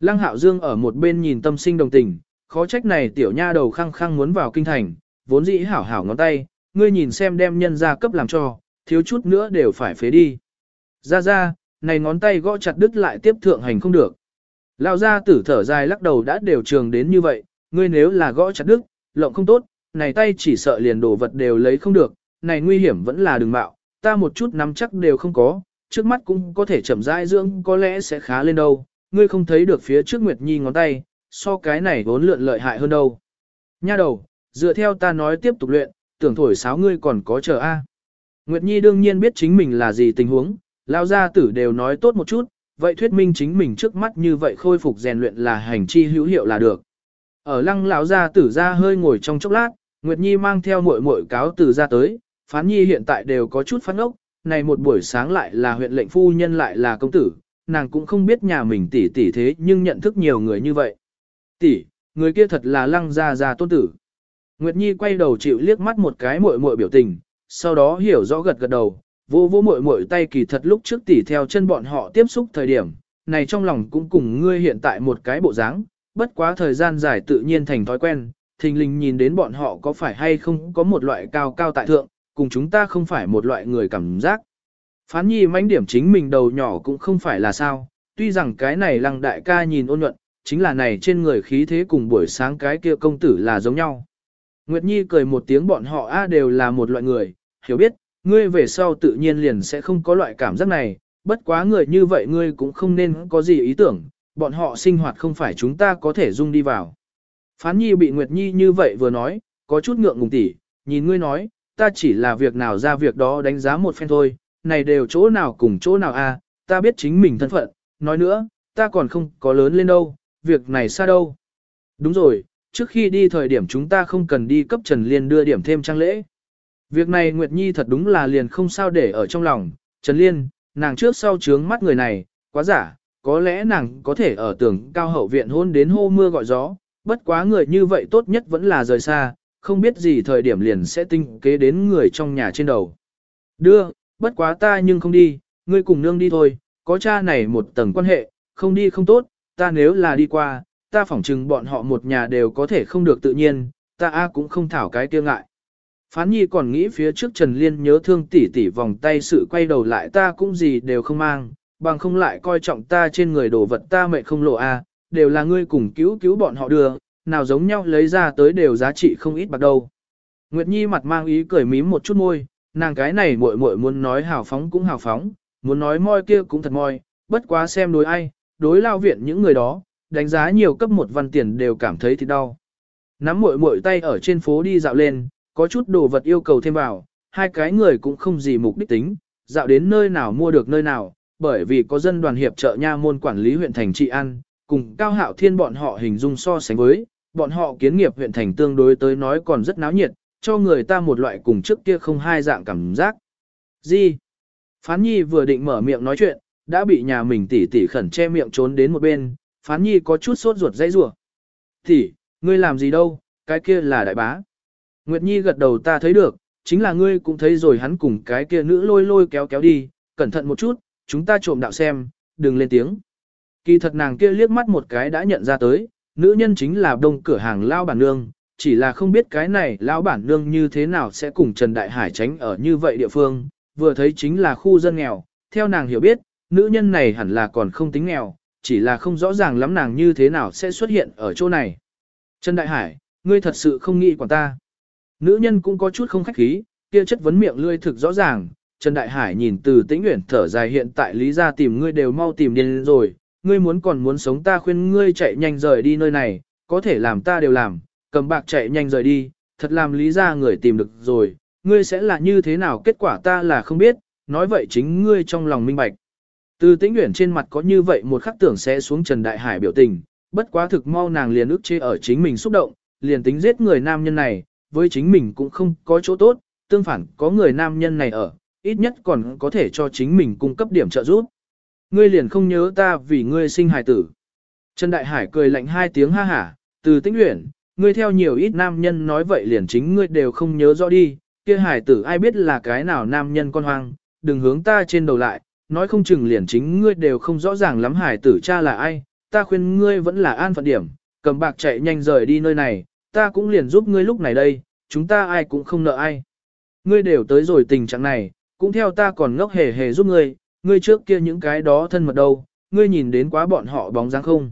Lăng Hạo Dương ở một bên nhìn tâm sinh đồng tình, khó trách này tiểu nha đầu khăng khăng muốn vào kinh thành, vốn dĩ hảo hảo ngón tay, ngươi nhìn xem đem nhân ra cấp làm cho, thiếu chút nữa đều phải phế đi. Ra ra, này ngón tay gõ chặt đứt lại tiếp thượng hành không được. Lão gia tử thở dài lắc đầu đã đều trường đến như vậy, ngươi nếu là gõ chặt đứt, lộng không tốt, này tay chỉ sợ liền đồ vật đều lấy không được, này nguy hiểm vẫn là đừng mạo, ta một chút nắm chắc đều không có, trước mắt cũng có thể chậm rãi dưỡng có lẽ sẽ khá lên đâu, ngươi không thấy được phía trước Nguyệt Nhi ngón tay, so cái này vốn lượn lợi hại hơn đâu. Nha đầu, dựa theo ta nói tiếp tục luyện, tưởng thổi sáo ngươi còn có chờ a. Nguyệt Nhi đương nhiên biết chính mình là gì tình huống, lao gia tử đều nói tốt một chút, vậy thuyết minh chính mình trước mắt như vậy khôi phục rèn luyện là hành chi hữu hiệu là được. Ở lăng lão gia tử ra hơi ngồi trong chốc lát, Nguyệt Nhi mang theo muội muội cáo từ ra tới, phán nhi hiện tại đều có chút phát ốc, này một buổi sáng lại là huyện lệnh phu nhân lại là công tử, nàng cũng không biết nhà mình tỷ tỷ thế nhưng nhận thức nhiều người như vậy. Tỷ, người kia thật là lăng gia gia tôn tử. Nguyệt Nhi quay đầu chịu liếc mắt một cái muội muội biểu tình, sau đó hiểu rõ gật gật đầu, vô vô muội muội tay kỳ thật lúc trước tỷ theo chân bọn họ tiếp xúc thời điểm, này trong lòng cũng cùng ngươi hiện tại một cái bộ dáng, bất quá thời gian dài tự nhiên thành thói quen, thình lình nhìn đến bọn họ có phải hay không có một loại cao cao tại thượng, cùng chúng ta không phải một loại người cảm giác. Phán nhi manh điểm chính mình đầu nhỏ cũng không phải là sao, tuy rằng cái này lăng đại ca nhìn ôn nhuận, chính là này trên người khí thế cùng buổi sáng cái kia công tử là giống nhau. Nguyệt Nhi cười một tiếng bọn họ a đều là một loại người, hiểu biết, ngươi về sau tự nhiên liền sẽ không có loại cảm giác này, bất quá người như vậy ngươi cũng không nên có gì ý tưởng, bọn họ sinh hoạt không phải chúng ta có thể dung đi vào. Phán Nhi bị Nguyệt Nhi như vậy vừa nói, có chút ngượng ngùng tỉ, nhìn ngươi nói, ta chỉ là việc nào ra việc đó đánh giá một phen thôi, này đều chỗ nào cùng chỗ nào a, ta biết chính mình thân phận, nói nữa, ta còn không có lớn lên đâu, việc này xa đâu. Đúng rồi, trước khi đi thời điểm chúng ta không cần đi cấp Trần Liên đưa điểm thêm trang lễ. Việc này Nguyệt Nhi thật đúng là liền không sao để ở trong lòng, Trần Liên, nàng trước sau trướng mắt người này, quá giả, có lẽ nàng có thể ở tường cao hậu viện hôn đến hô mưa gọi gió, bất quá người như vậy tốt nhất vẫn là rời xa, không biết gì thời điểm liền sẽ tinh kế đến người trong nhà trên đầu. Đưa, bất quá ta nhưng không đi, ngươi cùng nương đi thôi, có cha này một tầng quan hệ, không đi không tốt, ta nếu là đi qua, ta phỏng chừng bọn họ một nhà đều có thể không được tự nhiên, ta a cũng không thảo cái tiêu ngại. Phán nhi còn nghĩ phía trước Trần Liên nhớ thương tỉ tỉ vòng tay sự quay đầu lại ta cũng gì đều không mang, bằng không lại coi trọng ta trên người đồ vật ta mẹ không lộ a, đều là ngươi cùng cứu cứu bọn họ đưa, nào giống nhau lấy ra tới đều giá trị không ít bạc đâu. Nguyệt Nhi mặt mang ý cười mím một chút môi, nàng cái này muội muội muốn nói hào phóng cũng hào phóng, muốn nói moi kia cũng thật moi, bất quá xem đối ai, đối lao viện những người đó, đánh giá nhiều cấp một văn tiền đều cảm thấy thì đau. Nắm muội muội tay ở trên phố đi dạo lên, có chút đồ vật yêu cầu thêm vào, hai cái người cũng không gì mục đích tính, dạo đến nơi nào mua được nơi nào, bởi vì có dân đoàn hiệp trợ nha môn quản lý huyện thành trị an, cùng cao hạo thiên bọn họ hình dung so sánh với, bọn họ kiến nghiệp huyện thành tương đối tới nói còn rất náo nhiệt, cho người ta một loại cùng trước kia không hai dạng cảm giác. Gì? Phán Nhi vừa định mở miệng nói chuyện, đã bị nhà mình tỉ tỉ khẩn che miệng trốn đến một bên, Phán Nhi có chút sốt ruột dây rủa. Tỷ, ngươi làm gì đâu, cái kia là đại bá. Nguyệt Nhi gật đầu ta thấy được, chính là ngươi cũng thấy rồi hắn cùng cái kia nữ lôi lôi kéo kéo đi, cẩn thận một chút, chúng ta trộm đạo xem, đừng lên tiếng. Kỳ thật nàng kia liếc mắt một cái đã nhận ra tới, nữ nhân chính là đông cửa hàng lao bản nương, chỉ là không biết cái này lao bản nương như thế nào sẽ cùng Trần Đại Hải tránh ở như vậy địa phương, vừa thấy chính là khu dân nghèo, theo nàng hiểu biết, nữ nhân này hẳn là còn không tính nghèo, chỉ là không rõ ràng lắm nàng như thế nào sẽ xuất hiện ở chỗ này. Trần Đại Hải, ngươi thật sự không nghĩ quản ta. Nữ nhân cũng có chút không khách khí, kia chất vấn miệng lươi thực rõ ràng, Trần Đại Hải nhìn từ tĩnh nguyện thở dài hiện tại lý ra tìm ngươi đều mau tìm đến rồi, ngươi muốn còn muốn sống ta khuyên ngươi chạy nhanh rời đi nơi này, có thể làm ta đều làm, cầm bạc chạy nhanh rời đi, thật làm lý ra người tìm được rồi, ngươi sẽ là như thế nào kết quả ta là không biết, nói vậy chính ngươi trong lòng minh bạch. Từ tĩnh nguyện trên mặt có như vậy một khắc tưởng sẽ xuống Trần Đại Hải biểu tình, bất quá thực mau nàng liền ức chế ở chính mình xúc động, liền tính giết người nam nhân này, với chính mình cũng không có chỗ tốt, tương phản có người nam nhân này ở, ít nhất còn có thể cho chính mình cung cấp điểm trợ giúp. Ngươi liền không nhớ ta vì ngươi sinh hài tử. Trần Đại Hải cười lạnh hai tiếng ha hả, từ tĩnh luyện, ngươi theo nhiều ít nam nhân nói vậy liền chính ngươi đều không nhớ rõ đi, kia hài tử ai biết là cái nào nam nhân con hoang, đừng hướng ta trên đầu lại, nói không chừng liền chính ngươi đều không rõ ràng lắm hải tử cha là ai, ta khuyên ngươi vẫn là an phận điểm, cầm bạc chạy nhanh rời đi nơi này, ta cũng liền giúp ngươi lúc này đây, chúng ta ai cũng không nợ ai. Ngươi đều tới rồi tình trạng này, cũng theo ta còn ngốc hề hề giúp ngươi, ngươi trước kia những cái đó thân mật đâu, ngươi nhìn đến quá bọn họ bóng dáng không.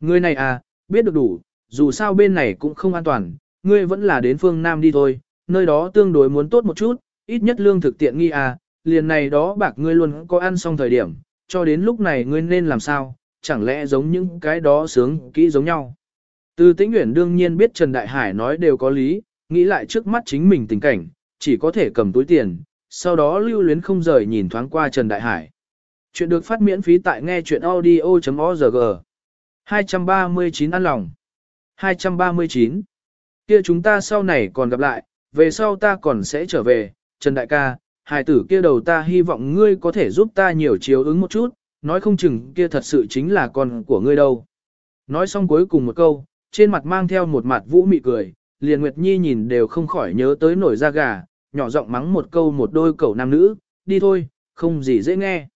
Ngươi này à, biết được đủ, dù sao bên này cũng không an toàn, ngươi vẫn là đến phương Nam đi thôi, nơi đó tương đối muốn tốt một chút, ít nhất lương thực tiện nghi à, liền này đó bạc ngươi luôn có ăn xong thời điểm, cho đến lúc này ngươi nên làm sao, chẳng lẽ giống những cái đó sướng kỹ giống nhau. Từ tĩnh nguyện đương nhiên biết Trần Đại Hải nói đều có lý, nghĩ lại trước mắt chính mình tình cảnh, chỉ có thể cầm túi tiền, sau đó lưu luyến không rời nhìn thoáng qua Trần Đại Hải. Chuyện được phát miễn phí tại nghe chuyện audio.org. 239 ăn lòng. 239. Kia chúng ta sau này còn gặp lại, về sau ta còn sẽ trở về, Trần Đại ca, hài tử kia đầu ta hy vọng ngươi có thể giúp ta nhiều chiếu ứng một chút, nói không chừng kia thật sự chính là con của ngươi đâu. Nói xong cuối cùng một câu, trên mặt mang theo một mặt vũ mị cười, liền Nguyệt Nhi nhìn đều không khỏi nhớ tới nổi da gà, nhỏ giọng mắng một câu một đôi cậu nam nữ, đi thôi, không gì dễ nghe.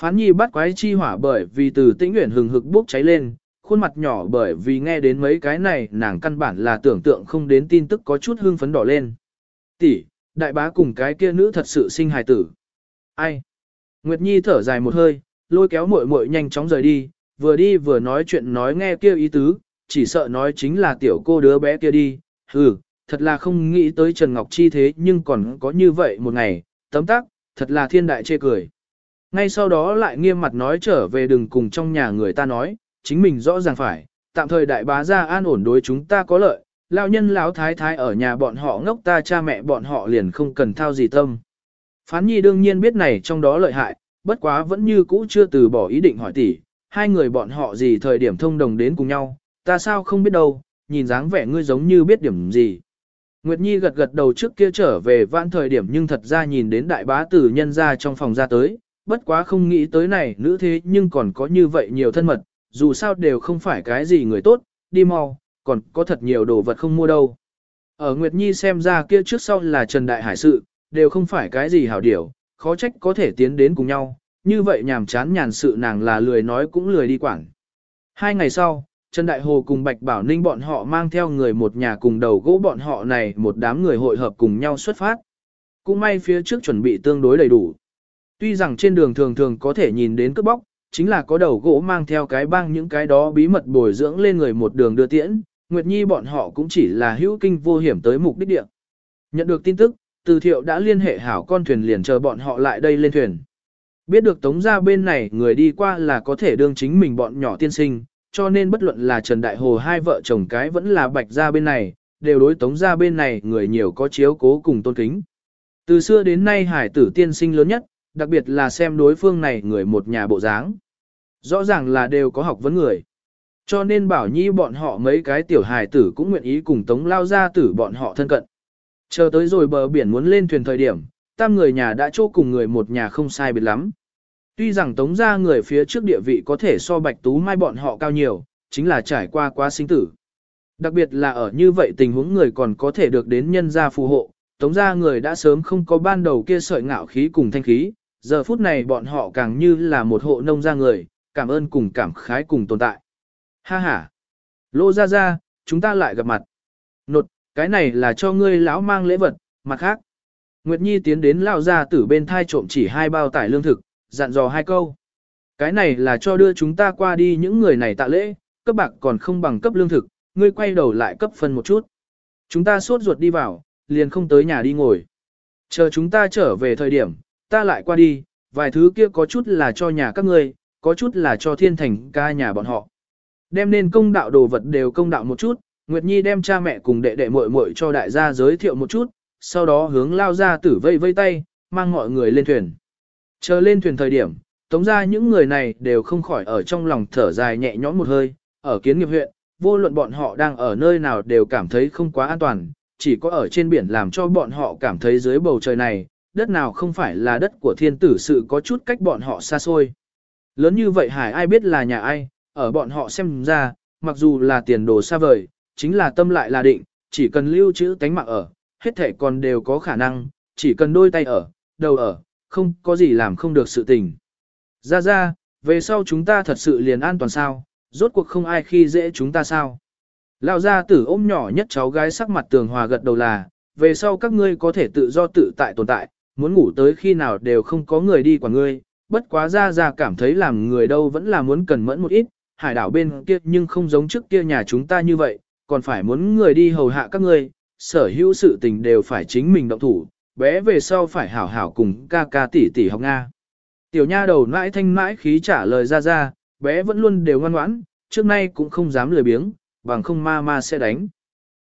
Phán Nhi bắt quái chi hỏa bởi vì từ tĩnh nguyện hừng hực bốc cháy lên, khuôn mặt nhỏ bởi vì nghe đến mấy cái này nàng căn bản là tưởng tượng không đến tin tức có chút hương phấn đỏ lên. Tỷ, đại bá cùng cái kia nữ thật sự sinh hài tử. Ai? Nguyệt Nhi thở dài một hơi, lôi kéo muội muội nhanh chóng rời đi, vừa đi vừa nói chuyện nói nghe kia ý tứ, chỉ sợ nói chính là tiểu cô đứa bé kia đi, hừ, thật là không nghĩ tới Trần Ngọc Chi thế nhưng còn có như vậy một ngày, tấm tắc, thật là thiên đại chê cười. Ngay sau đó lại nghiêm mặt nói trở về đừng cùng trong nhà người ta nói, chính mình rõ ràng phải, tạm thời đại bá ra an ổn đối chúng ta có lợi, lao nhân lão thái thái ở nhà bọn họ ngốc ta cha mẹ bọn họ liền không cần thao gì tâm. Phán nhi đương nhiên biết này trong đó lợi hại, bất quá vẫn như cũ chưa từ bỏ ý định hỏi tỷ, hai người bọn họ gì thời điểm thông đồng đến cùng nhau, ta sao không biết đâu, nhìn dáng vẻ ngươi giống như biết điểm gì. Nguyệt Nhi gật gật đầu trước kia trở về vãn thời điểm nhưng thật ra nhìn đến đại bá tử nhân ra trong phòng ra tới, bất quá không nghĩ tới này nữ thế nhưng còn có như vậy nhiều thân mật, dù sao đều không phải cái gì người tốt, đi mau, còn có thật nhiều đồ vật không mua đâu. Ở Nguyệt Nhi xem ra kia trước sau là Trần Đại Hải sự, đều không phải cái gì hảo điểu, khó trách có thể tiến đến cùng nhau, như vậy nhàm chán nhàn sự nàng là lười nói cũng lười đi quảng. Hai ngày sau, Trần Đại Hồ cùng Bạch Bảo Ninh bọn họ mang theo người một nhà cùng đầu gỗ bọn họ này một đám người hội hợp cùng nhau xuất phát. Cũng may phía trước chuẩn bị tương đối đầy đủ. Tuy rằng trên đường thường thường có thể nhìn đến cướp bóc, chính là có đầu gỗ mang theo cái băng những cái đó bí mật bồi dưỡng lên người một đường đưa tiễn, Nguyệt Nhi bọn họ cũng chỉ là hữu kinh vô hiểm tới mục đích địa. Nhận được tin tức, từ thiệu đã liên hệ hảo con thuyền liền chờ bọn họ lại đây lên thuyền. Biết được tống ra bên này người đi qua là có thể đương chính mình bọn nhỏ tiên sinh, cho nên bất luận là Trần Đại Hồ hai vợ chồng cái vẫn là bạch ra bên này, đều đối tống ra bên này người nhiều có chiếu cố cùng tôn kính. Từ xưa đến nay hải tử tiên sinh lớn nhất, đặc biệt là xem đối phương này người một nhà bộ dáng. Rõ ràng là đều có học vấn người. Cho nên bảo nhi bọn họ mấy cái tiểu hài tử cũng nguyện ý cùng tống lao ra tử bọn họ thân cận. Chờ tới rồi bờ biển muốn lên thuyền thời điểm, tam người nhà đã chỗ cùng người một nhà không sai biệt lắm. Tuy rằng tống ra người phía trước địa vị có thể so bạch tú mai bọn họ cao nhiều, chính là trải qua quá sinh tử. Đặc biệt là ở như vậy tình huống người còn có thể được đến nhân gia phù hộ, tống ra người đã sớm không có ban đầu kia sợi ngạo khí cùng thanh khí, giờ phút này bọn họ càng như là một hộ nông gia người, cảm ơn cùng cảm khái cùng tồn tại. Ha ha! Lô ra ra, chúng ta lại gặp mặt. Nột, cái này là cho ngươi lão mang lễ vật, mặt khác. Nguyệt Nhi tiến đến lão gia tử bên thai trộm chỉ hai bao tải lương thực, dặn dò hai câu. Cái này là cho đưa chúng ta qua đi những người này tạ lễ, cấp bạc còn không bằng cấp lương thực, ngươi quay đầu lại cấp phân một chút. Chúng ta suốt ruột đi vào, liền không tới nhà đi ngồi. Chờ chúng ta trở về thời điểm, ta lại qua đi, vài thứ kia có chút là cho nhà các ngươi, có chút là cho thiên thành ca nhà bọn họ. Đem nên công đạo đồ vật đều công đạo một chút, Nguyệt Nhi đem cha mẹ cùng đệ đệ muội muội cho đại gia giới thiệu một chút, sau đó hướng lao ra tử vây vây tay, mang mọi người lên thuyền. Chờ lên thuyền thời điểm, tống ra những người này đều không khỏi ở trong lòng thở dài nhẹ nhõm một hơi, ở kiến nghiệp huyện, vô luận bọn họ đang ở nơi nào đều cảm thấy không quá an toàn, chỉ có ở trên biển làm cho bọn họ cảm thấy dưới bầu trời này, đất nào không phải là đất của thiên tử sự có chút cách bọn họ xa xôi. Lớn như vậy hải ai biết là nhà ai, ở bọn họ xem ra, mặc dù là tiền đồ xa vời, chính là tâm lại là định, chỉ cần lưu trữ tánh mạng ở, hết thể còn đều có khả năng, chỉ cần đôi tay ở, đầu ở, không có gì làm không được sự tình. Ra ra, về sau chúng ta thật sự liền an toàn sao, rốt cuộc không ai khi dễ chúng ta sao. Lão gia tử ôm nhỏ nhất cháu gái sắc mặt tường hòa gật đầu là, về sau các ngươi có thể tự do tự tại tồn tại, muốn ngủ tới khi nào đều không có người đi quản ngươi, bất quá ra ra cảm thấy làm người đâu vẫn là muốn cần mẫn một ít, hải đảo bên kia nhưng không giống trước kia nhà chúng ta như vậy, còn phải muốn người đi hầu hạ các ngươi, sở hữu sự tình đều phải chính mình động thủ, bé về sau phải hảo hảo cùng ca ca tỷ tỷ học Nga. Tiểu nha đầu mãi thanh mãi khí trả lời ra ra, bé vẫn luôn đều ngoan ngoãn, trước nay cũng không dám lười biếng, bằng không ma ma sẽ đánh.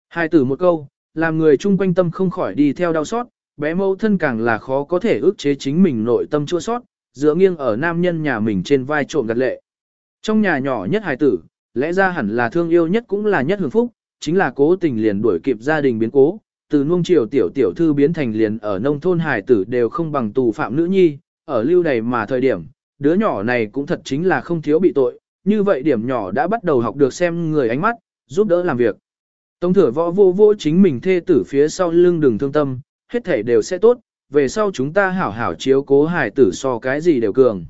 Hai tử một câu, làm người chung quanh tâm không khỏi đi theo đau xót, bé mẫu thân càng là khó có thể ức chế chính mình nội tâm chua xót, dựa nghiêng ở nam nhân nhà mình trên vai trộm gật lệ. Trong nhà nhỏ nhất hài tử, lẽ ra hẳn là thương yêu nhất cũng là nhất hưởng phúc, chính là cố tình liền đuổi kịp gia đình biến cố, từ nuông chiều tiểu tiểu thư biến thành liền ở nông thôn hài tử đều không bằng tù phạm nữ nhi, ở lưu đầy mà thời điểm, đứa nhỏ này cũng thật chính là không thiếu bị tội, như vậy điểm nhỏ đã bắt đầu học được xem người ánh mắt, giúp đỡ làm việc. Tống thừa võ vô vô chính mình thê tử phía sau lưng đừng thương tâm, hết thể đều sẽ tốt, về sau chúng ta hảo hảo chiếu cố hài tử so cái gì đều cường.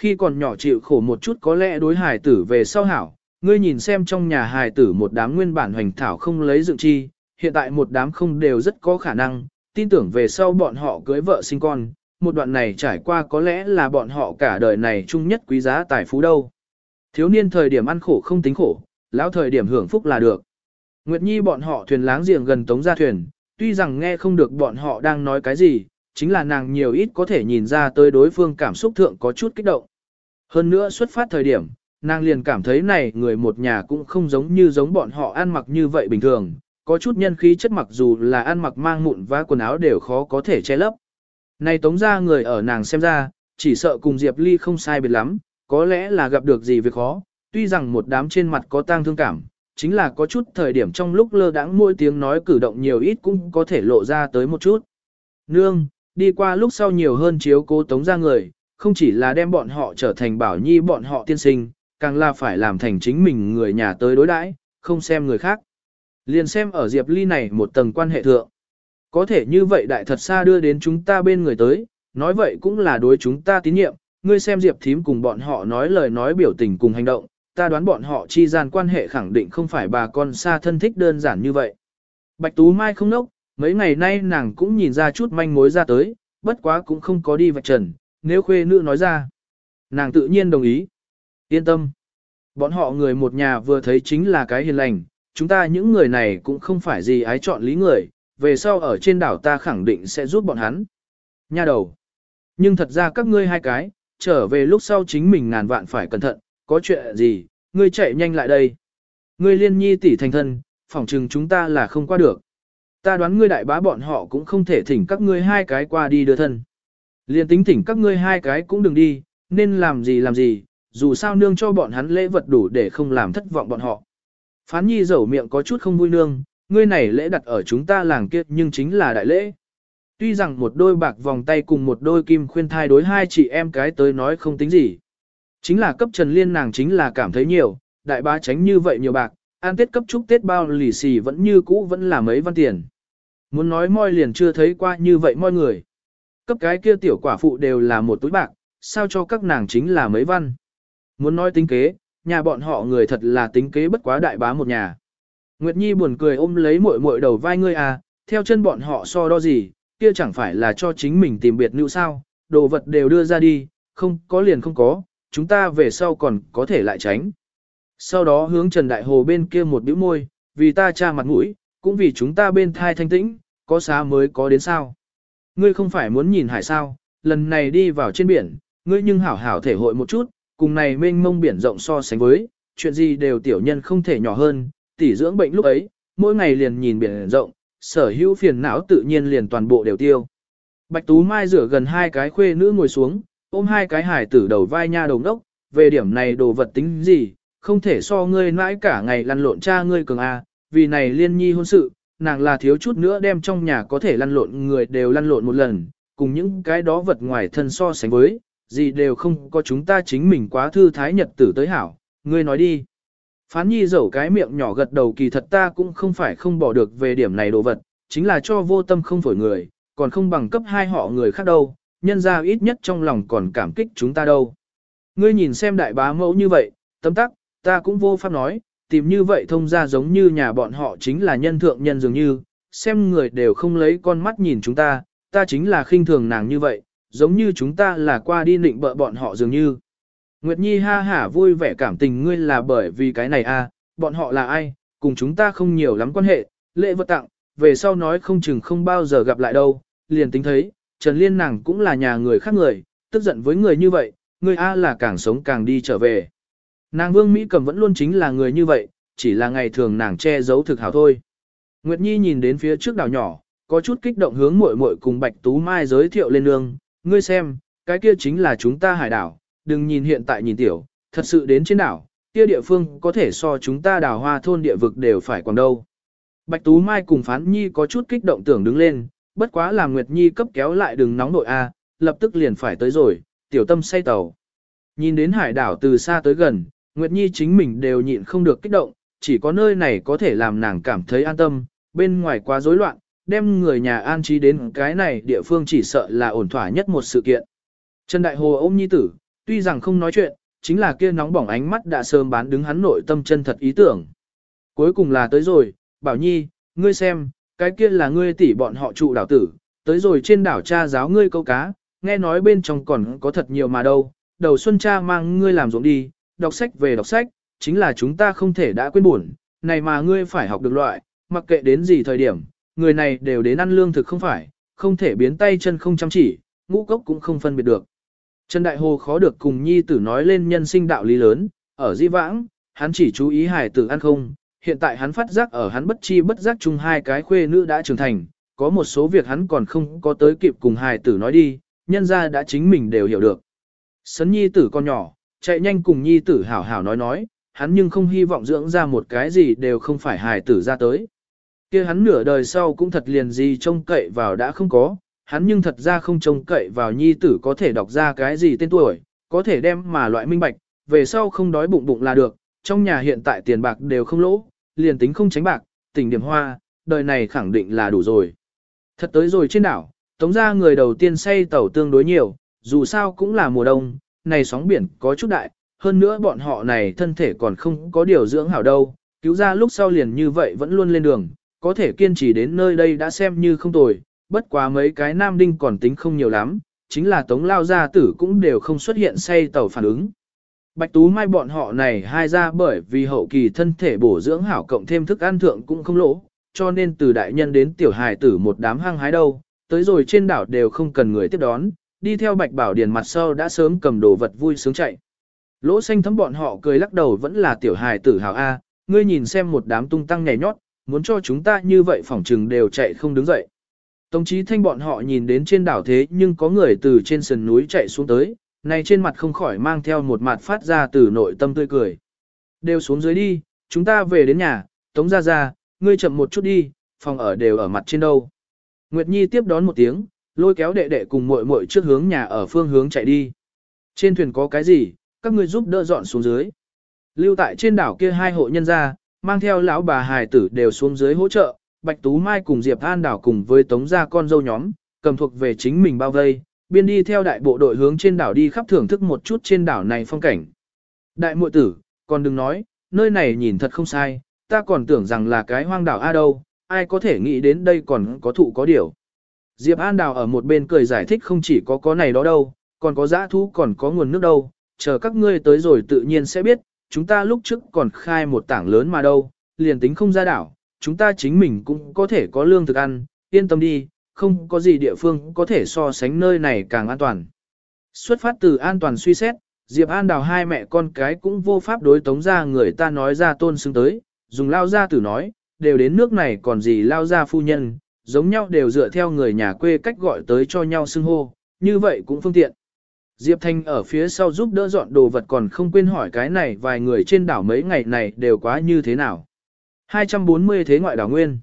Khi còn nhỏ chịu khổ một chút có lẽ đối hài tử về sau hảo, ngươi nhìn xem trong nhà hài tử một đám nguyên bản hoành thảo không lấy dựng chi, hiện tại một đám không đều rất có khả năng, tin tưởng về sau bọn họ cưới vợ sinh con, một đoạn này trải qua có lẽ là bọn họ cả đời này chung nhất quý giá tài phú đâu. Thiếu niên thời điểm ăn khổ không tính khổ, lão thời điểm hưởng phúc là được. Nguyệt Nhi bọn họ thuyền láng giềng gần tống ra thuyền, tuy rằng nghe không được bọn họ đang nói cái gì, chính là nàng nhiều ít có thể nhìn ra tới đối phương cảm xúc thượng có chút kích động. Hơn nữa xuất phát thời điểm, nàng liền cảm thấy này người một nhà cũng không giống như giống bọn họ ăn mặc như vậy bình thường, có chút nhân khí chất mặc dù là ăn mặc mang mụn và quần áo đều khó có thể che lấp. Này tống ra người ở nàng xem ra, chỉ sợ cùng Diệp Ly không sai biệt lắm, có lẽ là gặp được gì việc khó, tuy rằng một đám trên mặt có tang thương cảm, chính là có chút thời điểm trong lúc lơ đãng môi tiếng nói cử động nhiều ít cũng có thể lộ ra tới một chút. Nương, đi qua lúc sau nhiều hơn chiếu cố tống ra người, không chỉ là đem bọn họ trở thành bảo nhi bọn họ tiên sinh, càng là phải làm thành chính mình người nhà tới đối đãi, không xem người khác. Liền xem ở Diệp Ly này một tầng quan hệ thượng. Có thể như vậy đại thật xa đưa đến chúng ta bên người tới, nói vậy cũng là đối chúng ta tín nhiệm, ngươi xem Diệp thím cùng bọn họ nói lời nói biểu tình cùng hành động, ta đoán bọn họ chi gian quan hệ khẳng định không phải bà con xa thân thích đơn giản như vậy. Bạch Tú Mai không nốc, mấy ngày nay nàng cũng nhìn ra chút manh mối ra tới, bất quá cũng không có đi vạch trần, nếu khuê nữ nói ra. Nàng tự nhiên đồng ý. Yên tâm. Bọn họ người một nhà vừa thấy chính là cái hiền lành, chúng ta những người này cũng không phải gì ái chọn lý người, về sau ở trên đảo ta khẳng định sẽ giúp bọn hắn. Nha đầu. Nhưng thật ra các ngươi hai cái, trở về lúc sau chính mình ngàn vạn phải cẩn thận, có chuyện gì, ngươi chạy nhanh lại đây. Ngươi liên nhi tỷ thành thân, phỏng chừng chúng ta là không qua được. Ta đoán ngươi đại bá bọn họ cũng không thể thỉnh các ngươi hai cái qua đi đưa thân. Liên tính thỉnh các ngươi hai cái cũng đừng đi, nên làm gì làm gì, dù sao nương cho bọn hắn lễ vật đủ để không làm thất vọng bọn họ. Phán nhi dẩu miệng có chút không vui nương, ngươi này lễ đặt ở chúng ta làng kia nhưng chính là đại lễ. Tuy rằng một đôi bạc vòng tay cùng một đôi kim khuyên thai đối hai chị em cái tới nói không tính gì. Chính là cấp Trần Liên nàng chính là cảm thấy nhiều, đại bá tránh như vậy nhiều bạc, an tết cấp chúc tết bao lì xì vẫn như cũ vẫn là mấy văn tiền. Muốn nói moi liền chưa thấy qua như vậy moi người. Cấp cái kia tiểu quả phụ đều là một túi bạc, sao cho các nàng chính là mấy văn. Muốn nói tính kế, nhà bọn họ người thật là tính kế bất quá đại bá một nhà. Nguyệt Nhi buồn cười ôm lấy muội muội đầu vai ngươi à, theo chân bọn họ so đo gì, kia chẳng phải là cho chính mình tìm biệt nữ sao, đồ vật đều đưa ra đi, không có liền không có, chúng ta về sau còn có thể lại tránh. Sau đó hướng Trần Đại Hồ bên kia một bĩu môi, vì ta cha mặt mũi, cũng vì chúng ta bên thai thanh tĩnh, có xá mới có đến sao. Ngươi không phải muốn nhìn hải sao, lần này đi vào trên biển, ngươi nhưng hảo hảo thể hội một chút, cùng này mênh mông biển rộng so sánh với, chuyện gì đều tiểu nhân không thể nhỏ hơn, tỷ dưỡng bệnh lúc ấy, mỗi ngày liền nhìn biển rộng, sở hữu phiền não tự nhiên liền toàn bộ đều tiêu. Bạch Tú Mai rửa gần hai cái khuê nữ ngồi xuống, ôm hai cái hải tử đầu vai nha đầu đốc, về điểm này đồ vật tính gì, không thể so ngươi mãi cả ngày lăn lộn cha ngươi cường a, vì này liên nhi hôn sự, nàng là thiếu chút nữa đem trong nhà có thể lăn lộn người đều lăn lộn một lần, cùng những cái đó vật ngoài thân so sánh với, gì đều không có chúng ta chính mình quá thư thái nhật tử tới hảo, ngươi nói đi. Phán nhi dẫu cái miệng nhỏ gật đầu kỳ thật ta cũng không phải không bỏ được về điểm này đồ vật, chính là cho vô tâm không phổi người, còn không bằng cấp hai họ người khác đâu, nhân ra ít nhất trong lòng còn cảm kích chúng ta đâu. Ngươi nhìn xem đại bá mẫu như vậy, tấm tắc, ta cũng vô pháp nói, tìm như vậy thông ra giống như nhà bọn họ chính là nhân thượng nhân dường như, xem người đều không lấy con mắt nhìn chúng ta, ta chính là khinh thường nàng như vậy, giống như chúng ta là qua đi nịnh bợ bọn họ dường như. Nguyệt Nhi ha hả vui vẻ cảm tình ngươi là bởi vì cái này à, bọn họ là ai, cùng chúng ta không nhiều lắm quan hệ, lễ vật tặng, về sau nói không chừng không bao giờ gặp lại đâu, liền tính thấy, Trần Liên nàng cũng là nhà người khác người, tức giận với người như vậy, người A là càng sống càng đi trở về. Nàng Vương Mỹ Cầm vẫn luôn chính là người như vậy, chỉ là ngày thường nàng che giấu thực hảo thôi. Nguyệt Nhi nhìn đến phía trước đảo nhỏ, có chút kích động hướng muội muội cùng Bạch Tú Mai giới thiệu lên nương, ngươi xem, cái kia chính là chúng ta hải đảo, đừng nhìn hiện tại nhìn tiểu, thật sự đến trên đảo, kia địa phương có thể so chúng ta đảo hoa thôn địa vực đều phải còn đâu. Bạch Tú Mai cùng Phán Nhi có chút kích động tưởng đứng lên, bất quá làm Nguyệt Nhi cấp kéo lại đừng nóng nội a, lập tức liền phải tới rồi, tiểu tâm say tàu. Nhìn đến hải đảo từ xa tới gần, Nguyệt Nhi chính mình đều nhịn không được kích động, chỉ có nơi này có thể làm nàng cảm thấy an tâm, bên ngoài quá rối loạn, đem người nhà an trí đến cái này địa phương chỉ sợ là ổn thỏa nhất một sự kiện. Trần Đại Hồ ôm Nhi tử, tuy rằng không nói chuyện, chính là kia nóng bỏng ánh mắt đã sớm bán đứng hắn nội tâm chân thật ý tưởng. Cuối cùng là tới rồi, Bảo Nhi, ngươi xem, cái kia là ngươi tỷ bọn họ trụ đảo tử, tới rồi trên đảo cha giáo ngươi câu cá, nghe nói bên trong còn có thật nhiều mà đâu, đầu xuân cha mang ngươi làm ruộng đi, đọc sách về đọc sách, chính là chúng ta không thể đã quên buồn, này mà ngươi phải học được loại, mặc kệ đến gì thời điểm, người này đều đến ăn lương thực không phải, không thể biến tay chân không chăm chỉ, ngũ cốc cũng không phân biệt được. Trần Đại Hồ khó được cùng nhi tử nói lên nhân sinh đạo lý lớn, ở di vãng, hắn chỉ chú ý hài tử ăn không, hiện tại hắn phát giác ở hắn bất chi bất giác chung hai cái khuê nữ đã trưởng thành, có một số việc hắn còn không có tới kịp cùng hài tử nói đi, nhân ra đã chính mình đều hiểu được. Sấn nhi tử con nhỏ, chạy nhanh cùng nhi tử hảo hảo nói nói, hắn nhưng không hy vọng dưỡng ra một cái gì đều không phải hài tử ra tới. kia hắn nửa đời sau cũng thật liền gì trông cậy vào đã không có, hắn nhưng thật ra không trông cậy vào nhi tử có thể đọc ra cái gì tên tuổi, có thể đem mà loại minh bạch, về sau không đói bụng bụng là được, trong nhà hiện tại tiền bạc đều không lỗ, liền tính không tránh bạc, tỉnh điểm hoa, đời này khẳng định là đủ rồi. Thật tới rồi trên đảo, tống ra người đầu tiên say tàu tương đối nhiều, dù sao cũng là mùa đông, này sóng biển có chút đại, hơn nữa bọn họ này thân thể còn không có điều dưỡng hảo đâu, cứu ra lúc sau liền như vậy vẫn luôn lên đường, có thể kiên trì đến nơi đây đã xem như không tồi, bất quá mấy cái nam đinh còn tính không nhiều lắm, chính là tống lao gia tử cũng đều không xuất hiện say tàu phản ứng. Bạch Tú Mai bọn họ này hai ra bởi vì hậu kỳ thân thể bổ dưỡng hảo cộng thêm thức ăn thượng cũng không lỗ, cho nên từ đại nhân đến tiểu hài tử một đám hăng hái đâu, tới rồi trên đảo đều không cần người tiếp đón, đi theo Bạch Bảo Điền mặt sau đã sớm cầm đồ vật vui sướng chạy. Lỗ xanh thấm bọn họ cười lắc đầu vẫn là tiểu hài tử hào A, ngươi nhìn xem một đám tung tăng nhảy nhót, muốn cho chúng ta như vậy phỏng trừng đều chạy không đứng dậy. Tống chí thanh bọn họ nhìn đến trên đảo thế nhưng có người từ trên sườn núi chạy xuống tới, này trên mặt không khỏi mang theo một mặt phát ra từ nội tâm tươi cười. Đều xuống dưới đi, chúng ta về đến nhà, tống ra ra, ngươi chậm một chút đi, phòng ở đều ở mặt trên đâu. Nguyệt Nhi tiếp đón một tiếng, lôi kéo đệ đệ cùng muội muội trước hướng nhà ở phương hướng chạy đi. Trên thuyền có cái gì, các ngươi giúp đỡ dọn xuống dưới. Lưu tại trên đảo kia hai hộ nhân gia, mang theo lão bà hài tử đều xuống dưới hỗ trợ, Bạch Tú Mai cùng Diệp An đảo cùng với tống gia con dâu nhóm, cầm thuộc về chính mình bao vây, biên đi theo đại bộ đội hướng trên đảo đi khắp thưởng thức một chút trên đảo này phong cảnh. Đại muội tử, còn đừng nói, nơi này nhìn thật không sai, ta còn tưởng rằng là cái hoang đảo A đâu, ai có thể nghĩ đến đây còn có thụ có điều. Diệp An Đào ở một bên cười giải thích không chỉ có có này đó đâu, còn có giã thú còn có nguồn nước đâu, chờ các ngươi tới rồi tự nhiên sẽ biết, chúng ta lúc trước còn khai một tảng lớn mà đâu, liền tính không ra đảo, chúng ta chính mình cũng có thể có lương thực ăn, yên tâm đi, không có gì địa phương có thể so sánh nơi này càng an toàn. Xuất phát từ an toàn suy xét, Diệp An Đào hai mẹ con cái cũng vô pháp đối tống ra người ta nói ra tôn xứng tới, dùng lao ra tử nói, đều đến nước này còn gì lao ra phu nhân, giống nhau đều dựa theo người nhà quê cách gọi tới cho nhau xưng hô, như vậy cũng phương tiện. Diệp Thanh ở phía sau giúp đỡ dọn đồ vật còn không quên hỏi cái này vài người trên đảo mấy ngày này đều quá như thế nào. 240 thế ngoại đảo nguyên.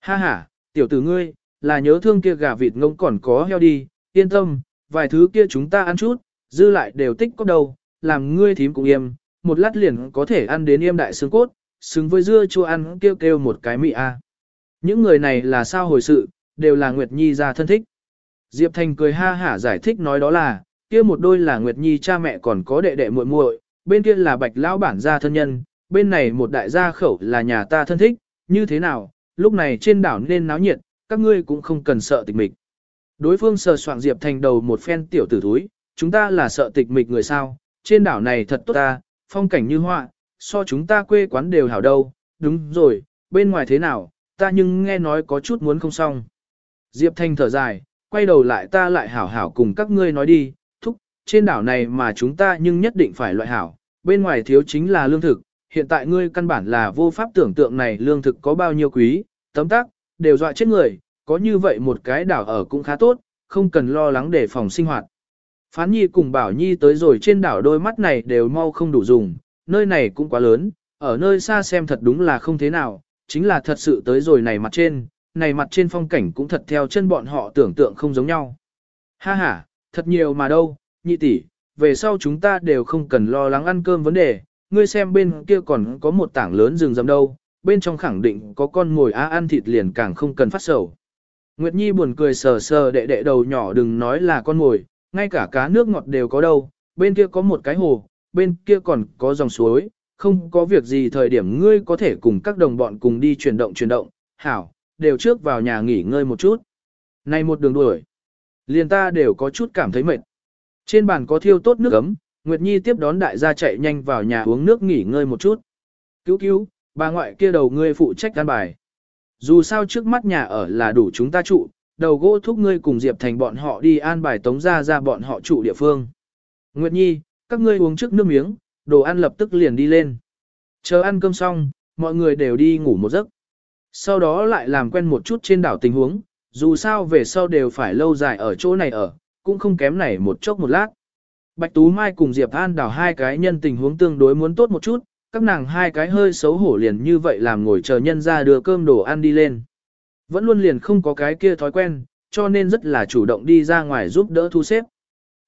Ha ha, tiểu tử ngươi, là nhớ thương kia gà vịt ngông còn có heo đi, yên tâm, vài thứ kia chúng ta ăn chút, dư lại đều tích có đâu, làm ngươi thím cũng yêm, một lát liền có thể ăn đến yêm đại xương cốt, xứng với dưa chua ăn kêu kêu một cái mị a. Những người này là sao hồi sự, đều là Nguyệt Nhi ra thân thích. Diệp Thành cười ha hả giải thích nói đó là, kia một đôi là Nguyệt Nhi cha mẹ còn có đệ đệ muội muội, bên kia là Bạch lão bản gia thân nhân, bên này một đại gia khẩu là nhà ta thân thích, như thế nào, lúc này trên đảo nên náo nhiệt, các ngươi cũng không cần sợ tịch mịch. Đối phương sờ soạng Diệp Thành đầu một phen tiểu tử thúi, chúng ta là sợ tịch mịch người sao, trên đảo này thật tốt ta, phong cảnh như họa, so chúng ta quê quán đều hảo đâu, đúng rồi, bên ngoài thế nào, ta nhưng nghe nói có chút muốn không xong. Diệp Thanh thở dài, quay đầu lại ta lại hảo hảo cùng các ngươi nói đi, thúc, trên đảo này mà chúng ta nhưng nhất định phải loại hảo, bên ngoài thiếu chính là lương thực, hiện tại ngươi căn bản là vô pháp tưởng tượng này lương thực có bao nhiêu quý, tấm tắc, đều dọa chết người, có như vậy một cái đảo ở cũng khá tốt, không cần lo lắng để phòng sinh hoạt. Phán Nhi cùng Bảo Nhi tới rồi trên đảo đôi mắt này đều mau không đủ dùng, nơi này cũng quá lớn, ở nơi xa xem thật đúng là không thế nào, chính là thật sự tới rồi này mặt trên, này mặt trên phong cảnh cũng thật theo chân bọn họ tưởng tượng không giống nhau. Ha ha, thật nhiều mà đâu, nhị tỷ, về sau chúng ta đều không cần lo lắng ăn cơm vấn đề, ngươi xem bên kia còn có một tảng lớn rừng rậm đâu, bên trong khẳng định có con ngồi á ăn thịt liền càng không cần phát sầu. Nguyệt Nhi buồn cười sờ sờ đệ đệ đầu nhỏ đừng nói là con ngồi, ngay cả cá nước ngọt đều có đâu, bên kia có một cái hồ, bên kia còn có dòng suối, không có việc gì thời điểm ngươi có thể cùng các đồng bọn cùng đi chuyển động chuyển động, hảo, đều trước vào nhà nghỉ ngơi một chút. Này một đường đuổi, liền ta đều có chút cảm thấy mệt. Trên bàn có thiêu tốt nước ấm, Nguyệt Nhi tiếp đón đại gia chạy nhanh vào nhà uống nước nghỉ ngơi một chút. Cứu cứu, bà ngoại kia đầu ngươi phụ trách căn bài. Dù sao trước mắt nhà ở là đủ chúng ta trụ, đầu gỗ thúc ngươi cùng Diệp Thành bọn họ đi an bài tống ra ra bọn họ trụ địa phương. Nguyệt Nhi, các ngươi uống trước nước miếng, đồ ăn lập tức liền đi lên. Chờ ăn cơm xong, mọi người đều đi ngủ một giấc. Sau đó lại làm quen một chút trên đảo tình huống, dù sao về sau đều phải lâu dài ở chỗ này ở, cũng không kém này một chốc một lát. Bạch Tú Mai cùng Diệp An đảo hai cái nhân tình huống tương đối muốn tốt một chút, các nàng hai cái hơi xấu hổ liền như vậy làm ngồi chờ nhân ra đưa cơm đồ ăn đi lên. Vẫn luôn liền không có cái kia thói quen, cho nên rất là chủ động đi ra ngoài giúp đỡ thu xếp.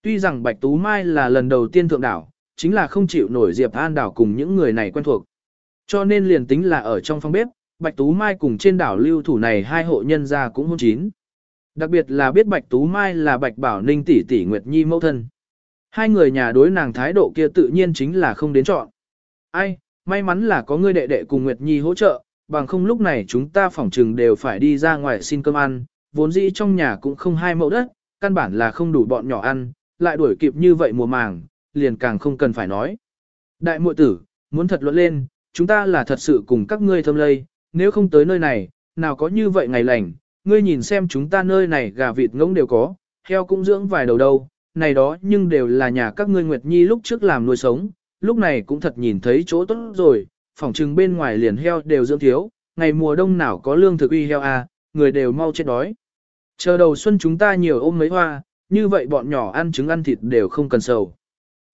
Tuy rằng Bạch Tú Mai là lần đầu tiên thượng đảo, chính là không chịu nổi Diệp An đảo cùng những người này quen thuộc. Cho nên liền tính là ở trong phòng bếp, Bạch Tú Mai cùng trên đảo lưu thủ này hai hộ nhân gia cũng hôn chín. Đặc biệt là biết Bạch Tú Mai là Bạch Bảo Ninh tỷ tỷ Nguyệt Nhi mẫu thân. Hai người nhà đối nàng thái độ kia tự nhiên chính là không đến chọn. Ai, may mắn là có người đệ đệ cùng Nguyệt Nhi hỗ trợ, bằng không lúc này chúng ta phỏng trừng đều phải đi ra ngoài xin cơm ăn, vốn dĩ trong nhà cũng không hai mẫu đất, căn bản là không đủ bọn nhỏ ăn, lại đuổi kịp như vậy mùa màng, liền càng không cần phải nói. Đại muội tử, muốn thật luận lên, chúng ta là thật sự cùng các ngươi thâm lây, nếu không tới nơi này, nào có như vậy ngày lành, ngươi nhìn xem chúng ta nơi này gà vịt ngỗng đều có, heo cũng dưỡng vài đầu đâu, này đó nhưng đều là nhà các ngươi Nguyệt Nhi lúc trước làm nuôi sống, lúc này cũng thật nhìn thấy chỗ tốt rồi, phòng trừng bên ngoài liền heo đều dưỡng thiếu, ngày mùa đông nào có lương thực uy heo à, người đều mau chết đói. Chờ đầu xuân chúng ta nhiều ôm mấy hoa, như vậy bọn nhỏ ăn trứng ăn thịt đều không cần sầu.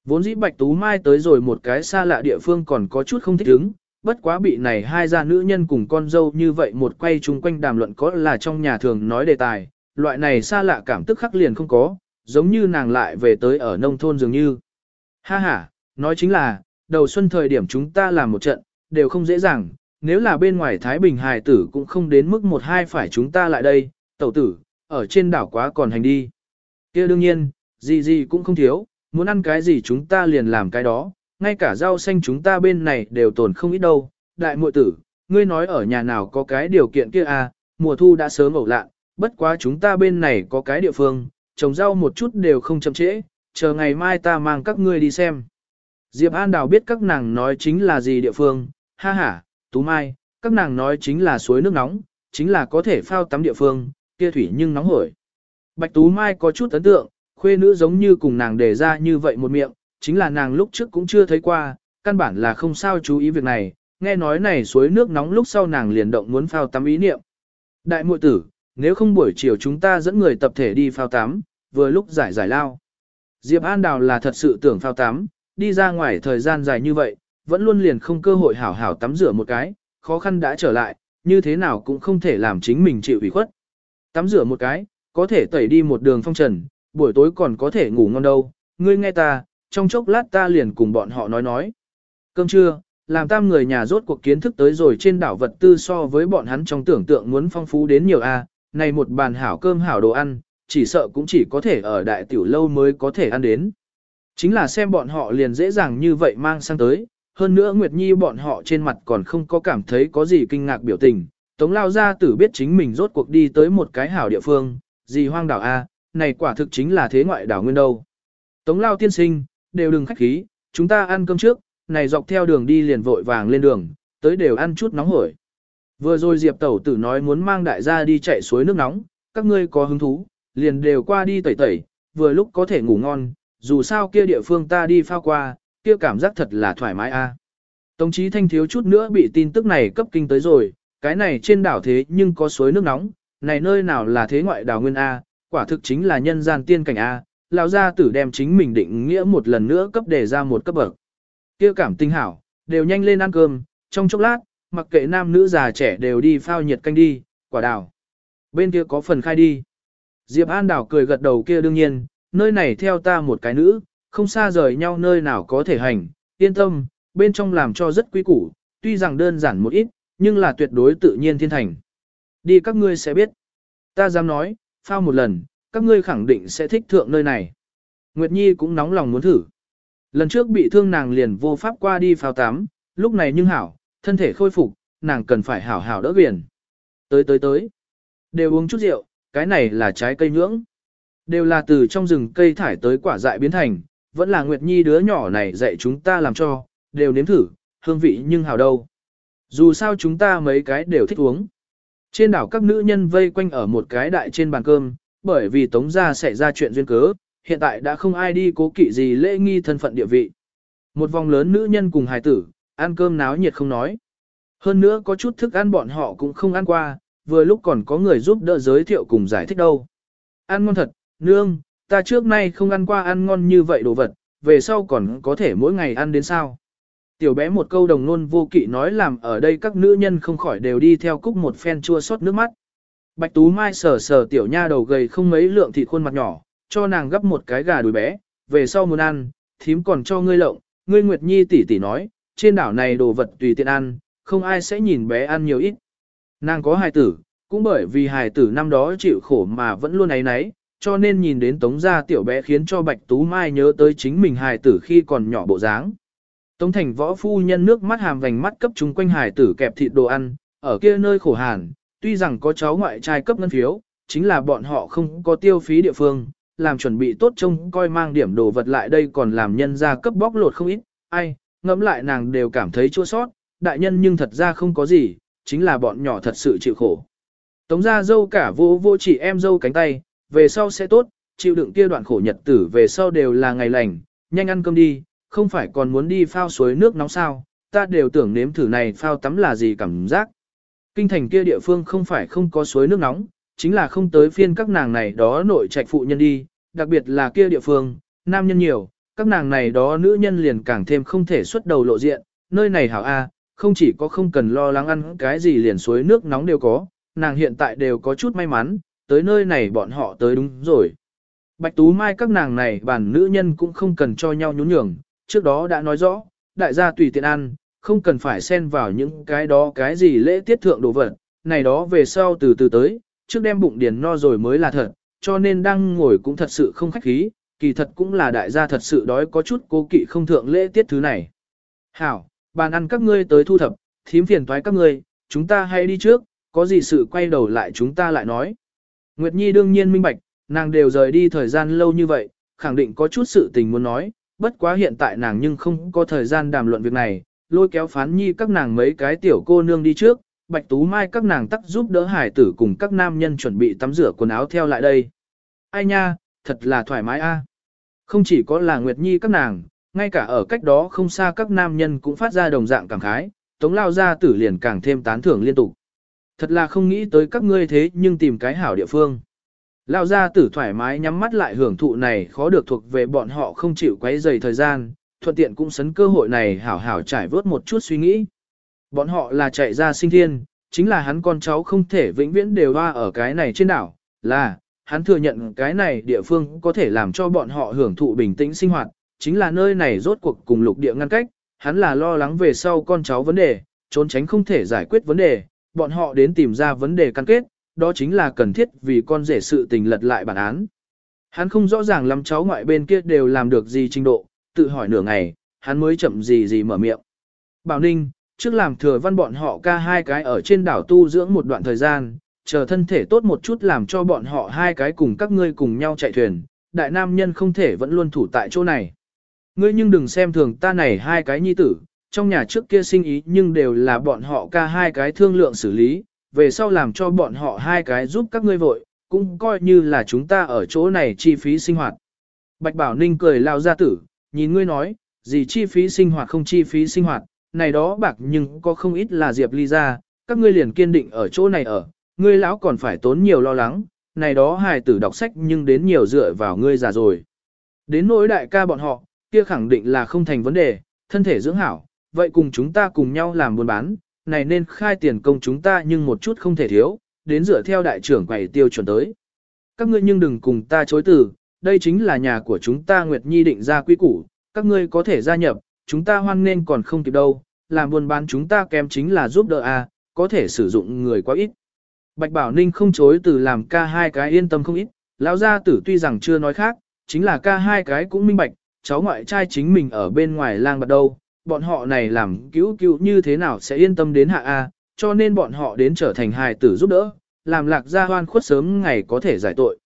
Vốn dĩ Bạch Tú Mai tới rồi một cái xa lạ địa phương còn có chút không thích ứng, bất quá bị này hai gia nữ nhân cùng con dâu như vậy một quay chung quanh đàm luận có là trong nhà thường nói đề tài, loại này xa lạ cảm tức khắc liền không có, giống như nàng lại về tới ở nông thôn dường như. Ha ha, nói chính là, đầu xuân thời điểm chúng ta làm một trận, đều không dễ dàng, nếu là bên ngoài Thái Bình hài tử cũng không đến mức một hai phải chúng ta lại đây, tẩu tử, ở trên đảo quá còn hành đi. kia đương nhiên, gì gì cũng không thiếu, muốn ăn cái gì chúng ta liền làm cái đó, ngay cả rau xanh chúng ta bên này đều tồn không ít đâu. Đại muội tử, ngươi nói ở nhà nào có cái điều kiện kia à, mùa thu đã sớm ẩu lạ, bất quá chúng ta bên này có cái địa phương, trồng rau một chút đều không chậm trễ, chờ ngày mai ta mang các ngươi đi xem. Diệp An Đào biết các nàng nói chính là gì địa phương, ha ha, Tú Mai, các nàng nói chính là suối nước nóng, chính là có thể phao tắm địa phương, kia thủy nhưng nóng hổi. Bạch Tú Mai có chút ấn tượng, khuê nữ giống như cùng nàng đề ra như vậy một miệng, chính là nàng lúc trước cũng chưa thấy qua, căn bản là không sao chú ý việc này, nghe nói này suối nước nóng lúc sau nàng liền động muốn phao tắm ý niệm. Đại muội tử, nếu không buổi chiều chúng ta dẫn người tập thể đi phao tắm, vừa lúc giải giải lao. Diệp An Đào là thật sự tưởng phao tắm, đi ra ngoài thời gian dài như vậy, vẫn luôn liền không cơ hội hảo hảo tắm rửa một cái, khó khăn đã trở lại, như thế nào cũng không thể làm chính mình chịu ủy khuất. Tắm rửa một cái, có thể tẩy đi một đường phong trần, buổi tối còn có thể ngủ ngon đâu, ngươi nghe ta, trong chốc lát ta liền cùng bọn họ nói nói. Cơm trưa, làm tam người nhà rốt cuộc kiến thức tới rồi trên đảo vật tư so với bọn hắn trong tưởng tượng muốn phong phú đến nhiều a, này một bàn hảo cơm hảo đồ ăn, chỉ sợ cũng chỉ có thể ở đại tiểu lâu mới có thể ăn đến. Chính là xem bọn họ liền dễ dàng như vậy mang sang tới, hơn nữa Nguyệt Nhi bọn họ trên mặt còn không có cảm thấy có gì kinh ngạc biểu tình. Tống lao gia tử biết chính mình rốt cuộc đi tới một cái hảo địa phương, gì hoang đảo A, này quả thực chính là thế ngoại đảo nguyên đâu. Tống lao tiên sinh, đều đừng khách khí, chúng ta ăn cơm trước, này dọc theo đường đi liền vội vàng lên đường, tới đều ăn chút nóng hổi. Vừa rồi Diệp Tẩu tử nói muốn mang đại gia đi chạy suối nước nóng, các ngươi có hứng thú, liền đều qua đi tẩy tẩy, vừa lúc có thể ngủ ngon, dù sao kia địa phương ta đi phao qua, kia cảm giác thật là thoải mái a. À. Tống chí thanh thiếu chút nữa bị tin tức này cấp kinh tới rồi, cái này trên đảo thế nhưng có suối nước nóng, này nơi nào là thế ngoại đảo nguyên A, quả thực chính là nhân gian tiên cảnh A, lão gia tử đem chính mình định nghĩa một lần nữa cấp đề ra một cấp bậc. Kia cảm tinh hảo, đều nhanh lên ăn cơm, trong chốc lát, mặc kệ nam nữ già trẻ đều đi phao nhiệt canh đi, quả đào Bên kia có phần khai đi. Diệp An đảo cười gật đầu kia đương nhiên, nơi này theo ta một cái nữ, không xa rời nhau nơi nào có thể hành, yên tâm, bên trong làm cho rất quý củ, tuy rằng đơn giản một ít, nhưng là tuyệt đối tự nhiên thiên thành. Đi các ngươi sẽ biết. Ta dám nói, phao một lần, các ngươi khẳng định sẽ thích thượng nơi này. Nguyệt Nhi cũng nóng lòng muốn thử. Lần trước bị thương nàng liền vô pháp qua đi phao tắm, lúc này nhưng hảo, thân thể khôi phục, nàng cần phải hảo hảo đỡ biển. Tới tới tới. Đều uống chút rượu, cái này là trái cây nhưỡng. Đều là từ trong rừng cây thải tới quả dại biến thành, vẫn là Nguyệt Nhi đứa nhỏ này dạy chúng ta làm cho, đều nếm thử, hương vị nhưng hảo đâu. Dù sao chúng ta mấy cái đều thích uống. Trên đảo các nữ nhân vây quanh ở một cái đại trên bàn cơm, bởi vì tống gia xảy ra chuyện duyên cớ, hiện tại đã không ai đi cố kỵ gì lễ nghi thân phận địa vị. Một vòng lớn nữ nhân cùng hài tử, ăn cơm náo nhiệt không nói. Hơn nữa có chút thức ăn bọn họ cũng không ăn qua, vừa lúc còn có người giúp đỡ giới thiệu cùng giải thích đâu. Ăn ngon thật, nương, ta trước nay không ăn qua ăn ngon như vậy đồ vật, về sau còn có thể mỗi ngày ăn đến sao. Tiểu bé một câu đồng nôn vô kỵ nói làm ở đây các nữ nhân không khỏi đều đi theo cúc một phen chua xót nước mắt. Bạch Tú Mai sờ sờ tiểu nha đầu gầy không mấy lượng thịt khuôn mặt nhỏ, cho nàng gấp một cái gà đùi bé, về sau muốn ăn, thím còn cho ngươi lộng, ngươi Nguyệt Nhi tỷ tỷ nói, trên đảo này đồ vật tùy tiện ăn, không ai sẽ nhìn bé ăn nhiều ít. Nàng có hài tử, cũng bởi vì hài tử năm đó chịu khổ mà vẫn luôn ấy nấy, cho nên nhìn đến tống gia tiểu bé khiến cho Bạch Tú Mai nhớ tới chính mình hài tử khi còn nhỏ bộ dáng. Tống thành võ phu nhân nước mắt hàm vành mắt cấp chúng quanh hải tử kẹp thịt đồ ăn, ở kia nơi khổ hàn, tuy rằng có cháu ngoại trai cấp ngân phiếu, chính là bọn họ không có tiêu phí địa phương, làm chuẩn bị tốt trông coi mang điểm đồ vật lại đây còn làm nhân ra cấp bóc lột không ít, ai, ngẫm lại nàng đều cảm thấy chua sót, đại nhân nhưng thật ra không có gì, chính là bọn nhỏ thật sự chịu khổ. Tống ra dâu cả vô vô chỉ em dâu cánh tay, về sau sẽ tốt, chịu đựng kia đoạn khổ nhật tử về sau đều là ngày lành, nhanh ăn cơm đi, không phải còn muốn đi phao suối nước nóng sao, ta đều tưởng nếm thử này phao tắm là gì cảm giác. Kinh thành kia địa phương không phải không có suối nước nóng, chính là không tới phiên các nàng này đó nội trạch phụ nhân đi, đặc biệt là kia địa phương, nam nhân nhiều, các nàng này đó nữ nhân liền càng thêm không thể xuất đầu lộ diện, nơi này hảo A, không chỉ có không cần lo lắng ăn cái gì liền suối nước nóng đều có, nàng hiện tại đều có chút may mắn, tới nơi này bọn họ tới đúng rồi. Bạch Tú Mai các nàng này bản nữ nhân cũng không cần cho nhau nhún nhường, trước đó đã nói rõ, đại gia tùy tiện ăn, không cần phải xen vào những cái đó cái gì lễ tiết thượng đồ vật, này đó về sau từ từ tới, trước đem bụng điền no rồi mới là thật, cho nên đang ngồi cũng thật sự không khách khí, kỳ thật cũng là đại gia thật sự đói có chút cố kỵ không thượng lễ tiết thứ này. Hảo, bàn ăn các ngươi tới thu thập, thím phiền toái các ngươi, chúng ta hãy đi trước, có gì sự quay đầu lại chúng ta lại nói. Nguyệt Nhi đương nhiên minh bạch, nàng đều rời đi thời gian lâu như vậy, khẳng định có chút sự tình muốn nói, bất quá hiện tại nàng nhưng không có thời gian đàm luận việc này, lôi kéo phán nhi các nàng mấy cái tiểu cô nương đi trước, bạch tú mai các nàng tắc giúp đỡ hải tử cùng các nam nhân chuẩn bị tắm rửa quần áo theo lại đây. Ai nha, thật là thoải mái a. À. Không chỉ có là Nguyệt Nhi các nàng, ngay cả ở cách đó không xa các nam nhân cũng phát ra đồng dạng cảm khái, tống lao ra tử liền càng thêm tán thưởng liên tục. Thật là không nghĩ tới các ngươi thế nhưng tìm cái hảo địa phương. Lao gia tử thoải mái nhắm mắt lại hưởng thụ này khó được thuộc về bọn họ không chịu quấy dày thời gian, thuận tiện cũng sấn cơ hội này hảo hảo trải vớt một chút suy nghĩ. Bọn họ là chạy ra sinh thiên, chính là hắn con cháu không thể vĩnh viễn đều hoa ở cái này trên đảo, là, hắn thừa nhận cái này địa phương có thể làm cho bọn họ hưởng thụ bình tĩnh sinh hoạt, chính là nơi này rốt cuộc cùng lục địa ngăn cách, hắn là lo lắng về sau con cháu vấn đề, trốn tránh không thể giải quyết vấn đề, bọn họ đến tìm ra vấn đề căn kết, đó chính là cần thiết vì con rể sự tình lật lại bản án. Hắn không rõ ràng lắm cháu ngoại bên kia đều làm được gì trình độ, tự hỏi nửa ngày, hắn mới chậm gì gì mở miệng. Bảo Ninh, trước làm thừa văn bọn họ ca hai cái ở trên đảo tu dưỡng một đoạn thời gian, chờ thân thể tốt một chút làm cho bọn họ hai cái cùng các ngươi cùng nhau chạy thuyền, đại nam nhân không thể vẫn luôn thủ tại chỗ này. Ngươi nhưng đừng xem thường ta này hai cái nhi tử, trong nhà trước kia sinh ý nhưng đều là bọn họ ca hai cái thương lượng xử lý, về sau làm cho bọn họ hai cái giúp các ngươi vội, cũng coi như là chúng ta ở chỗ này chi phí sinh hoạt. Bạch Bảo Ninh cười lao ra tử, nhìn ngươi nói, gì chi phí sinh hoạt không chi phí sinh hoạt, này đó bạc nhưng có không ít là Diệp Ly ra, các ngươi liền kiên định ở chỗ này ở, ngươi lão còn phải tốn nhiều lo lắng, này đó hài tử đọc sách nhưng đến nhiều dựa vào ngươi già rồi. Đến nỗi đại ca bọn họ, kia khẳng định là không thành vấn đề, thân thể dưỡng hảo, vậy cùng chúng ta cùng nhau làm buôn bán, này nên khai tiền công chúng ta nhưng một chút không thể thiếu, đến dựa theo đại trưởng quầy tiêu chuẩn tới. Các ngươi nhưng đừng cùng ta chối từ, đây chính là nhà của chúng ta Nguyệt Nhi định ra quy củ, các ngươi có thể gia nhập, chúng ta hoan nên còn không kịp đâu, làm buôn bán chúng ta kém chính là giúp đỡ a, có thể sử dụng người quá ít. Bạch Bảo Ninh không chối từ làm ca hai cái yên tâm không ít, lão gia tử tuy rằng chưa nói khác, chính là ca hai cái cũng minh bạch, cháu ngoại trai chính mình ở bên ngoài lang bật đâu, bọn họ này làm cứu cứu như thế nào sẽ yên tâm đến hạ A, cho nên bọn họ đến trở thành hài tử giúp đỡ, làm lạc gia hoan khuất sớm ngày có thể giải tội.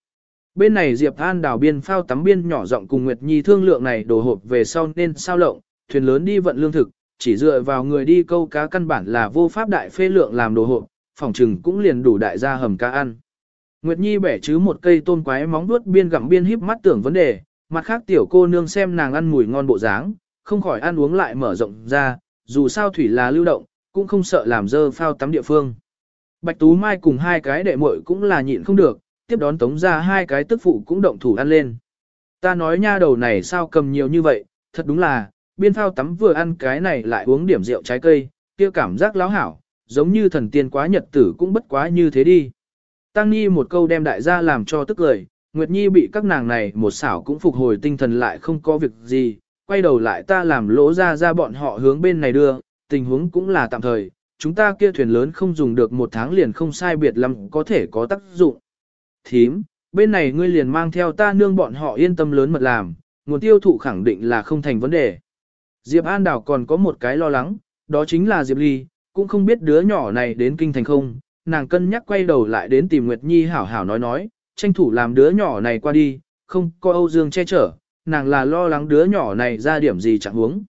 Bên này Diệp An đào biên phao tắm biên nhỏ rộng cùng Nguyệt Nhi thương lượng này đổ hộp về sau nên sao lộng, thuyền lớn đi vận lương thực, chỉ dựa vào người đi câu cá căn bản là vô pháp đại phê lượng làm đồ hộp, phòng trừng cũng liền đủ đại gia hầm cá ăn. Nguyệt Nhi bẻ chứ một cây tôm quái móng vuốt biên gặm biên híp mắt tưởng vấn đề, mặt khác tiểu cô nương xem nàng ăn mùi ngon bộ dáng, không khỏi ăn uống lại mở rộng ra, dù sao thủy là lưu động, cũng không sợ làm dơ phao tắm địa phương. Bạch Tú Mai cùng hai cái đệ muội cũng là nhịn không được, tiếp đón tống ra hai cái tức phụ cũng động thủ ăn lên. Ta nói nha đầu này sao cầm nhiều như vậy, thật đúng là, biên phao tắm vừa ăn cái này lại uống điểm rượu trái cây, kia cảm giác láo hảo, giống như thần tiên quá nhật tử cũng bất quá như thế đi. Tăng Nhi một câu đem đại gia làm cho tức lời, Nguyệt Nhi bị các nàng này một xảo cũng phục hồi tinh thần lại không có việc gì, quay đầu lại ta làm lỗ ra ra bọn họ hướng bên này đưa, tình huống cũng là tạm thời, chúng ta kia thuyền lớn không dùng được một tháng liền không sai biệt lắm có thể có tác dụng. Thím, bên này ngươi liền mang theo ta nương bọn họ yên tâm lớn mật làm, nguồn tiêu thụ khẳng định là không thành vấn đề. Diệp An Đảo còn có một cái lo lắng, đó chính là Diệp Ly, cũng không biết đứa nhỏ này đến kinh thành không, nàng cân nhắc quay đầu lại đến tìm Nguyệt Nhi hảo hảo nói nói, tranh thủ làm đứa nhỏ này qua đi, không có Âu Dương che chở, nàng là lo lắng đứa nhỏ này ra điểm gì chẳng huống.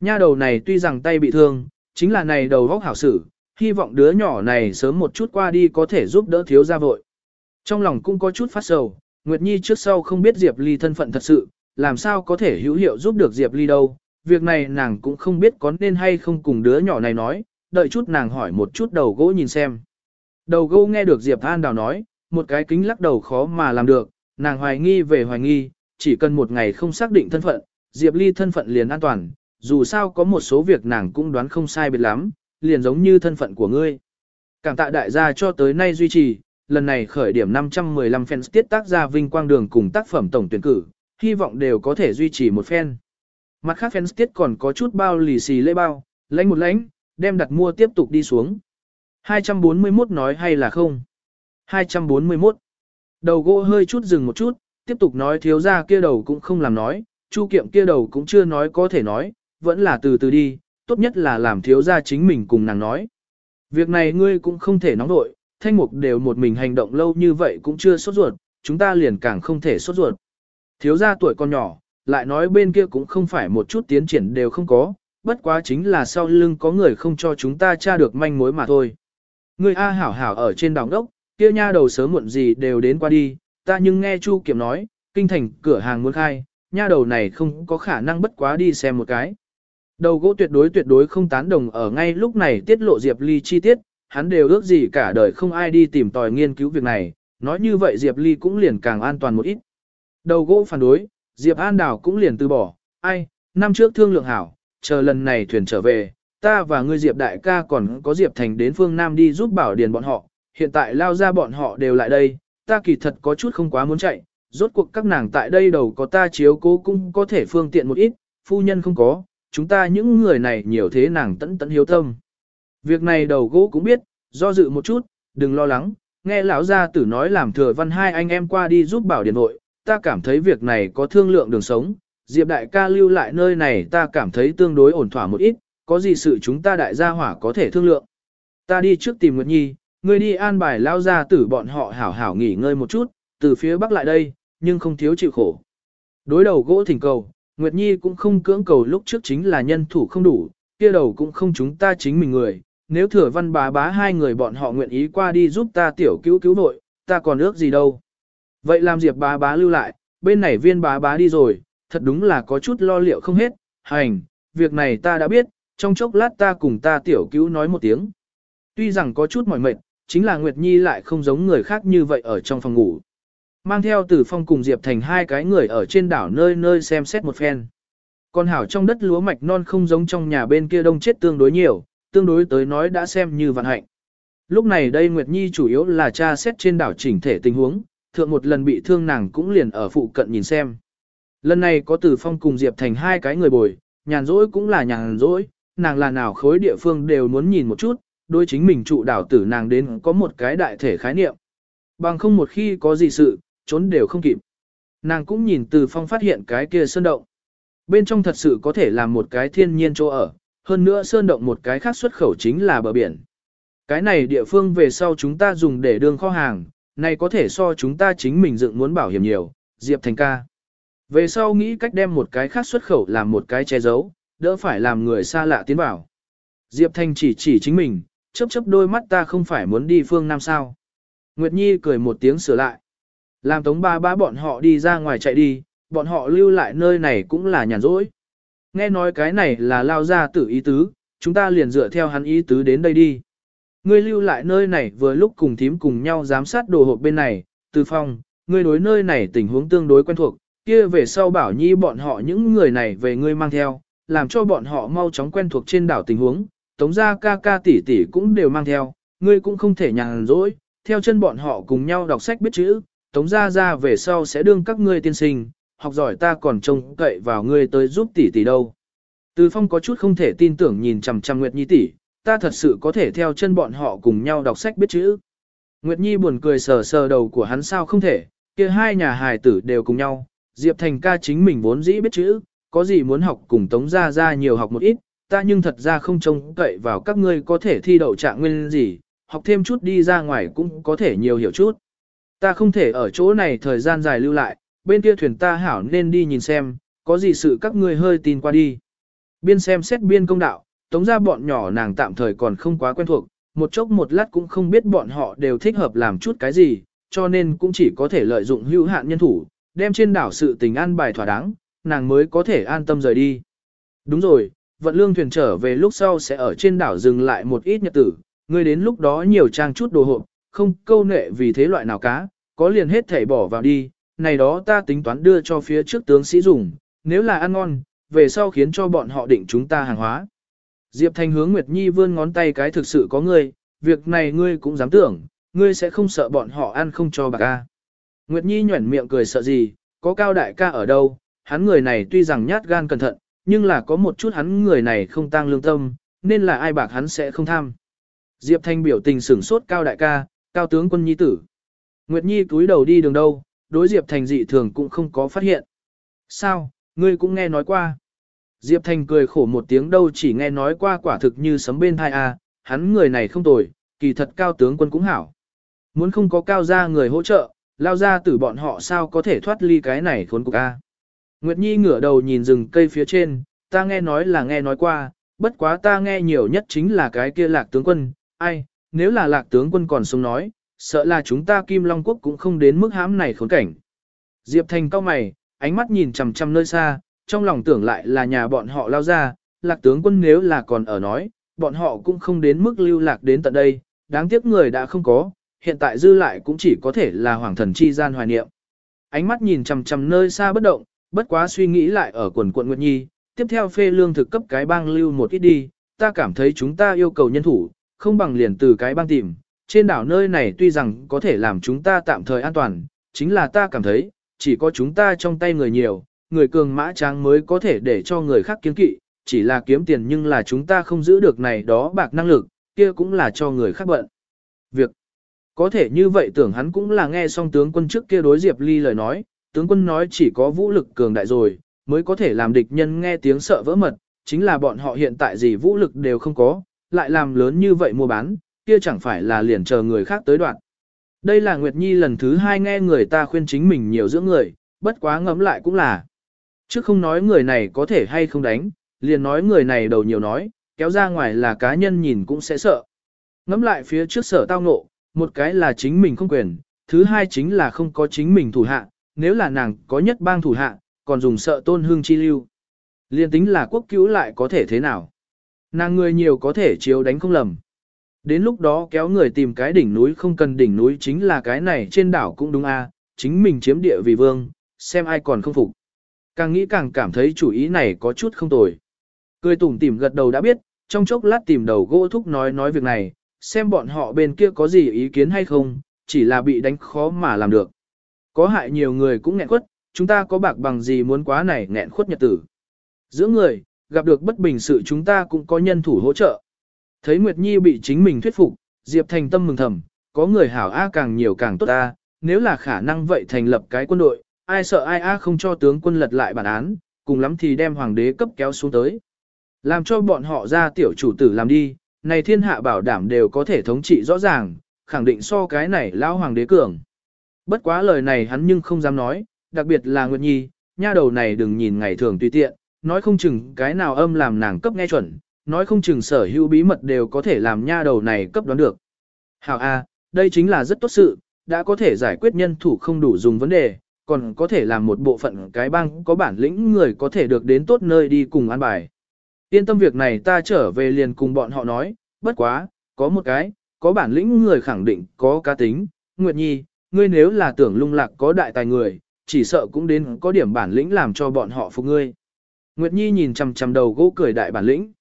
Nha đầu này tuy rằng tay bị thương, chính là này đầu vóc hảo sử, hy vọng đứa nhỏ này sớm một chút qua đi có thể giúp đỡ thiếu gia vội. Trong lòng cũng có chút phát sầu, Nguyệt Nhi trước sau không biết Diệp Ly thân phận thật sự, làm sao có thể hữu hiệu giúp được Diệp Ly đâu, việc này nàng cũng không biết có nên hay không cùng đứa nhỏ này nói, đợi chút nàng hỏi một chút đầu gỗ nhìn xem. Đầu gỗ nghe được Diệp An Đào nói, một cái kính lắc đầu khó mà làm được, nàng hoài nghi về hoài nghi, chỉ cần một ngày không xác định thân phận, Diệp Ly thân phận liền an toàn, dù sao có một số việc nàng cũng đoán không sai biệt lắm, liền giống như thân phận của ngươi. Cảm tạ đại gia cho tới nay duy trì, lần này khởi điểm 515 fans tiết tác ra vinh quang đường cùng tác phẩm tổng tuyển cử, hy vọng đều có thể duy trì một fan. Mặt khác fans tiết còn có chút bao lì xì lễ bao, lãnh một lãnh, đem đặt mua tiếp tục đi xuống. 241 nói hay là không? 241. Đầu gỗ hơi chút dừng một chút, tiếp tục nói thiếu ra kia đầu cũng không làm nói, chu kiệm kia đầu cũng chưa nói có thể nói, vẫn là từ từ đi, tốt nhất là làm thiếu ra chính mình cùng nàng nói. Việc này ngươi cũng không thể nóng nội, thanh mục đều một mình hành động lâu như vậy cũng chưa sốt ruột, chúng ta liền càng không thể sốt ruột. Thiếu ra tuổi còn nhỏ, lại nói bên kia cũng không phải một chút tiến triển đều không có, bất quá chính là sau lưng có người không cho chúng ta tra được manh mối mà thôi. ngươi A hảo hảo ở trên đảo đốc, kia nha đầu sớm muộn gì đều đến qua đi, ta nhưng nghe Chu Kiểm nói, kinh thành cửa hàng muốn khai, nha đầu này không có khả năng bất quá đi xem một cái. Đầu gỗ tuyệt đối tuyệt đối không tán đồng ở ngay lúc này tiết lộ Diệp Ly chi tiết, hắn đều ước gì cả đời không ai đi tìm tòi nghiên cứu việc này, nói như vậy Diệp Ly cũng liền càng an toàn một ít. Đầu gỗ phản đối, Diệp An Đảo cũng liền từ bỏ, ai, năm trước thương lượng hảo, chờ lần này thuyền trở về, ta và ngươi Diệp đại ca còn có Diệp Thành đến phương Nam đi giúp bảo điền bọn họ, hiện tại lao ra bọn họ đều lại đây, ta kỳ thật có chút không quá muốn chạy, rốt cuộc các nàng tại đây đầu có ta chiếu cố cũng có thể phương tiện một ít, phu nhân không có, chúng ta những người này nhiều thế nàng tẫn tẫn hiếu tâm. Việc này đầu gỗ cũng biết, do dự một chút, đừng lo lắng, nghe lão gia tử nói làm thừa văn hai anh em qua đi giúp bảo điện hội, ta cảm thấy việc này có thương lượng đường sống, Diệp đại ca lưu lại nơi này ta cảm thấy tương đối ổn thỏa một ít, có gì sự chúng ta đại gia hỏa có thể thương lượng. Ta đi trước tìm Nguyệt Nhi, ngươi đi an bài lao ra tử bọn họ hảo hảo nghỉ ngơi một chút, từ phía bắc lại đây, nhưng không thiếu chịu khổ. Đối đầu gỗ thỉnh cầu, Nguyệt Nhi cũng không cưỡng cầu lúc trước chính là nhân thủ không đủ, kia đầu cũng không chúng ta chính mình người, nếu thừa văn bá bá hai người bọn họ nguyện ý qua đi giúp ta tiểu cứu cứu nội, ta còn ước gì đâu. Vậy làm Diệp bá bá lưu lại, bên này viên bá bá đi rồi, thật đúng là có chút lo liệu không hết, hành, việc này ta đã biết, trong chốc lát ta cùng ta tiểu cứu nói một tiếng. Tuy rằng có chút mỏi mệt, chính là Nguyệt Nhi lại không giống người khác như vậy ở trong phòng ngủ. Mang theo Tử Phong cùng Diệp Thành hai cái người ở trên đảo nơi nơi xem xét một phen. Con hảo trong đất lúa mạch non không giống trong nhà bên kia đông chết tương đối nhiều, tương đối tới nói đã xem như vạn hạnh. Lúc này đây Nguyệt Nhi chủ yếu là tra xét trên đảo chỉnh thể tình huống, thượng một lần bị thương nàng cũng liền ở phụ cận nhìn xem. Lần này có Tử Phong cùng Diệp Thành hai cái người bồi, nhàn rỗi cũng là nhàn rỗi, nàng là nào khối địa phương đều muốn nhìn một chút, đối chính mình trụ đảo tử nàng đến có một cái đại thể khái niệm. Bằng không một khi có gì sự, trốn đều không kịp. Nàng cũng nhìn từ phong phát hiện cái kia sơn động. Bên trong thật sự có thể làm một cái thiên nhiên chỗ ở, hơn nữa sơn động một cái khác xuất khẩu chính là bờ biển. Cái này địa phương về sau chúng ta dùng để đường kho hàng, này có thể so chúng ta chính mình dựng muốn bảo hiểm nhiều, Diệp Thành ca. Về sau nghĩ cách đem một cái khác xuất khẩu làm một cái che giấu, đỡ phải làm người xa lạ tiến vào. Diệp Thành chỉ chỉ chính mình, chớp chớp đôi mắt ta không phải muốn đi phương Nam sao. Nguyệt Nhi cười một tiếng sửa lại. Làm tống ba ba bọn họ đi ra ngoài chạy đi, bọn họ lưu lại nơi này cũng là nhàn rỗi. Nghe nói cái này là lao ra tử ý tứ, chúng ta liền dựa theo hắn ý tứ đến đây đi. Ngươi lưu lại nơi này vừa lúc cùng thím cùng nhau giám sát đồ hộp bên này, từ phong, ngươi đối nơi này tình huống tương đối quen thuộc, kia về sau bảo nhi bọn họ những người này về ngươi mang theo, làm cho bọn họ mau chóng quen thuộc trên đảo tình huống, tống gia ca ca tỷ tỷ cũng đều mang theo, ngươi cũng không thể nhàn rỗi, theo chân bọn họ cùng nhau đọc sách biết chữ, tống gia gia về sau sẽ đương các ngươi tiên sinh, học giỏi ta còn trông cậy vào ngươi tới giúp tỷ tỷ đâu. Từ phong có chút không thể tin tưởng nhìn chằm chằm Nguyệt Nhi tỷ, ta thật sự có thể theo chân bọn họ cùng nhau đọc sách biết chữ. Nguyệt Nhi buồn cười sờ sờ đầu của hắn sao không thể, kia hai nhà hài tử đều cùng nhau, Diệp Thành ca chính mình vốn dĩ biết chữ, có gì muốn học cùng Tống Gia Gia nhiều học một ít, ta nhưng thật ra không trông cậy vào các ngươi có thể thi đậu trạng nguyên gì, học thêm chút đi ra ngoài cũng có thể nhiều hiểu chút. Ta không thể ở chỗ này thời gian dài lưu lại, bên kia thuyền ta hảo nên đi nhìn xem, có gì sự các ngươi hơi tin qua đi. Biên xem xét biên công đạo, tống ra bọn nhỏ nàng tạm thời còn không quá quen thuộc, một chốc một lát cũng không biết bọn họ đều thích hợp làm chút cái gì, cho nên cũng chỉ có thể lợi dụng hữu hạn nhân thủ, đem trên đảo sự tình an bài thỏa đáng, nàng mới có thể an tâm rời đi. Đúng rồi, vận lương thuyền trở về lúc sau sẽ ở trên đảo dừng lại một ít nhật tử, ngươi đến lúc đó nhiều trang chút đồ hộp, không câu nệ vì thế loại nào cá, có liền hết thảy bỏ vào đi, này đó ta tính toán đưa cho phía trước tướng sĩ dùng, nếu là ăn ngon, về sau khiến cho bọn họ định chúng ta hàng hóa. Diệp Thanh hướng Nguyệt Nhi vươn ngón tay cái thực sự có ngươi, việc này ngươi cũng dám tưởng, ngươi sẽ không sợ bọn họ ăn không cho bạc ca. Nguyệt Nhi nhuẩn miệng cười sợ gì, có cao đại ca ở đâu, hắn người này tuy rằng nhát gan cẩn thận, nhưng là có một chút hắn người này không tăng lương tâm, nên là ai bạc hắn sẽ không tham. Diệp Thanh biểu tình sửng sốt cao đại ca, cao tướng quân nhi tử. Nguyệt Nhi cúi đầu đi đường đâu, đối Diệp Thành dị thường cũng không có phát hiện. Sao, ngươi cũng nghe nói qua. Diệp Thành cười khổ một tiếng đâu chỉ nghe nói qua quả thực như sấm bên thai a, hắn người này không tồi, kỳ thật cao tướng quân cũng hảo. Muốn không có cao gia người hỗ trợ, lao ra từ bọn họ sao có thể thoát ly cái này khốn cục a. Nguyệt Nhi ngửa đầu nhìn rừng cây phía trên, ta nghe nói là nghe nói qua, bất quá ta nghe nhiều nhất chính là cái kia lạc tướng quân, ai, nếu là lạc tướng quân còn sống nói, sợ là chúng ta Kim Long Quốc cũng không đến mức hãm này khốn cảnh. Diệp Thành cao mày, ánh mắt nhìn chằm chằm nơi xa, trong lòng tưởng lại là nhà bọn họ lao ra, lạc tướng quân nếu là còn ở nói, bọn họ cũng không đến mức lưu lạc đến tận đây, đáng tiếc người đã không có, hiện tại dư lại cũng chỉ có thể là hoàng thần chi gian hoài niệm. Ánh mắt nhìn chằm chằm nơi xa bất động, bất quá suy nghĩ lại ở quần quận Nguyệt Nhi, tiếp theo phê lương thực cấp cái bang lưu một ít đi, ta cảm thấy chúng ta yêu cầu nhân thủ, không bằng liền từ cái bang tìm, trên đảo nơi này tuy rằng có thể làm chúng ta tạm thời an toàn, chính là ta cảm thấy, chỉ có chúng ta trong tay người nhiều, người cường mã tráng mới có thể để cho người khác kiến kỵ, chỉ là kiếm tiền nhưng là chúng ta không giữ được này đó bạc năng lực, kia cũng là cho người khác bận. Việc có thể như vậy tưởng hắn cũng là nghe xong tướng quân trước kia đối Diệp Ly lời nói, tướng quân nói chỉ có vũ lực cường đại rồi, mới có thể làm địch nhân nghe tiếng sợ vỡ mật, chính là bọn họ hiện tại gì vũ lực đều không có, lại làm lớn như vậy mua bán, kia chẳng phải là liền chờ người khác tới đoạn. Đây là Nguyệt Nhi lần thứ hai nghe người ta khuyên chính mình nhiều dưỡng người, bất quá ngẫm lại cũng là. Chứ không nói người này có thể hay không đánh, liền nói người này đầu nhiều nói, kéo ra ngoài là cá nhân nhìn cũng sẽ sợ. Ngẫm lại phía trước sở tao ngộ, một cái là chính mình không quyền, thứ hai chính là không có chính mình thủ hạ, nếu là nàng có nhất bang thủ hạ, còn dùng sợ tôn hương chi lưu. Liên tính là quốc cứu lại có thể thế nào. Nàng người nhiều có thể chiếu đánh không lầm. Đến lúc đó kéo người tìm cái đỉnh núi không cần đỉnh núi chính là cái này trên đảo cũng đúng a chính mình chiếm địa vì vương, xem ai còn không phục. Càng nghĩ càng cảm thấy chủ ý này có chút không tồi. Cười tủm tỉm gật đầu đã biết, trong chốc lát tìm đầu gỗ thúc nói nói việc này, xem bọn họ bên kia có gì ý kiến hay không, chỉ là bị đánh khó mà làm được. Có hại nhiều người cũng nghẹn khuất, chúng ta có bạc bằng gì muốn quá này nghẹn khuất nhật tử. Giữa người, gặp được bất bình sự chúng ta cũng có nhân thủ hỗ trợ. Thấy Nguyệt Nhi bị chính mình thuyết phục, Diệp thành tâm mừng thầm, có người hảo A càng nhiều càng tốt ta, nếu là khả năng vậy thành lập cái quân đội, ai sợ ai A không cho tướng quân lật lại bản án, cùng lắm thì đem hoàng đế cấp kéo xuống tới. Làm cho bọn họ ra tiểu chủ tử làm đi, này thiên hạ bảo đảm đều có thể thống trị rõ ràng, khẳng định so cái này lão hoàng đế cường. Bất quá lời này hắn nhưng không dám nói, đặc biệt là Nguyệt Nhi, nha đầu này đừng nhìn ngày thường tùy tiện, nói không chừng cái nào âm làm nàng cấp nghe chuẩn, nói không chừng sở hữu bí mật đều có thể làm nha đầu này cấp đoán được. Hảo A, đây chính là rất tốt sự, đã có thể giải quyết nhân thủ không đủ dùng vấn đề, còn có thể làm một bộ phận cái băng có bản lĩnh người có thể được đến tốt nơi đi cùng an bài. Yên tâm việc này ta trở về liền cùng bọn họ nói, bất quá, có một cái, có bản lĩnh người khẳng định có cá tính, Nguyệt Nhi, ngươi nếu là tưởng lung lạc có đại tài người, chỉ sợ cũng đến có điểm bản lĩnh làm cho bọn họ phục ngươi. Nguyệt Nhi nhìn chằm chằm đầu gỗ cười đại bản lĩnh.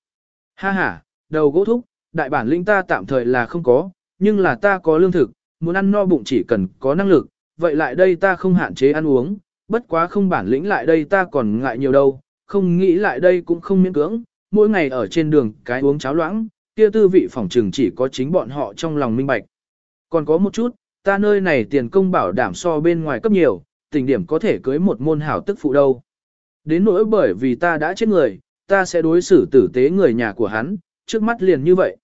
Ha ha, đầu gỗ thúc, đại bản lĩnh ta tạm thời là không có, nhưng là ta có lương thực, muốn ăn no bụng chỉ cần có năng lực, vậy lại đây ta không hạn chế ăn uống, bất quá không bản lĩnh lại đây ta còn ngại nhiều đâu, không nghĩ lại đây cũng không miễn cưỡng, mỗi ngày ở trên đường cái uống cháo loãng, kia tư vị phỏng trừng chỉ có chính bọn họ trong lòng minh bạch. Còn có một chút, ta nơi này tiền công bảo đảm so bên ngoài cấp nhiều, tình điểm có thể cưới một môn hảo tức phụ đâu. Đến nỗi bởi vì ta đã chết người, ta sẽ đối xử tử tế người nhà của hắn, trước mắt liền như vậy.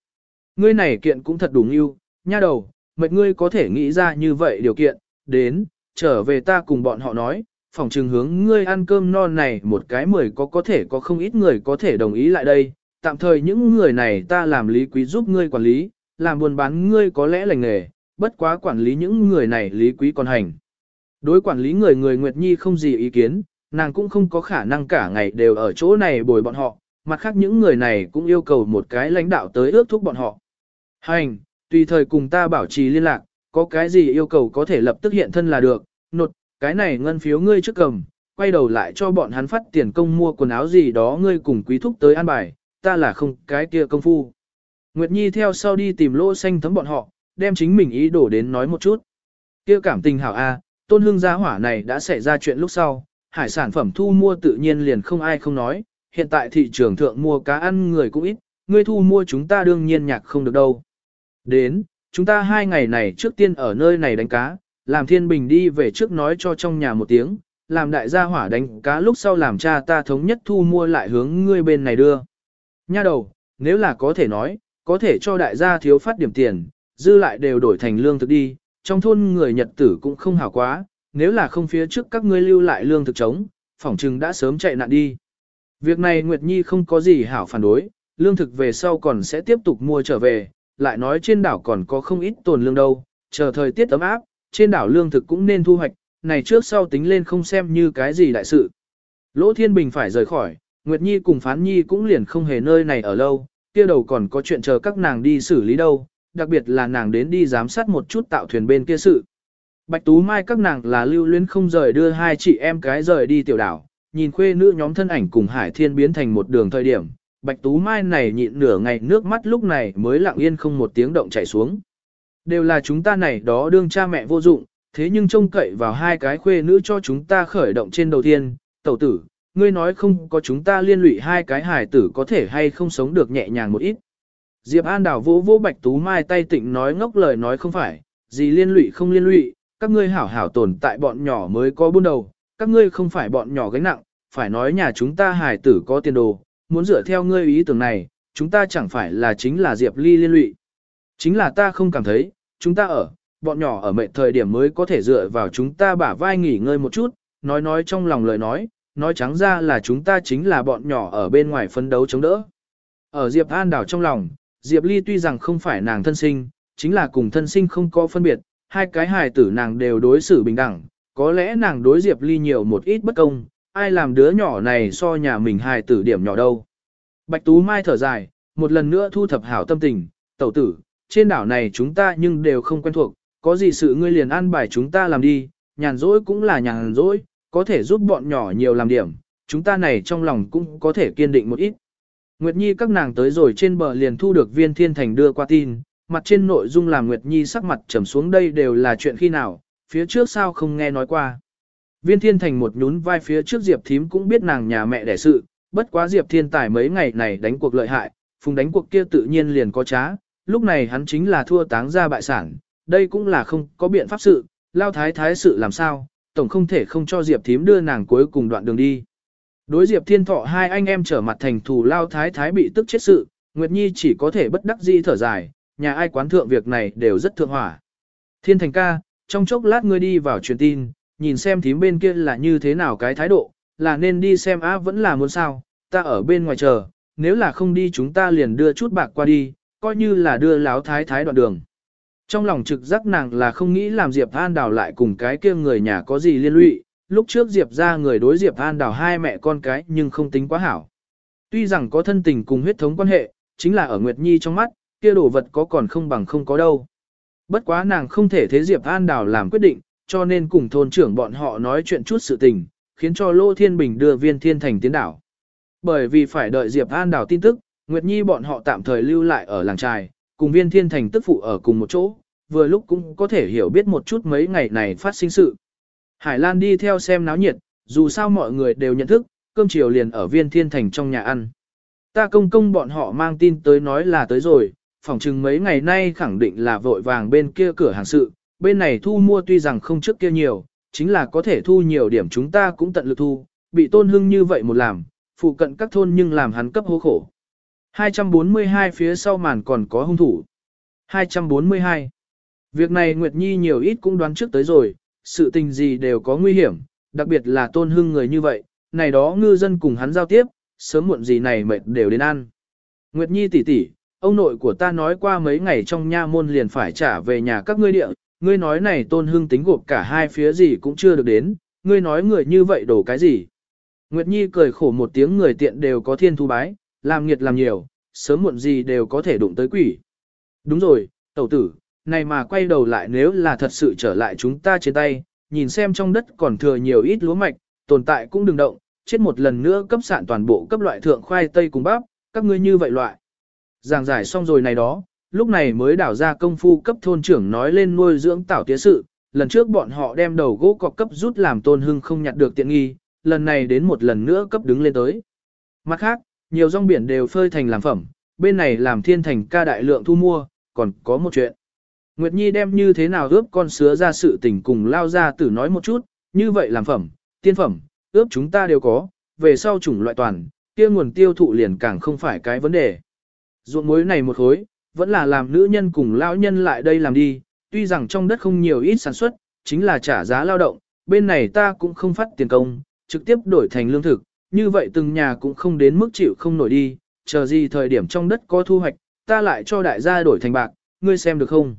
Ngươi này kiện cũng thật đúng yêu, nha đầu, mệt ngươi có thể nghĩ ra như vậy điều kiện, đến, trở về ta cùng bọn họ nói, phòng trừng hướng ngươi ăn cơm non này một cái mười có có thể có không ít người có thể đồng ý lại đây, tạm thời những người này ta làm lý quý giúp ngươi quản lý, làm buôn bán ngươi có lẽ lành nghề, bất quá quản lý những người này lý quý còn hành. Đối quản lý người người Nguyệt Nhi không gì ý kiến, nàng cũng không có khả năng cả ngày đều ở chỗ này bồi bọn họ, mặt khác những người này cũng yêu cầu một cái lãnh đạo tới ước thúc bọn họ. Hành, tùy thời cùng ta bảo trì liên lạc, có cái gì yêu cầu có thể lập tức hiện thân là được, nột, cái này ngân phiếu ngươi trước cầm, quay đầu lại cho bọn hắn phát tiền công mua quần áo gì đó ngươi cùng quý thúc tới an bài, ta là không cái kia công phu. Nguyệt Nhi theo sau đi tìm lỗ xanh thấm bọn họ, đem chính mình ý đổ đến nói một chút. Kia cảm tình hảo a, tôn hương gia hỏa này đã xảy ra chuyện lúc sau, hải sản phẩm thu mua tự nhiên liền không ai không nói, hiện tại thị trường thượng mua cá ăn người cũng ít, ngươi thu mua chúng ta đương nhiên nhạc không được đâu. Đến, chúng ta hai ngày này trước tiên ở nơi này đánh cá, làm thiên bình đi về trước nói cho trong nhà một tiếng, làm đại gia hỏa đánh cá lúc sau làm cha ta thống nhất thu mua lại hướng ngươi bên này đưa. Nha đầu, nếu là có thể nói, có thể cho đại gia thiếu phát điểm tiền, dư lại đều đổi thành lương thực đi, trong thôn người Nhật tử cũng không hảo quá, nếu là không phía trước các ngươi lưu lại lương thực trống phỏng chừng đã sớm chạy nạn đi. Việc này Nguyệt Nhi không có gì hảo phản đối, lương thực về sau còn sẽ tiếp tục mua trở về, lại nói trên đảo còn có không ít tồn lương đâu, chờ thời tiết ấm áp, trên đảo lương thực cũng nên thu hoạch, này trước sau tính lên không xem như cái gì đại sự. Lỗ Thiên Bình phải rời khỏi, Nguyệt Nhi cùng Phán Nhi cũng liền không hề nơi này ở lâu, kia đầu còn có chuyện chờ các nàng đi xử lý đâu, đặc biệt là nàng đến đi giám sát một chút tạo thuyền bên kia sự. Bạch Tú Mai các nàng là lưu luyến không rời đưa hai chị em cái rời đi tiểu đảo, nhìn khuê nữ nhóm thân ảnh cùng Hải Thiên biến thành một đường thời điểm, Bạch Tú Mai này nhịn nửa ngày nước mắt lúc này mới lặng yên không một tiếng động chảy xuống. Đều là chúng ta này đó đương cha mẹ vô dụng, thế nhưng trông cậy vào hai cái khuê nữ cho chúng ta khởi động trên đầu tiên, tẩu tử, ngươi nói không có chúng ta liên lụy hai cái hài tử có thể hay không sống được nhẹ nhàng một ít. Diệp An đảo vỗ vỗ Bạch Tú Mai tay tịnh nói ngốc lời nói không phải, gì liên lụy không liên lụy, các ngươi hảo hảo tồn tại bọn nhỏ mới có buôn đầu, các ngươi không phải bọn nhỏ gánh nặng, phải nói nhà chúng ta hài tử có tiền đồ, muốn dựa theo ngươi ý tưởng này, chúng ta chẳng phải là chính là Diệp Ly liên lụy. Chính là ta không cảm thấy, chúng ta ở, bọn nhỏ ở mệnh thời điểm mới có thể dựa vào chúng ta bả vai nghỉ ngơi một chút, nói nói trong lòng lời nói, nói trắng ra là chúng ta chính là bọn nhỏ ở bên ngoài phấn đấu chống đỡ. Ở Diệp An đảo trong lòng, Diệp Ly tuy rằng không phải nàng thân sinh, chính là cùng thân sinh không có phân biệt, hai cái hài tử nàng đều đối xử bình đẳng, có lẽ nàng đối Diệp Ly nhiều một ít bất công, ai làm đứa nhỏ này so nhà mình hài tử điểm nhỏ đâu. Bạch Tú Mai thở dài, một lần nữa thu thập hảo tâm tình, tẩu tử, trên đảo này chúng ta nhưng đều không quen thuộc, có gì sự ngươi liền an bài chúng ta làm đi, nhàn rỗi cũng là nhàn rỗi, có thể giúp bọn nhỏ nhiều làm điểm, chúng ta này trong lòng cũng có thể kiên định một ít. Nguyệt Nhi các nàng tới rồi trên bờ liền thu được viên thiên thành đưa qua tin, mặt trên nội dung làm Nguyệt Nhi sắc mặt trầm xuống đây đều là chuyện khi nào, phía trước sao không nghe nói qua. Viên thiên thành một nhún vai phía trước Diệp thím cũng biết nàng nhà mẹ đẻ sự, bất quá Diệp thiên tài mấy ngày này đánh cuộc lợi hại, phùng đánh cuộc kia tự nhiên liền có trá, lúc này hắn chính là thua táng ra bại sản, đây cũng là không có biện pháp sự, lao thái thái sự làm sao, tổng không thể không cho Diệp thím đưa nàng cuối cùng đoạn đường đi. Đối Diệp Thiên Thọ hai anh em trở mặt thành thù lao thái thái bị tức chết sự, Nguyệt Nhi chỉ có thể bất đắc di thở dài, nhà ai quán thượng việc này đều rất thượng hỏa. Thiên Thành ca, trong chốc lát ngươi đi vào truyền tin, nhìn xem thím bên kia là như thế nào cái thái độ, là nên đi xem á vẫn là muốn sao, ta ở bên ngoài chờ, nếu là không đi chúng ta liền đưa chút bạc qua đi, coi như là đưa láo thái thái đoạn đường. Trong lòng trực giác nàng là không nghĩ làm Diệp An Đào lại cùng cái kia người nhà có gì liên lụy, lúc trước Diệp ra người đối Diệp An Đào hai mẹ con cái nhưng không tính quá hảo. Tuy rằng có thân tình cùng huyết thống quan hệ, chính là ở Nguyệt Nhi trong mắt, kia đồ vật có còn không bằng không có đâu. Bất quá nàng không thể thế Diệp An Đào làm quyết định, cho nên cùng thôn trưởng bọn họ nói chuyện chút sự tình, khiến cho Lô Thiên Bình đưa viên thiên thành tiến đảo. Bởi vì phải đợi Diệp An Đào tin tức, Nguyệt Nhi bọn họ tạm thời lưu lại ở làng trài, cùng viên thiên thành tức phụ ở cùng một chỗ, vừa lúc cũng có thể hiểu biết một chút mấy ngày này phát sinh sự. Hải Lan đi theo xem náo nhiệt, dù sao mọi người đều nhận thức, cơm chiều liền ở viên thiên thành trong nhà ăn. Ta công công bọn họ mang tin tới nói là tới rồi, phỏng chừng mấy ngày nay khẳng định là vội vàng bên kia cửa hàng sự, bên này thu mua tuy rằng không trước kia nhiều, chính là có thể thu nhiều điểm chúng ta cũng tận lực thu, bị tôn hưng như vậy một làm, phụ cận các thôn nhưng làm hắn cấp hố khổ. 242 phía sau màn còn có hung thủ. 242. Việc này Nguyệt Nhi nhiều ít cũng đoán trước tới rồi, sự tình gì đều có nguy hiểm, đặc biệt là tôn hưng người như vậy, này đó ngư dân cùng hắn giao tiếp, sớm muộn gì này mệt đều đến ăn. Nguyệt Nhi tỷ tỷ, ông nội của ta nói qua mấy ngày trong nha môn liền phải trả về nhà các ngươi địa, ngươi nói này tôn hưng tính gộp cả hai phía gì cũng chưa được đến, ngươi nói người như vậy đổ cái gì. Nguyệt Nhi cười khổ một tiếng người tiện đều có thiên thu bái, làm nghiệt làm nhiều, sớm muộn gì đều có thể đụng tới quỷ. Đúng rồi, tẩu tử, này mà quay đầu lại nếu là thật sự trở lại chúng ta trên tay, nhìn xem trong đất còn thừa nhiều ít lúa mạch, tồn tại cũng đừng động, chết một lần nữa cấp sạn toàn bộ cấp loại thượng khoai tây cùng bắp, các ngươi như vậy loại. Giảng giải xong rồi này đó, lúc này mới đảo ra công phu cấp thôn trưởng nói lên nuôi dưỡng tảo tía sự, lần trước bọn họ đem đầu gỗ cọc cấp rút làm tôn hưng không nhặt được tiện nghi, lần này đến một lần nữa cấp đứng lên tới. Mặt khác, nhiều rong biển đều phơi thành làm phẩm, bên này làm thiên thành ca đại lượng thu mua, còn có một chuyện. Nguyệt Nhi đem như thế nào ướp con sứa ra sự tình cùng lao ra tử nói một chút, như vậy làm phẩm, tiên phẩm, ướp chúng ta đều có, về sau chủng loại toàn, kia nguồn tiêu thụ liền càng không phải cái vấn đề. Ruộng muối này một khối, vẫn là làm nữ nhân cùng lão nhân lại đây làm đi, tuy rằng trong đất không nhiều ít sản xuất, chính là trả giá lao động, bên này ta cũng không phát tiền công, trực tiếp đổi thành lương thực, như vậy từng nhà cũng không đến mức chịu không nổi đi, chờ gì thời điểm trong đất có thu hoạch, ta lại cho đại gia đổi thành bạc, ngươi xem được không?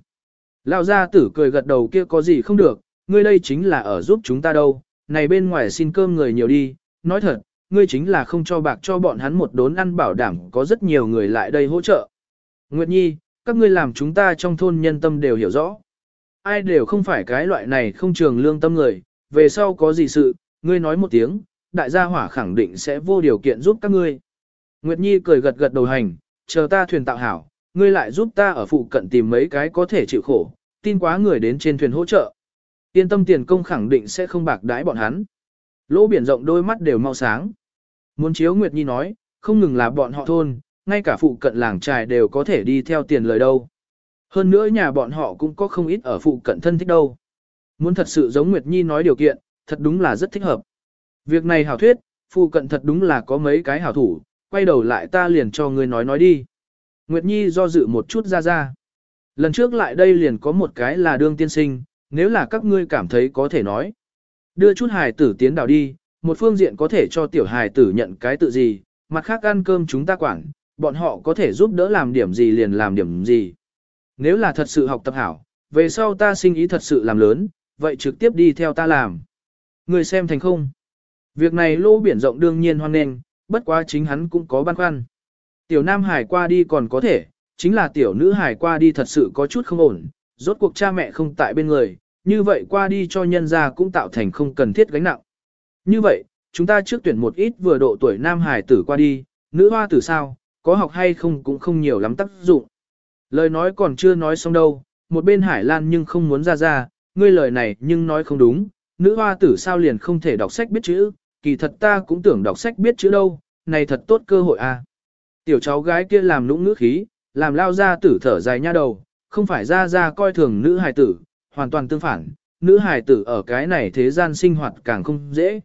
Lão gia tử cười gật đầu kia có gì không được, ngươi đây chính là ở giúp chúng ta đâu, này bên ngoài xin cơm người nhiều đi, nói thật, ngươi chính là không cho bạc cho bọn hắn một đốn ăn bảo đảm có rất nhiều người lại đây hỗ trợ. Nguyệt Nhi, các ngươi làm chúng ta trong thôn nhân tâm đều hiểu rõ. Ai đều không phải cái loại này không trường lương tâm người, về sau có gì sự, ngươi nói một tiếng, đại gia hỏa khẳng định sẽ vô điều kiện giúp các ngươi. Nguyệt Nhi cười gật gật đầu hành, chờ ta thuyền tạo hảo, ngươi lại giúp ta ở phụ cận tìm mấy cái có thể chịu khổ, tin quá người đến trên thuyền hỗ trợ. Yên tâm tiền công khẳng định sẽ không bạc đái bọn hắn. Lỗ biển rộng đôi mắt đều mau sáng. Muốn chiếu Nguyệt Nhi nói, không ngừng là bọn họ thôn, ngay cả phụ cận làng trài đều có thể đi theo tiền lời đâu. Hơn nữa nhà bọn họ cũng có không ít ở phụ cận thân thích đâu. Muốn thật sự giống Nguyệt Nhi nói điều kiện, thật đúng là rất thích hợp. Việc này hảo thuyết, phụ cận thật đúng là có mấy cái hảo thủ, quay đầu lại ta liền cho ngươi nói nói đi. Nguyệt Nhi do dự một chút ra ra. Lần trước lại đây liền có một cái là đương tiên sinh, nếu là các ngươi cảm thấy có thể nói. Đưa chút hài tử tiến đảo đi, một phương diện có thể cho tiểu hài tử nhận cái tự gì, mặt khác ăn cơm chúng ta quản, bọn họ có thể giúp đỡ làm điểm gì liền làm điểm gì. Nếu là thật sự học tập hảo, về sau ta sinh ý thật sự làm lớn, vậy trực tiếp đi theo ta làm. Người xem thành không? Việc này lô biển rộng đương nhiên hoan nghênh, bất quá chính hắn cũng có băn khoăn. Tiểu nam hải qua đi còn có thể, chính là tiểu nữ hải qua đi thật sự có chút không ổn, rốt cuộc cha mẹ không tại bên người, như vậy qua đi cho nhân gia cũng tạo thành không cần thiết gánh nặng. Như vậy, chúng ta trước tuyển một ít vừa độ tuổi nam hải tử qua đi, nữ hoa tử sao, có học hay không cũng không nhiều lắm tác dụng. Lời nói còn chưa nói xong đâu, một bên Hải Lan nhưng không muốn ra ra, ngươi lời này nhưng nói không đúng, nữ hoa tử sao liền không thể đọc sách biết chữ, kỳ thật ta cũng tưởng đọc sách biết chữ đâu, này thật tốt cơ hội à. Tiểu cháu gái kia làm nũng ngữ khí, làm lao ra tử thở dài nha đầu, không phải ra ra coi thường nữ hài tử, hoàn toàn tương phản, nữ hài tử ở cái này thế gian sinh hoạt càng không dễ.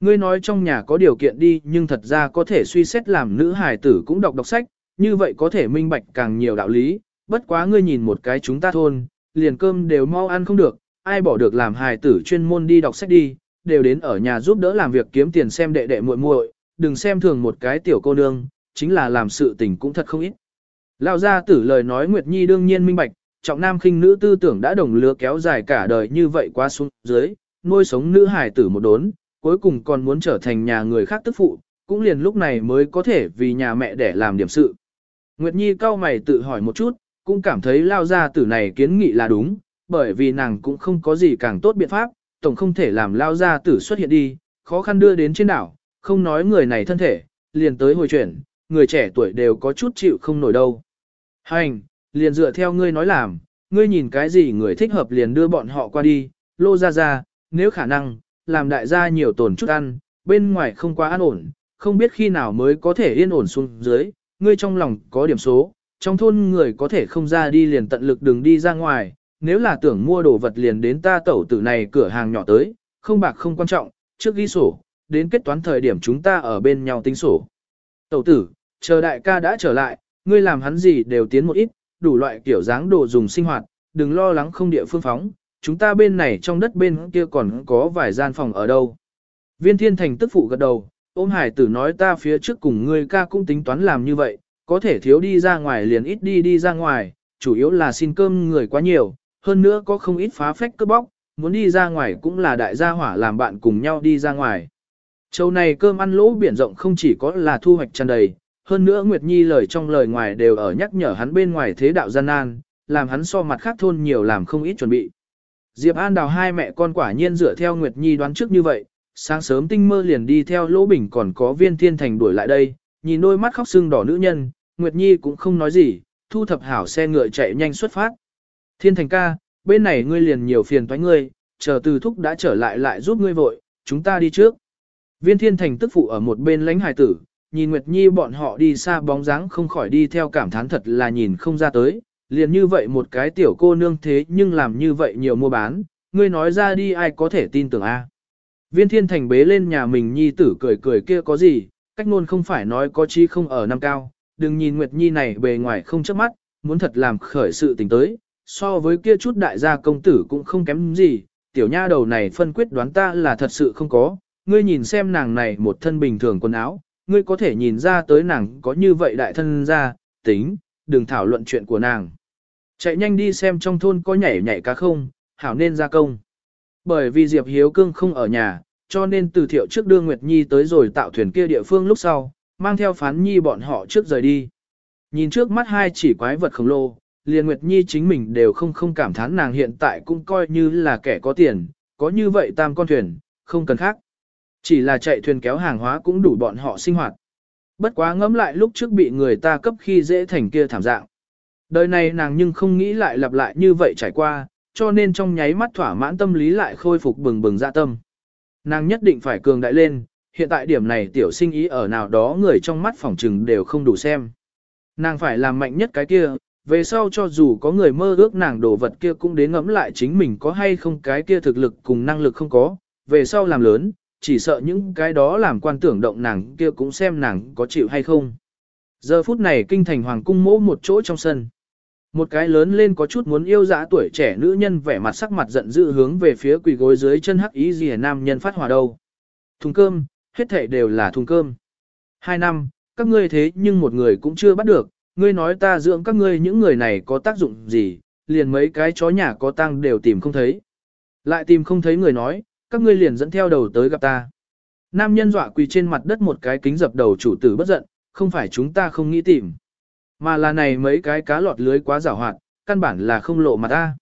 Ngươi nói trong nhà có điều kiện đi nhưng thật ra có thể suy xét làm nữ hài tử cũng đọc đọc sách, như vậy có thể minh bạch càng nhiều đạo lý, bất quá ngươi nhìn một cái chúng ta thôn, liền cơm đều mau ăn không được, ai bỏ được làm hài tử chuyên môn đi đọc sách đi, đều đến ở nhà giúp đỡ làm việc kiếm tiền xem đệ đệ muội muội, đừng xem thường một cái tiểu cô nương, chính là làm sự tình cũng thật không ít. Lão gia tử lời nói Nguyệt Nhi đương nhiên minh bạch, trọng nam khinh nữ tư tưởng đã đồng lứa kéo dài cả đời như vậy qua xuống dưới, nuôi sống nữ hài tử một đốn, cuối cùng còn muốn trở thành nhà người khác tức phụ, cũng liền lúc này mới có thể vì nhà mẹ để làm điểm sự. Nguyệt Nhi cao mày tự hỏi một chút, cũng cảm thấy lao gia tử này kiến nghị là đúng, bởi vì nàng cũng không có gì càng tốt biện pháp, tổng không thể làm lao gia tử xuất hiện đi, khó khăn đưa đến trên đảo, không nói người này thân thể, liền tới hồi chuyển, người trẻ tuổi đều có chút chịu không nổi đâu. Hành, liền dựa theo ngươi nói làm, ngươi nhìn cái gì người thích hợp liền đưa bọn họ qua đi, lô ra ra, nếu khả năng, làm đại gia nhiều tổn chút ăn, bên ngoài không quá an ổn, không biết khi nào mới có thể yên ổn xuống dưới, ngươi trong lòng có điểm số, trong thôn người có thể không ra đi liền tận lực đừng đi ra ngoài, nếu là tưởng mua đồ vật liền đến ta tẩu tử này cửa hàng nhỏ tới, không bạc không quan trọng, trước ghi sổ, đến kết toán thời điểm chúng ta ở bên nhau tính sổ. Tẩu tử, chờ đại ca đã trở lại, ngươi làm hắn gì đều tiến một ít, đủ loại kiểu dáng đồ dùng sinh hoạt, đừng lo lắng không địa phương phóng, chúng ta bên này trong đất bên kia còn có vài gian phòng ở đâu. Viên thiên thành tức phụ gật đầu, ôm hải tử nói ta phía trước cùng ngươi ca cũng tính toán làm như vậy, có thể thiếu đi ra ngoài liền ít đi đi ra ngoài, chủ yếu là xin cơm người quá nhiều, hơn nữa có không ít phá phách cướp bóc, muốn đi ra ngoài cũng là đại gia hỏa làm bạn cùng nhau đi ra ngoài. Châu này cơm ăn lỗ biển rộng không chỉ có là thu hoạch tràn đầy, hơn nữa Nguyệt Nhi lời trong lời ngoài đều ở nhắc nhở hắn bên ngoài thế đạo gian nan, làm hắn so mặt khác thôn nhiều làm không ít chuẩn bị. Diệp An đào hai mẹ con quả nhiên dựa theo Nguyệt Nhi đoán trước như vậy, sáng sớm tinh mơ liền đi theo Lỗ Bình còn có viên thiên thành đuổi lại đây, nhìn đôi mắt khóc sưng đỏ nữ nhân, Nguyệt Nhi cũng không nói gì, thu thập hảo xe ngựa chạy nhanh xuất phát. Thiên thành ca, bên này ngươi liền nhiều phiền toái ngươi, chờ từ thúc đã trở lại lại giúp ngươi vội, chúng ta đi trước. Viên thiên thành tức phụ ở một bên lãnh hài tử, nhìn Nguyệt Nhi bọn họ đi xa bóng dáng không khỏi đi theo cảm thán thật là nhìn không ra tới, liền như vậy một cái tiểu cô nương thế nhưng làm như vậy nhiều mua bán, ngươi nói ra đi ai có thể tin tưởng a? Viên thiên thành bế lên nhà mình Nhi tử cười cười kia có gì, cách ngôn không phải nói có chi không ở năm cao, đừng nhìn Nguyệt Nhi này bề ngoài không chớp mắt, muốn thật làm khởi sự tình tới, so với kia chút đại gia công tử cũng không kém gì, tiểu nha đầu này phân quyết đoán ta là thật sự không có, ngươi nhìn xem nàng này một thân bình thường quần áo, ngươi có thể nhìn ra tới nàng có như vậy đại thân ra, tính, đừng thảo luận chuyện của nàng. Chạy nhanh đi xem trong thôn có nhảy nhảy cá không, hảo nên ra công. Bởi vì Diệp Hiếu Cương không ở nhà, cho nên từ thiệu trước đưa Nguyệt Nhi tới rồi tạo thuyền kia địa phương lúc sau, mang theo phán nhi bọn họ trước rời đi. Nhìn trước mắt hai chỉ quái vật khổng lồ, liền Nguyệt Nhi chính mình đều không không cảm thán nàng hiện tại cũng coi như là kẻ có tiền, có như vậy tam con thuyền, không cần khác. Chỉ là chạy thuyền kéo hàng hóa cũng đủ bọn họ sinh hoạt. Bất quá ngẫm lại lúc trước bị người ta cấp khi dễ thành kia thảm dạng. Đời này nàng nhưng không nghĩ lại lặp lại như vậy trải qua, cho nên trong nháy mắt thỏa mãn tâm lý lại khôi phục bừng bừng dạ tâm. Nàng nhất định phải cường đại lên, hiện tại điểm này tiểu sinh ý ở nào đó người trong mắt phỏng trừng đều không đủ xem. Nàng phải làm mạnh nhất cái kia, về sau cho dù có người mơ ước nàng đồ vật kia cũng đến ngẫm lại chính mình có hay không cái kia thực lực cùng năng lực không có, về sau làm lớn, chỉ sợ những cái đó làm quan tưởng động nàng kia cũng xem nàng có chịu hay không. Giờ phút này kinh thành hoàng cung mỗ một chỗ trong sân. Một cái lớn lên có chút muốn yêu dã tuổi trẻ nữ nhân vẻ mặt sắc mặt giận dữ hướng về phía quỳ gối dưới chân hắc ý gì nam nhân phát hỏa đâu. Thùng cơm, hết thảy đều là thùng cơm. Hai năm, các ngươi thế nhưng một người cũng chưa bắt được, ngươi nói ta dưỡng các ngươi những người này có tác dụng gì, liền mấy cái chó nhà có tăng đều tìm không thấy. Lại tìm không thấy người nói, các ngươi liền dẫn theo đầu tới gặp ta. Nam nhân dọa quỳ trên mặt đất một cái kính dập đầu chủ tử bất giận, không phải chúng ta không nghĩ tìm. Mà là này mấy cái cá lọt lưới quá giảo hoạt, căn bản là không lộ mặt ta.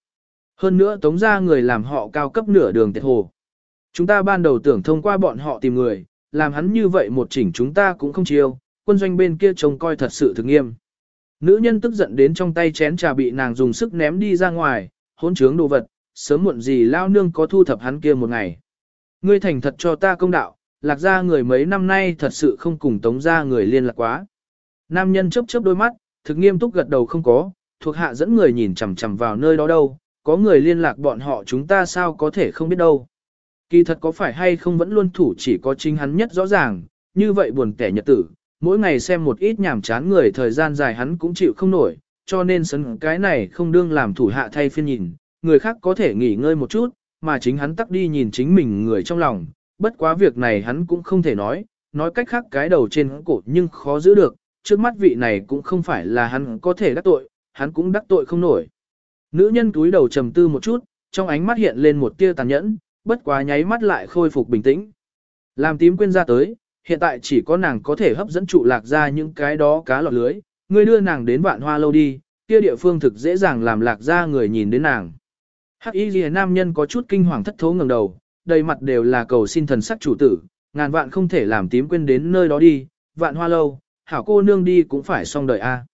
Hơn nữa tống ra người làm họ cao cấp nửa đường tiệt hồ. Chúng ta ban đầu tưởng thông qua bọn họ tìm người, làm hắn như vậy một chỉnh chúng ta cũng không chiêu, quân doanh bên kia trông coi thật sự thực nghiêm. Nữ nhân tức giận đến trong tay chén trà bị nàng dùng sức ném đi ra ngoài, hỗn trướng đồ vật, sớm muộn gì lao nương có thu thập hắn kia một ngày. Ngươi thành thật cho ta công đạo, lạc ra người mấy năm nay thật sự không cùng tống ra người liên lạc quá. Nam nhân chớp chớp đôi mắt, thực nghiêm túc gật đầu không có, thuộc hạ dẫn người nhìn chằm chằm vào nơi đó đâu, có người liên lạc bọn họ chúng ta sao có thể không biết đâu. Kỳ thật có phải hay không vẫn luôn thủ chỉ có chính hắn nhất rõ ràng, như vậy buồn kẻ nhật tử, mỗi ngày xem một ít nhảm chán người thời gian dài hắn cũng chịu không nổi, cho nên sấn cái này không đương làm thủ hạ thay phiên nhìn, người khác có thể nghỉ ngơi một chút, mà chính hắn tắc đi nhìn chính mình người trong lòng, bất quá việc này hắn cũng không thể nói, nói cách khác cái đầu trên cổ nhưng khó giữ được, trước mắt vị này cũng không phải là hắn có thể đắc tội, hắn cũng đắc tội không nổi. Nữ nhân túi đầu trầm tư một chút, trong ánh mắt hiện lên một tia tàn nhẫn, bất quá nháy mắt lại khôi phục bình tĩnh. Làm tím quên ra tới, hiện tại chỉ có nàng có thể hấp dẫn trụ lạc ra những cái đó cá lọt lưới, ngươi đưa nàng đến vạn hoa lâu đi, kia địa phương thực dễ dàng làm lạc ra người nhìn đến nàng. Hắc y lìa nam nhân có chút kinh hoàng thất thố ngẩng đầu, đầy mặt đều là cầu xin thần sắc chủ tử, ngàn vạn không thể làm tím quên đến nơi đó đi, vạn hoa lâu, hảo cô nương đi cũng phải xong đời a.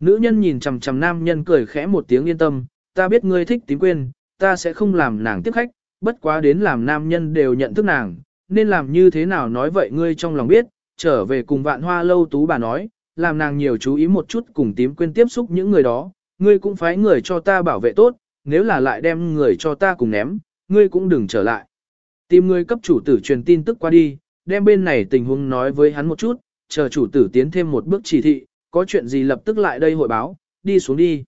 Nữ nhân nhìn chằm chằm nam nhân cười khẽ một tiếng yên tâm, ta biết ngươi thích tím quên, ta sẽ không làm nàng tiếp khách, bất quá đến làm nam nhân đều nhận thức nàng, nên làm như thế nào nói vậy ngươi trong lòng biết, trở về cùng vạn hoa lâu tú bà nói, làm nàng nhiều chú ý một chút cùng tím quên tiếp xúc những người đó, ngươi cũng phái người cho ta bảo vệ tốt, nếu là lại đem người cho ta cùng ném, ngươi cũng đừng trở lại. Tìm người cấp chủ tử truyền tin tức qua đi, đem bên này tình huống nói với hắn một chút, chờ chủ tử tiến thêm một bước chỉ thị, có chuyện gì lập tức lại đây hội báo, đi xuống đi.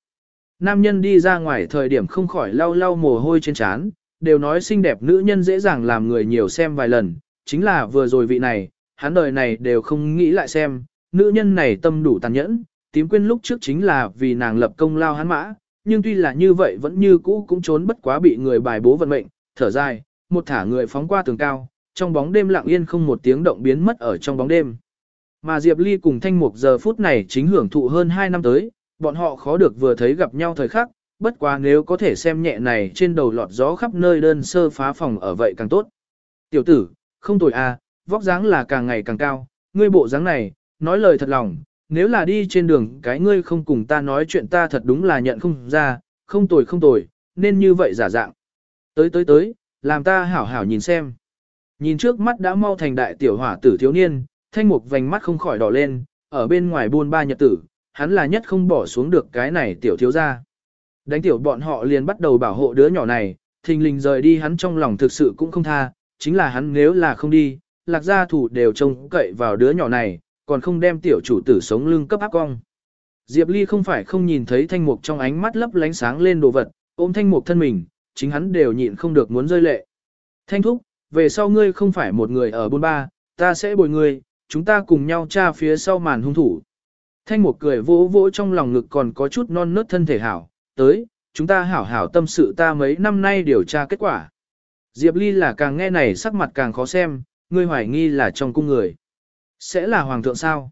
Nam nhân đi ra ngoài thời điểm không khỏi lau lau mồ hôi trên trán, đều nói xinh đẹp nữ nhân dễ dàng làm người nhiều xem vài lần, chính là vừa rồi vị này, hắn đời này đều không nghĩ lại xem, nữ nhân này tâm đủ tàn nhẫn, tím quên lúc trước chính là vì nàng lập công lao hắn mã, nhưng tuy là như vậy vẫn như cũ cũng trốn bất quá bị người bài bố vận mệnh, thở dài, một thả người phóng qua tường cao, trong bóng đêm lặng yên không một tiếng động biến mất ở trong bóng đêm. Mà Diệp Ly cùng Thanh Mục giờ phút này chính hưởng thụ hơn 2 năm tới, bọn họ khó được vừa thấy gặp nhau thời khắc, bất quá nếu có thể xem nhẹ này trên đầu lọt gió khắp nơi đơn sơ phá phòng ở vậy càng tốt. Tiểu tử, không tồi à, vóc dáng là càng ngày càng cao, ngươi bộ dáng này, nói lời thật lòng, nếu là đi trên đường cái ngươi không cùng ta nói chuyện ta thật đúng là nhận không ra, không tồi không tồi, nên như vậy giả dạng. Tới tới tới, làm ta hảo hảo nhìn xem. Nhìn trước mắt đã mau thành đại tiểu hỏa tử thiếu niên, thanh mục vành mắt không khỏi đỏ lên, ở bên ngoài buôn ba nhật tử, hắn là nhất không bỏ xuống được cái này tiểu thiếu ra. Đánh tiểu bọn họ liền bắt đầu bảo hộ đứa nhỏ này, thình lình rời đi hắn trong lòng thực sự cũng không tha, chính là hắn nếu là không đi, lạc gia thủ đều trông cậy vào đứa nhỏ này, còn không đem tiểu chủ tử sống lưng cấp áp cong. Diệp Ly không phải không nhìn thấy thanh mục trong ánh mắt lấp lánh sáng lên đồ vật, ôm thanh mục thân mình, chính hắn đều nhịn không được muốn rơi lệ. Thanh thúc, về sau ngươi không phải một người ở bôn ba, ta sẽ bồi ngươi, chúng ta cùng nhau tra phía sau màn hung thủ. Thanh mục cười vỗ vỗ trong lòng ngực còn có chút non nớt thân thể hảo, tới, chúng ta hảo hảo tâm sự ta mấy năm nay điều tra kết quả. Diệp Ly là càng nghe này sắc mặt càng khó xem, ngươi hoài nghi là trong cung người. Sẽ là hoàng thượng sao?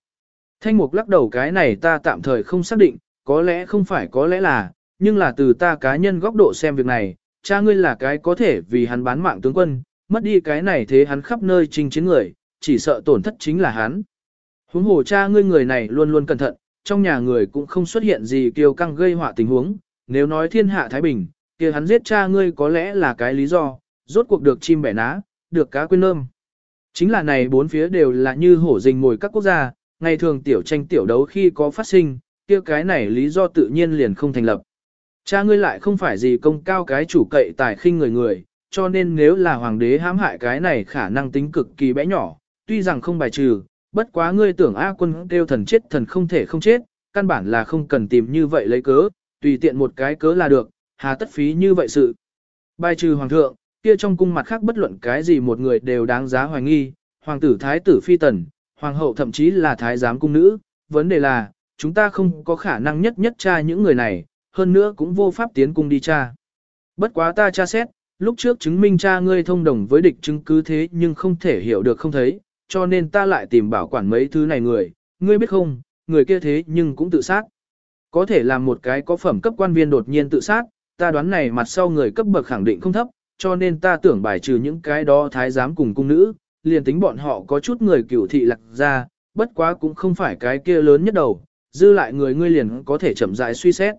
Thanh mục lắc đầu cái này ta tạm thời không xác định, có lẽ không phải có lẽ là, nhưng là từ ta cá nhân góc độ xem việc này, cha ngươi là cái có thể vì hắn bán mạng tướng quân, mất đi cái này thế hắn khắp nơi chinh chiến người, chỉ sợ tổn thất chính là hắn. Huống hồ cha ngươi người này luôn luôn cẩn thận, trong nhà người cũng không xuất hiện gì kiêu căng gây họa tình huống, nếu nói thiên hạ Thái Bình, kia hắn giết cha ngươi có lẽ là cái lý do, rốt cuộc được chim bẻ ná, được cá quên nơm. Chính là này bốn phía đều là như hổ rình mồi các quốc gia, ngày thường tiểu tranh tiểu đấu khi có phát sinh, kia cái này lý do tự nhiên liền không thành lập. Cha ngươi lại không phải gì công cao cái chủ cậy tài khinh người người, cho nên nếu là hoàng đế hãm hại cái này khả năng tính cực kỳ bé nhỏ, tuy rằng không bài trừ, bất quá ngươi tưởng A quân kêu thần chết thần không thể không chết, căn bản là không cần tìm như vậy lấy cớ, tùy tiện một cái cớ là được, hà tất phí như vậy sự. Bài trừ hoàng thượng, kia trong cung mặt khác bất luận cái gì một người đều đáng giá hoài nghi, hoàng tử thái tử phi tần, hoàng hậu thậm chí là thái giám cung nữ, vấn đề là, chúng ta không có khả năng nhất nhất tra những người này, hơn nữa cũng vô pháp tiến cung đi tra. Bất quá ta tra xét, lúc trước chứng minh cha ngươi thông đồng với địch chứng cứ thế nhưng không thể hiểu được không thấy, cho nên ta lại tìm bảo quản mấy thứ này người, ngươi biết không, người kia thế nhưng cũng tự sát. Có thể làm một cái có phẩm cấp quan viên đột nhiên tự sát, ta đoán này mặt sau người cấp bậc khẳng định không thấp, cho nên ta tưởng bài trừ những cái đó thái giám cùng cung nữ, liền tính bọn họ có chút người cửu thị lạc ra, bất quá cũng không phải cái kia lớn nhất đầu, dư lại người ngươi liền có thể chậm rãi suy xét.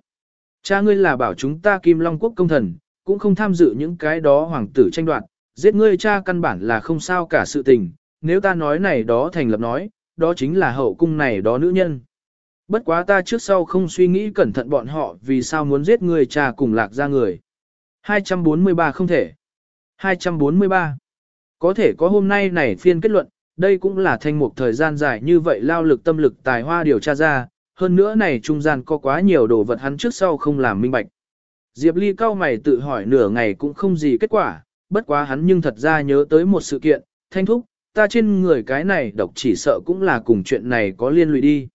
Cha ngươi là bảo chúng ta Kim Long Quốc công thần, cũng không tham dự những cái đó hoàng tử tranh đoạt, giết ngươi cha căn bản là không sao cả sự tình, nếu ta nói này đó thành lập nói, đó chính là hậu cung này đó nữ nhân. Bất quá ta trước sau không suy nghĩ cẩn thận bọn họ vì sao muốn giết người cha cùng lạc ra người. 243 không thể. 243. Có thể có hôm nay này phiên kết luận, đây cũng là thanh mục thời gian dài như vậy lao lực tâm lực tài hoa điều tra ra, hơn nữa này trung gian có quá nhiều đồ vật hắn trước sau không làm minh bạch. Diệp Ly cao mày tự hỏi nửa ngày cũng không gì kết quả, bất quá hắn nhưng thật ra nhớ tới một sự kiện, thanh thúc, ta trên người cái này độc chỉ sợ cũng là cùng chuyện này có liên lụy đi.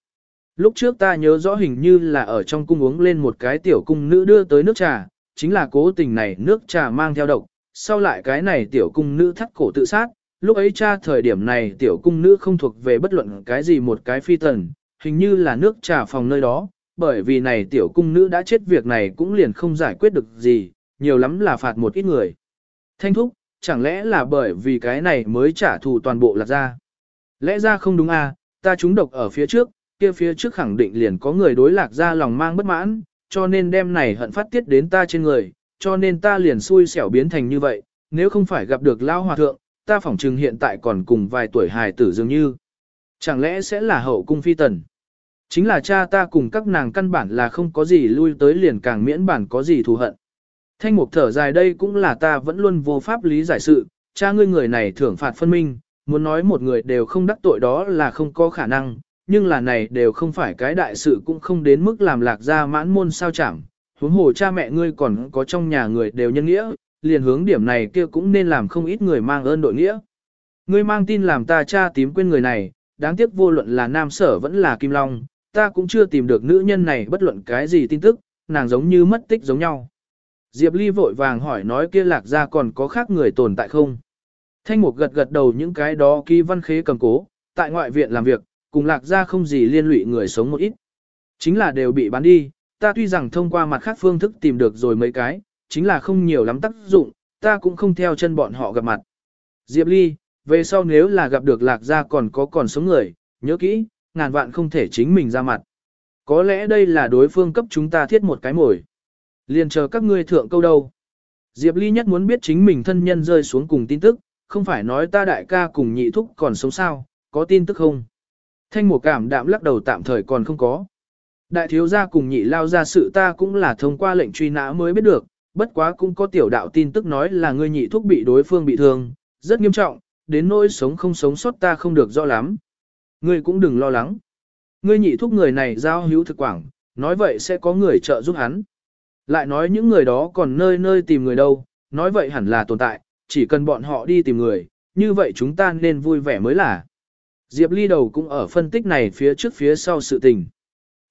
Lúc trước ta nhớ rõ hình như là ở trong cung uống lên một cái tiểu cung nữ đưa tới nước trà, chính là cố tình này nước trà mang theo độc, sau lại cái này tiểu cung nữ thắt cổ tự sát, lúc ấy cha thời điểm này tiểu cung nữ không thuộc về bất luận cái gì một cái phi tần, hình như là nước trà phòng nơi đó, bởi vì này tiểu cung nữ đã chết việc này cũng liền không giải quyết được gì, nhiều lắm là phạt một ít người. Thanh thúc, chẳng lẽ là bởi vì cái này mới trả thù toàn bộ lạc ra? Lẽ ra không đúng à, ta trúng độc ở phía trước, kia phía trước khẳng định liền có người đối lạc ra lòng mang bất mãn, cho nên đem này hận phát tiết đến ta trên người, cho nên ta liền xui xẻo biến thành như vậy, nếu không phải gặp được lao hòa thượng, ta phỏng chừng hiện tại còn cùng vài tuổi hài tử dường như. Chẳng lẽ sẽ là hậu cung phi tần? Chính là cha ta cùng các nàng căn bản là không có gì lui tới liền càng miễn bản có gì thù hận. Thanh mục thở dài đây cũng là ta vẫn luôn vô pháp lý giải sự, cha ngươi người này thưởng phạt phân minh, muốn nói một người đều không đắc tội đó là không có khả năng, nhưng là này đều không phải cái đại sự cũng không đến mức làm lạc ra mãn môn sao chẳng. Huống hồ cha mẹ ngươi còn có trong nhà người đều nhân nghĩa, liền hướng điểm này kia cũng nên làm không ít người mang ơn đội nghĩa. Ngươi mang tin làm ta cha tím quên người này, đáng tiếc vô luận là nam sở vẫn là kim long, ta cũng chưa tìm được nữ nhân này bất luận cái gì tin tức, nàng giống như mất tích giống nhau. Diệp Ly vội vàng hỏi nói kia lạc ra còn có khác người tồn tại không. Thanh mục gật gật đầu những cái đó ký văn khế cầm cố, tại ngoại viện làm việc, cùng lạc ra không gì liên lụy người sống một ít. Chính là đều bị bán đi, ta tuy rằng thông qua mặt khác phương thức tìm được rồi mấy cái, chính là không nhiều lắm tác dụng, ta cũng không theo chân bọn họ gặp mặt. Diệp Ly, về sau nếu là gặp được lạc gia còn có còn sống người, nhớ kỹ, ngàn vạn không thể chính mình ra mặt. Có lẽ đây là đối phương cấp chúng ta thiết một cái mồi. Liền chờ các ngươi thượng câu đâu. Diệp Ly nhất muốn biết chính mình thân nhân rơi xuống cùng tin tức, không phải nói ta đại ca cùng nhị thúc còn sống sao, có tin tức không? Thanh một cảm đạm lắc đầu tạm thời còn không có. Đại thiếu gia cùng nhị lao ra sự ta cũng là thông qua lệnh truy nã mới biết được, bất quá cũng có tiểu đạo tin tức nói là ngươi nhị thúc bị đối phương bị thương, rất nghiêm trọng, đến nỗi sống không sống sót ta không được rõ lắm. Ngươi cũng đừng lo lắng. Ngươi nhị thúc người này giao hữu thực quảng, nói vậy sẽ có người trợ giúp hắn. Lại nói những người đó còn nơi nơi tìm người đâu, nói vậy hẳn là tồn tại, chỉ cần bọn họ đi tìm người, như vậy chúng ta nên vui vẻ mới là. Diệp Ly đầu cũng ở phân tích này phía trước phía sau sự tình.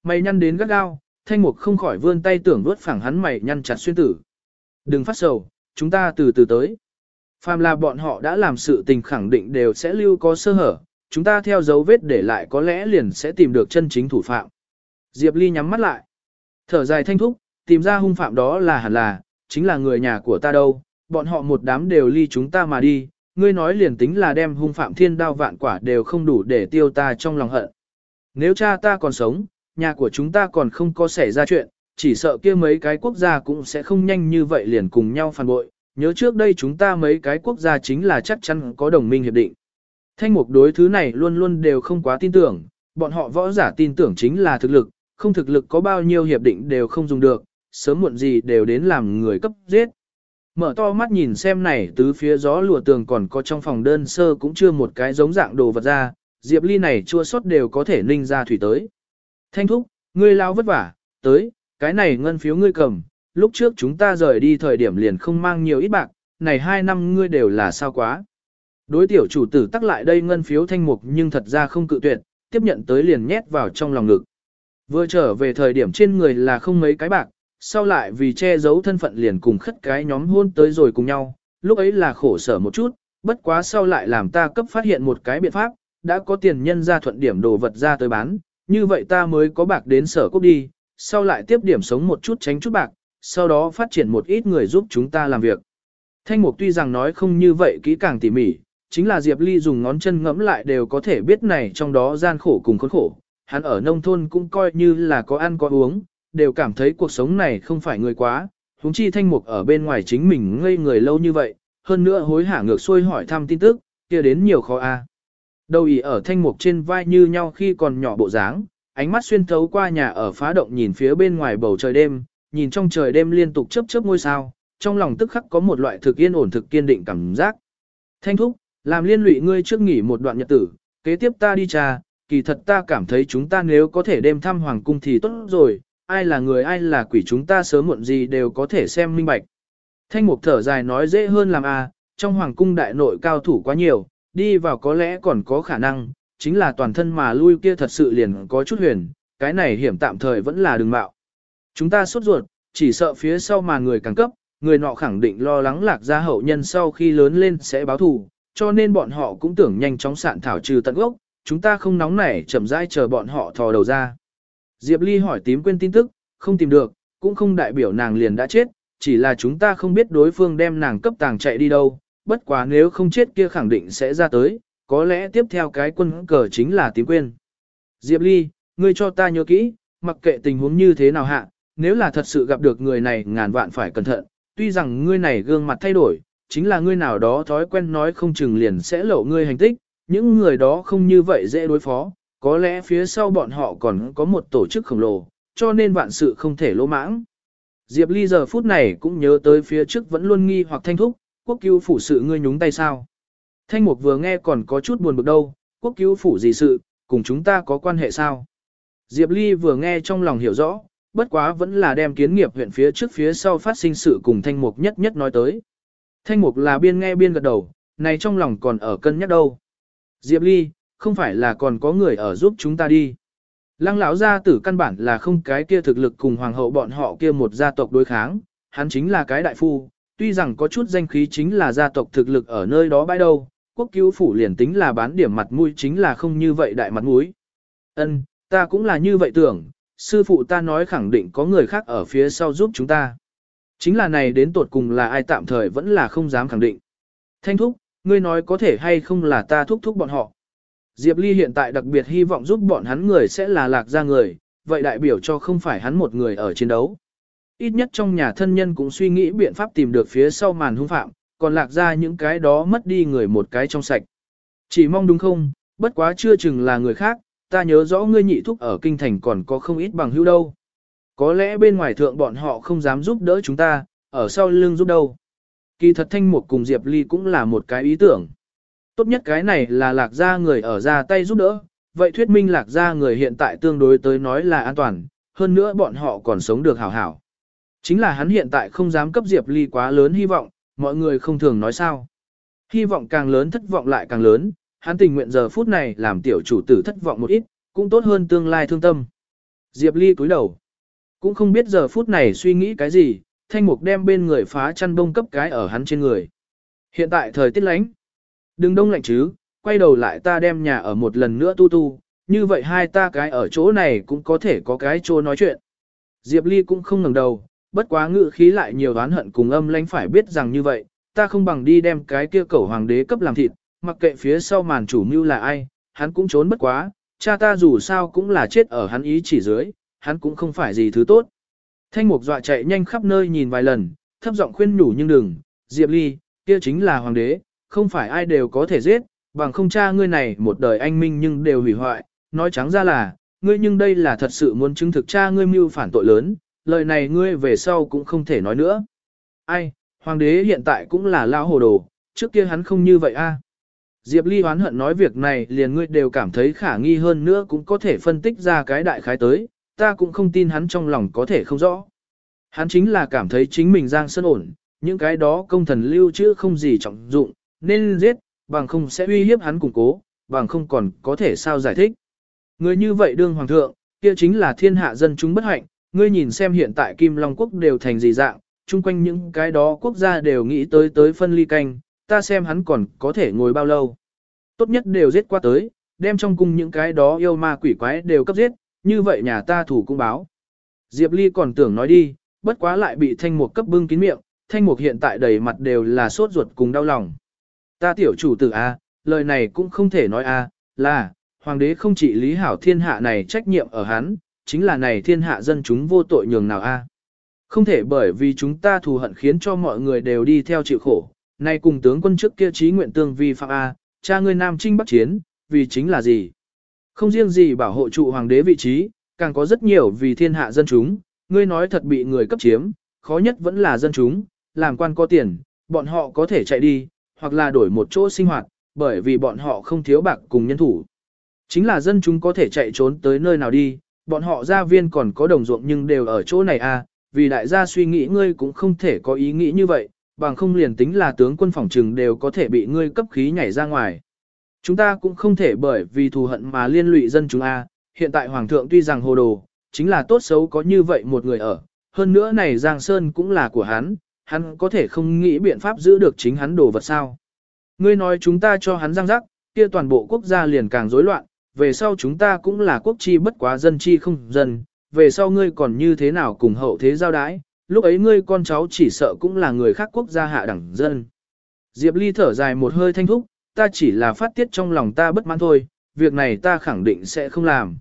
Mày nhăn đến gắt gao, thanh mục không khỏi vươn tay tưởng vuốt phẳng hắn mày nhăn chặt xuyên tử. Đừng phát sầu, chúng ta từ từ tới. Phàm là bọn họ đã làm sự tình khẳng định đều sẽ lưu có sơ hở, chúng ta theo dấu vết để lại có lẽ liền sẽ tìm được chân chính thủ phạm. Diệp Ly nhắm mắt lại. Thở dài thanh thúc, tìm ra hung phạm đó là hẳn là, chính là người nhà của ta đâu, bọn họ một đám đều ly chúng ta mà đi, ngươi nói liền tính là đem hung phạm thiên đao vạn quả đều không đủ để tiêu ta trong lòng hận. Nếu cha ta còn sống, nhà của chúng ta còn không có xảy ra chuyện, chỉ sợ kia mấy cái quốc gia cũng sẽ không nhanh như vậy liền cùng nhau phản bội, nhớ trước đây chúng ta mấy cái quốc gia chính là chắc chắn có đồng minh hiệp định. Thanh mục đối thứ này luôn luôn đều không quá tin tưởng, bọn họ võ giả tin tưởng chính là thực lực, không thực lực có bao nhiêu hiệp định đều không dùng được, sớm muộn gì đều đến làm người cấp giết. Mở to mắt nhìn xem này tứ phía gió lùa tường còn có trong phòng đơn sơ cũng chưa một cái giống dạng đồ vật ra, Diệp Ly này chua sót đều có thể ninh ra thủy tới. Thanh thúc, ngươi lao vất vả, tới, cái này ngân phiếu ngươi cầm, lúc trước chúng ta rời đi thời điểm liền không mang nhiều ít bạc, này hai năm ngươi đều là sao quá. Đối tiểu chủ tử tắc lại đây ngân phiếu thanh mục nhưng thật ra không cự tuyệt, tiếp nhận tới liền nhét vào trong lòng ngực. Vừa trở về thời điểm trên người là không mấy cái bạc, sau lại vì che giấu thân phận liền cùng khất cái nhóm hôn tới rồi cùng nhau, lúc ấy là khổ sở một chút, bất quá sau lại làm ta cấp phát hiện một cái biện pháp, đã có tiền nhân ra thuận điểm đồ vật ra tới bán, như vậy ta mới có bạc đến sở quốc đi, sau lại tiếp điểm sống một chút tránh chút bạc, sau đó phát triển một ít người giúp chúng ta làm việc. Thanh Mục tuy rằng nói không như vậy kỹ càng tỉ mỉ, chính là Diệp Ly dùng ngón chân ngẫm lại đều có thể biết này trong đó gian khổ cùng khốn khổ. Hắn ở nông thôn cũng coi như là có ăn có uống, đều cảm thấy cuộc sống này không phải người quá, huống chi thanh mục ở bên ngoài chính mình ngây người lâu như vậy, hơn nữa hối hả ngược xuôi hỏi thăm tin tức, kia đến nhiều khó a. Đầu ỉ ở thanh mục trên vai như nhau khi còn nhỏ bộ dáng, ánh mắt xuyên thấu qua nhà ở phá động nhìn phía bên ngoài bầu trời đêm, nhìn trong trời đêm liên tục chớp chớp ngôi sao, trong lòng tức khắc có một loại thực yên ổn thực kiên định cảm giác. Thanh thúc, làm liên lụy ngươi trước nghỉ một đoạn nhật tử, kế tiếp ta đi trà, kỳ thật ta cảm thấy chúng ta nếu có thể đêm thăm hoàng cung thì tốt rồi, ai là người ai là quỷ chúng ta sớm muộn gì đều có thể xem minh bạch. Thanh mục thở dài nói dễ hơn làm a, à, trong hoàng cung đại nội cao thủ quá nhiều, đi vào có lẽ còn có khả năng, chính là toàn thân mà lui kia thật sự liền có chút huyền, cái này hiểm tạm thời vẫn là đường mạo. Chúng ta sốt ruột, chỉ sợ phía sau mà người càng cấp, người nọ khẳng định lo lắng lạc gia hậu nhân sau khi lớn lên sẽ báo thù, cho nên bọn họ cũng tưởng nhanh chóng sạn thảo trừ tận gốc, chúng ta không nóng nảy chậm rãi chờ bọn họ thò đầu ra. Diệp Ly hỏi tím quên tin tức, không tìm được, cũng không đại biểu nàng liền đã chết, chỉ là chúng ta không biết đối phương đem nàng cấp tàng chạy đi đâu, bất quá nếu không chết kia khẳng định sẽ ra tới, có lẽ tiếp theo cái quân cờ chính là tím quên. Diệp Ly, ngươi cho ta nhớ kỹ, mặc kệ tình huống như thế nào hạ, nếu là thật sự gặp được người này ngàn vạn phải cẩn thận, tuy rằng ngươi này gương mặt thay đổi, chính là ngươi nào đó thói quen nói không chừng liền sẽ lộ ngươi hành tích, những người đó không như vậy dễ đối phó, có lẽ phía sau bọn họ còn có một tổ chức khổng lồ, cho nên vạn sự không thể lỗ mãng. Diệp Ly giờ phút này cũng nhớ tới phía trước vẫn luôn nghi hoặc thanh thúc, quốc cứu phủ sự ngươi nhúng tay sao. Thanh mục vừa nghe còn có chút buồn bực đâu, quốc cứu phủ gì sự, cùng chúng ta có quan hệ sao. Diệp Ly vừa nghe trong lòng hiểu rõ, bất quá vẫn là đem kiến nghiệp huyện phía trước phía sau phát sinh sự cùng thanh mục nhất nhất nói tới. Thanh mục là biên nghe biên gật đầu, này trong lòng còn ở cân nhắc đâu. Diệp Ly, không phải là còn có người ở giúp chúng ta đi. Lăng lão gia tử căn bản là không cái kia thực lực cùng hoàng hậu bọn họ kia một gia tộc đối kháng, hắn chính là cái đại phu, tuy rằng có chút danh khí chính là gia tộc thực lực ở nơi đó bãi đâu, quốc cứu phủ liền tính là bán điểm mặt mũi chính là không như vậy đại mặt mũi. Ân, ta cũng là như vậy tưởng, sư phụ ta nói khẳng định có người khác ở phía sau giúp chúng ta. Chính là này đến tột cùng là ai tạm thời vẫn là không dám khẳng định. Thanh thúc, ngươi nói có thể hay không là ta thúc thúc bọn họ. Diệp Ly hiện tại đặc biệt hy vọng giúp bọn hắn người sẽ là lạc gia người, vậy đại biểu cho không phải hắn một người ở chiến đấu. Ít nhất trong nhà thân nhân cũng suy nghĩ biện pháp tìm được phía sau màn hung phạm, còn lạc ra những cái đó mất đi người một cái trong sạch. Chỉ mong đúng không, bất quá chưa chừng là người khác, ta nhớ rõ ngươi nhị thúc ở kinh thành còn có không ít bằng hữu đâu. Có lẽ bên ngoài thượng bọn họ không dám giúp đỡ chúng ta, ở sau lưng giúp đâu. Kỳ thật thanh mục cùng Diệp Ly cũng là một cái ý tưởng. Tốt nhất cái này là lạc gia người ở ra tay giúp đỡ, vậy thuyết minh lạc gia người hiện tại tương đối tới nói là an toàn, hơn nữa bọn họ còn sống được hảo hảo. Chính là hắn hiện tại không dám cấp Diệp Ly quá lớn hy vọng, mọi người không thường nói sao. Hy vọng càng lớn thất vọng lại càng lớn, hắn tình nguyện giờ phút này làm tiểu chủ tử thất vọng một ít, cũng tốt hơn tương lai thương tâm. Diệp Ly cúi đầu, cũng không biết giờ phút này suy nghĩ cái gì, thanh mục đem bên người phá chăn bông cấp cái ở hắn trên người. Hiện tại thời tiết lánh, đừng đông lạnh chứ, quay đầu lại ta đem nhà ở một lần nữa tu tu, như vậy hai ta cái ở chỗ này cũng có thể có cái chỗ nói chuyện. Diệp Ly cũng không ngẩng đầu, bất quá ngự khí lại nhiều oán hận cùng âm lãnh phải biết rằng như vậy, ta không bằng đi đem cái kia cẩu hoàng đế cấp làm thịt, mặc kệ phía sau màn chủ mưu là ai, hắn cũng trốn bất quá, cha ta dù sao cũng là chết ở hắn ý chỉ dưới, hắn cũng không phải gì thứ tốt. Thanh mục dọa chạy nhanh khắp nơi nhìn vài lần, thấp giọng khuyên nhủ nhưng đừng, Diệp Ly, kia chính là hoàng đế, không phải ai đều có thể giết, bằng không cha ngươi này một đời anh minh nhưng đều hủy hoại, nói trắng ra là, ngươi nhưng đây là thật sự muốn chứng thực cha ngươi mưu phản tội lớn, lời này ngươi về sau cũng không thể nói nữa. Ai, hoàng đế hiện tại cũng là lao hồ đồ, trước kia hắn không như vậy a. Diệp Ly hoán hận nói việc này liền ngươi đều cảm thấy khả nghi hơn nữa cũng có thể phân tích ra cái đại khái tới, ta cũng không tin hắn trong lòng có thể không rõ. Hắn chính là cảm thấy chính mình giang sân ổn, những cái đó công thần lưu trữ không gì trọng dụng, nên giết, bằng không sẽ uy hiếp hắn củng cố, bằng không còn có thể sao giải thích. Người như vậy đương hoàng thượng, kia chính là thiên hạ dân chúng bất hạnh, ngươi nhìn xem hiện tại Kim Long Quốc đều thành gì dạng, chung quanh những cái đó quốc gia đều nghĩ tới tới phân ly canh, ta xem hắn còn có thể ngồi bao lâu. Tốt nhất đều giết qua tới, đem trong cung những cái đó yêu ma quỷ quái đều cấp giết, như vậy nhà ta thủ cung báo. Diệp Ly còn tưởng nói đi, bất quá lại bị thanh mục cấp bưng kín miệng, thanh mục hiện tại đầy mặt đều là sốt ruột cùng đau lòng. Ta tiểu chủ tử A, lời này cũng không thể nói A, là, hoàng đế không chỉ lý hảo thiên hạ này trách nhiệm ở hắn, chính là này thiên hạ dân chúng vô tội nhường nào A. Không thể bởi vì chúng ta thù hận khiến cho mọi người đều đi theo chịu khổ, nay cùng tướng quân trước kia trí nguyện tương vi phạm A, cha ngươi nam trinh bắc chiến, vì chính là gì? Không riêng gì bảo hộ trụ hoàng đế vị trí, càng có rất nhiều vì thiên hạ dân chúng, ngươi nói thật bị người cấp chiếm, khó nhất vẫn là dân chúng, làm quan có tiền, bọn họ có thể chạy đi, hoặc là đổi một chỗ sinh hoạt, bởi vì bọn họ không thiếu bạc cùng nhân thủ. Chính là dân chúng có thể chạy trốn tới nơi nào đi, bọn họ gia viên còn có đồng ruộng nhưng đều ở chỗ này à, vì đại gia suy nghĩ ngươi cũng không thể có ý nghĩ như vậy, bằng không liền tính là tướng quân phòng trừng đều có thể bị ngươi cấp khí nhảy ra ngoài. Chúng ta cũng không thể bởi vì thù hận mà liên lụy dân chúng a. hiện tại hoàng thượng tuy rằng hồ đồ, chính là tốt xấu có như vậy một người ở, hơn nữa này Giang Sơn cũng là của hắn, hắn có thể không nghĩ biện pháp giữ được chính hắn đồ vật sao. Ngươi nói chúng ta cho hắn răng rắc, kia toàn bộ quốc gia liền càng rối loạn, về sau chúng ta cũng là quốc chi bất quá dân chi không dân, về sau ngươi còn như thế nào cùng hậu thế giao đái, lúc ấy ngươi con cháu chỉ sợ cũng là người khác quốc gia hạ đẳng dân. Diệp Ly thở dài một hơi thanh thúc, ta chỉ là phát tiết trong lòng ta bất mãn thôi, việc này ta khẳng định sẽ không làm.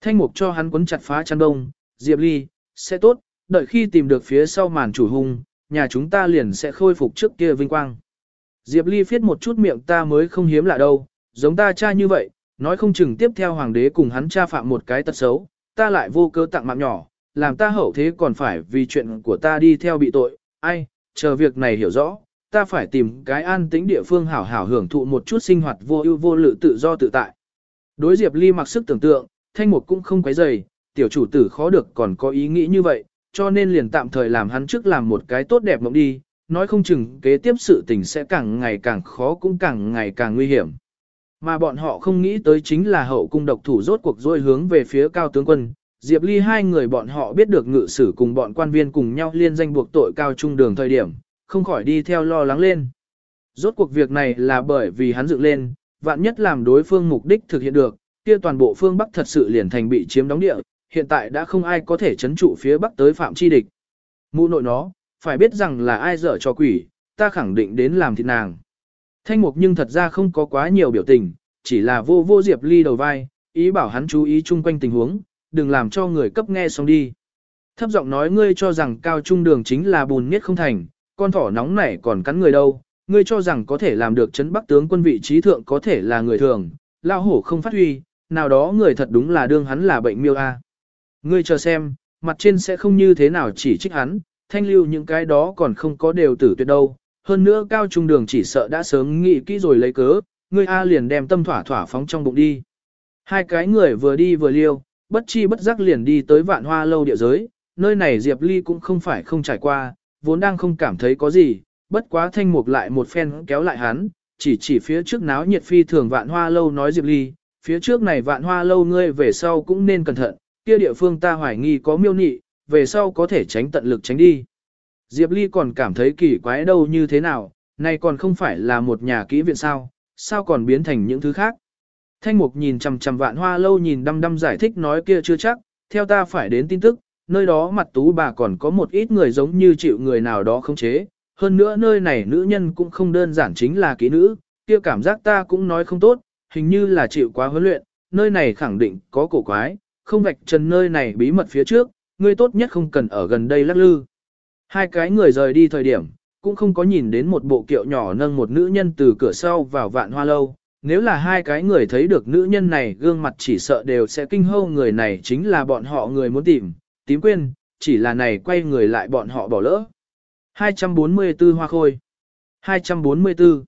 Thanh mục cho hắn quấn chặt phá chăn đông, Diệp Ly, sẽ tốt, đợi khi tìm được phía sau màn chủ hung, nhà chúng ta liền sẽ khôi phục trước kia vinh quang. Diệp Ly viết một chút miệng ta mới không hiếm lạ đâu, giống ta cha như vậy, nói không chừng tiếp theo hoàng đế cùng hắn cha phạm một cái tật xấu, ta lại vô cơ tặng mạng nhỏ, làm ta hậu thế còn phải vì chuyện của ta đi theo bị tội, ai, chờ việc này hiểu rõ, ta phải tìm cái an tĩnh địa phương hảo hảo hưởng thụ một chút sinh hoạt vô ưu vô lự tự do tự tại. Đối Diệp Ly mặc sức tưởng tượng, thanh mục cũng không quấy dày, tiểu chủ tử khó được còn có ý nghĩ như vậy, cho nên liền tạm thời làm hắn trước làm một cái tốt đẹp mộng đi, nói không chừng kế tiếp sự tình sẽ càng ngày càng khó cũng càng ngày càng nguy hiểm. Mà bọn họ không nghĩ tới chính là hậu cung độc thủ rốt cuộc rồi hướng về phía cao tướng quân, Diệp Ly hai người bọn họ biết được ngự sử cùng bọn quan viên cùng nhau liên danh buộc tội cao trung đường thời điểm, không khỏi đi theo lo lắng lên. Rốt cuộc việc này là bởi vì hắn dựng lên, vạn nhất làm đối phương mục đích thực hiện được, kia toàn bộ phương Bắc thật sự liền thành bị chiếm đóng địa, hiện tại đã không ai có thể chấn trụ phía bắc tới phạm chi địch. Mụ nội nó, phải biết rằng là ai dở cho quỷ, ta khẳng định đến làm thịt nàng. Thanh mục nhưng thật ra không có quá nhiều biểu tình, chỉ là vô vô Diệp Ly đầu vai, ý bảo hắn chú ý chung quanh tình huống, đừng làm cho người cấp nghe xong đi. Thấp giọng nói ngươi cho rằng cao trung đường chính là bùn miết không thành, con thỏ nóng nảy còn cắn người đâu, ngươi cho rằng có thể làm được chấn bắc tướng quân vị trí thượng có thể là người thường, lao hổ không phát huy, nào đó người thật đúng là đương hắn là bệnh miêu a. Ngươi chờ xem, mặt trên sẽ không như thế nào chỉ trích hắn, thanh lưu những cái đó còn không có đều tử tuyệt đâu, hơn nữa cao trung đường chỉ sợ đã sớm nghĩ kỹ rồi lấy cớ, ngươi A liền đem tâm thỏa thỏa phóng trong bụng đi. Hai cái người vừa đi vừa liêu, bất chi bất giác liền đi tới vạn hoa lâu địa giới, nơi này Diệp Ly cũng không phải không trải qua, vốn đang không cảm thấy có gì, bất quá thanh mục lại một phen kéo lại hắn, chỉ chỉ phía trước náo nhiệt phi thường vạn hoa lâu nói Diệp Ly, phía trước này vạn hoa lâu ngươi về sau cũng nên cẩn thận, kia địa phương ta hoài nghi có miêu nị, về sau có thể tránh tận lực tránh đi. Diệp Ly còn cảm thấy kỳ quái đâu như thế nào, này còn không phải là một nhà kỹ viện sao, sao còn biến thành những thứ khác. Thanh mục nhìn chằm chằm vạn hoa lâu nhìn đăm đăm giải thích nói kia chưa chắc, theo ta phải đến tin tức, nơi đó mặt tú bà còn có một ít người giống như chịu người nào đó không chế, hơn nữa nơi này nữ nhân cũng không đơn giản chính là kỹ nữ, kia cảm giác ta cũng nói không tốt, hình như là chịu quá huấn luyện, nơi này khẳng định có cổ quái, không vạch trần nơi này bí mật phía trước, ngươi tốt nhất không cần ở gần đây lắc lư. Hai cái người rời đi thời điểm, cũng không có nhìn đến một bộ kiệu nhỏ nâng một nữ nhân từ cửa sau vào vạn hoa lâu. Nếu là hai cái người thấy được nữ nhân này gương mặt chỉ sợ đều sẽ kinh hâu người này chính là bọn họ người muốn tìm, tím quên, chỉ là này quay người lại bọn họ bỏ lỡ. 244 hoa khôi 244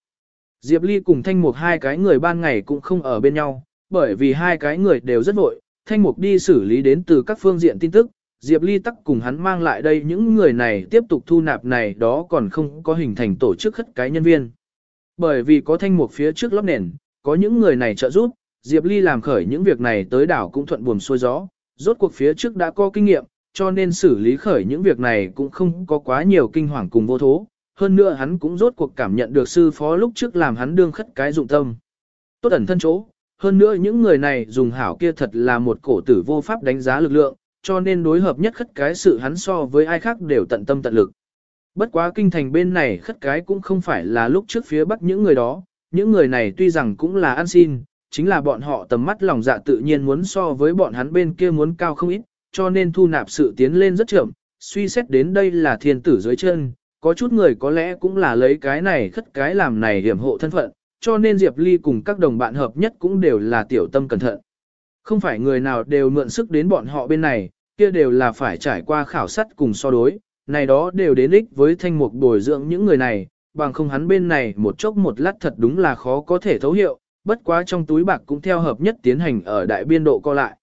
Diệp Ly cùng Thanh Mục hai cái người ban ngày cũng không ở bên nhau, bởi vì hai cái người đều rất vội, Thanh Mục đi xử lý đến từ các phương diện tin tức, Diệp Ly tắc cùng hắn mang lại đây những người này tiếp tục thu nạp này đó còn không có hình thành tổ chức khất cái nhân viên. Bởi vì có Thanh Mục phía trước lót nền, có những người này trợ giúp, Diệp Ly làm khởi những việc này tới đảo cũng thuận buồm xuôi gió, rốt cuộc phía trước đã có kinh nghiệm, cho nên xử lý khởi những việc này cũng không có quá nhiều kinh hoàng cùng vô thố. Hơn nữa hắn cũng rốt cuộc cảm nhận được sư phó lúc trước làm hắn đương khất cái dụng tâm. Tốt ẩn thân chỗ, hơn nữa những người này dùng hảo kia thật là một cổ tử vô pháp đánh giá lực lượng, cho nên đối hợp nhất khất cái sự hắn so với ai khác đều tận tâm tận lực. Bất quá kinh thành bên này khất cái cũng không phải là lúc trước phía bắc những người đó, những người này tuy rằng cũng là ăn xin, chính là bọn họ tầm mắt lòng dạ tự nhiên muốn so với bọn hắn bên kia muốn cao không ít, cho nên thu nạp sự tiến lên rất chậm, suy xét đến đây là thiên tử dưới chân, có chút người có lẽ cũng là lấy cái này khất cái làm này hiểm hộ thân phận, cho nên Diệp Ly cùng các đồng bạn hợp nhất cũng đều là tiểu tâm cẩn thận. Không phải người nào đều mượn sức đến bọn họ bên này, kia đều là phải trải qua khảo sát cùng so đối, này đó đều đến ích với thanh mục bồi dưỡng những người này, bằng không hắn bên này một chốc một lát thật đúng là khó có thể thấu hiệu, bất quá trong túi bạc cũng theo hợp nhất tiến hành ở đại biên độ co lại.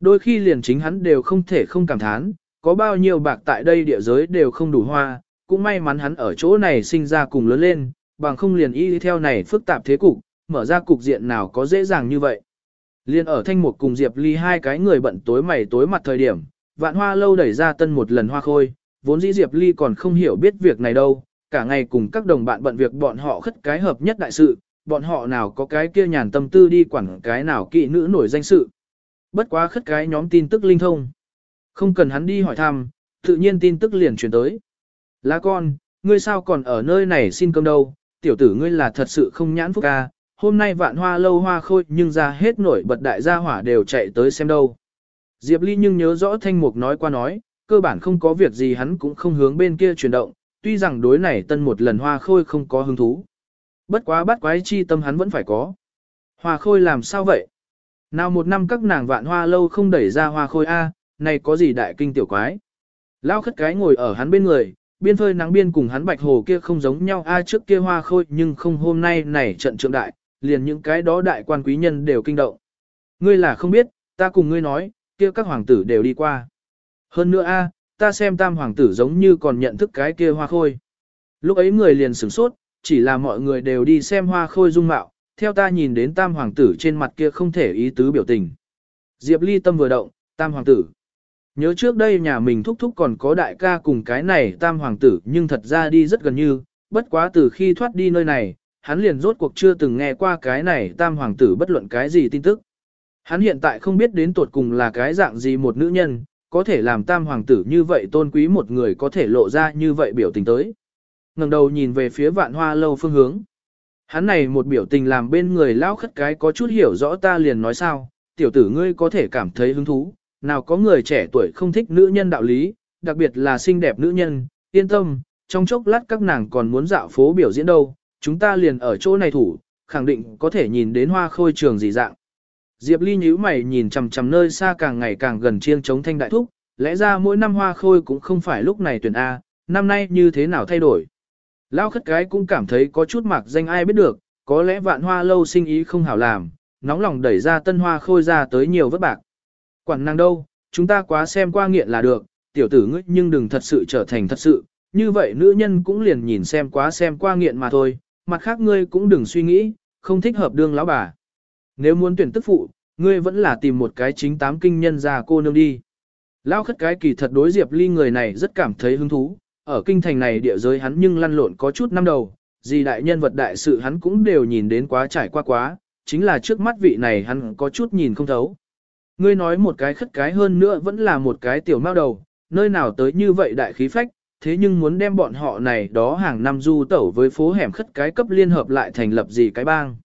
Đôi khi liền chính hắn đều không thể không cảm thán, có bao nhiêu bạc tại đây địa giới đều không đủ hoa, cũng may mắn hắn ở chỗ này sinh ra cùng lớn lên, bằng không liền y theo này phức tạp thế cục, mở ra cục diện nào có dễ dàng như vậy. Liên ở thanh mục cùng Diệp Ly hai cái người bận tối mày tối mặt thời điểm, vạn hoa lâu đẩy ra tân một lần hoa khôi, vốn dĩ Diệp Ly còn không hiểu biết việc này đâu, cả ngày cùng các đồng bạn bận việc bọn họ khất cái hợp nhất đại sự, bọn họ nào có cái kia nhàn tâm tư đi quản cái nào kỵ nữ nổi danh sự. Bất quá khất cái nhóm tin tức linh thông. Không cần hắn đi hỏi thăm, tự nhiên tin tức liền truyền tới. Lá con, ngươi sao còn ở nơi này xin cơm đâu, tiểu tử ngươi là thật sự không nhãn phúc ca, hôm nay vạn hoa lâu hoa khôi nhưng ra hết nổi bật đại gia hỏa đều chạy tới xem đâu. Diệp Ly nhưng nhớ rõ thanh mục nói qua nói, cơ bản không có việc gì hắn cũng không hướng bên kia chuyển động, tuy rằng đối này tân một lần hoa khôi không có hứng thú. Bất quá bắt quái chi tâm hắn vẫn phải có. Hoa khôi làm sao vậy? Nào một năm các nàng vạn hoa lâu không đẩy ra hoa khôi A, này có gì đại kinh tiểu quái? Lao khất cái ngồi ở hắn bên người, biên phơi nắng biên cùng hắn bạch hồ kia không giống nhau A trước kia hoa khôi nhưng không hôm nay này trận trượng đại, liền những cái đó đại quan quý nhân đều kinh động. Ngươi là không biết, ta cùng ngươi nói, kia các hoàng tử đều đi qua. Hơn nữa a, ta xem tam hoàng tử giống như còn nhận thức cái kia hoa khôi. Lúc ấy người liền sửng sốt, chỉ là mọi người đều đi xem hoa khôi dung mạo, theo ta nhìn đến tam hoàng tử trên mặt kia không thể ý tứ biểu tình. Diệp ly tâm vừa động, tam hoàng tử. Nhớ trước đây nhà mình thúc thúc còn có đại ca cùng cái này tam hoàng tử nhưng thật ra đi rất gần như, bất quá từ khi thoát đi nơi này, hắn liền rốt cuộc chưa từng nghe qua cái này tam hoàng tử bất luận cái gì tin tức. Hắn hiện tại không biết đến tuột cùng là cái dạng gì một nữ nhân, có thể làm tam hoàng tử như vậy tôn quý một người có thể lộ ra như vậy biểu tình tới. ngẩng đầu nhìn về phía vạn hoa lâu phương hướng. Hắn này một biểu tình làm bên người lao khất cái có chút hiểu rõ ta liền nói sao, tiểu tử ngươi có thể cảm thấy hứng thú, nào có người trẻ tuổi không thích nữ nhân đạo lý, đặc biệt là xinh đẹp nữ nhân, yên tâm, trong chốc lát các nàng còn muốn dạo phố biểu diễn đâu, chúng ta liền ở chỗ này thủ, khẳng định có thể nhìn đến hoa khôi trường gì dạng. Diệp Ly nhíu mày nhìn chằm chằm nơi xa càng ngày càng gần chiêng chống thanh đại thúc, lẽ ra mỗi năm hoa khôi cũng không phải lúc này tuyển A, năm nay như thế nào thay đổi. Lao khất cái cũng cảm thấy có chút mạc danh ai biết được, có lẽ vạn hoa lâu sinh ý không hảo làm, nóng lòng đẩy ra tân hoa khôi ra tới nhiều vất bạc. Quản năng đâu, chúng ta quá xem qua nghiện là được, tiểu tử ngươi nhưng đừng thật sự trở thành thật sự, như vậy nữ nhân cũng liền nhìn xem quá xem qua nghiện mà thôi, mặt khác ngươi cũng đừng suy nghĩ, không thích hợp đương lão bà. Nếu muốn tuyển tức phụ, ngươi vẫn là tìm một cái chính tám kinh nhân ra cô nương đi. Lão khất cái kỳ thật đối Diệp Ly người này rất cảm thấy hứng thú, ở kinh thành này địa giới hắn nhưng lăn lộn có chút năm đầu, gì đại nhân vật đại sự hắn cũng đều nhìn đến quá trải qua quá, chính là trước mắt vị này hắn có chút nhìn không thấu. Ngươi nói một cái khất cái hơn nữa vẫn là một cái tiểu mao đầu, nơi nào tới như vậy đại khí phách, thế nhưng muốn đem bọn họ này đó hàng năm du tẩu với phố hẻm khất cái cấp liên hợp lại thành lập gì cái bang.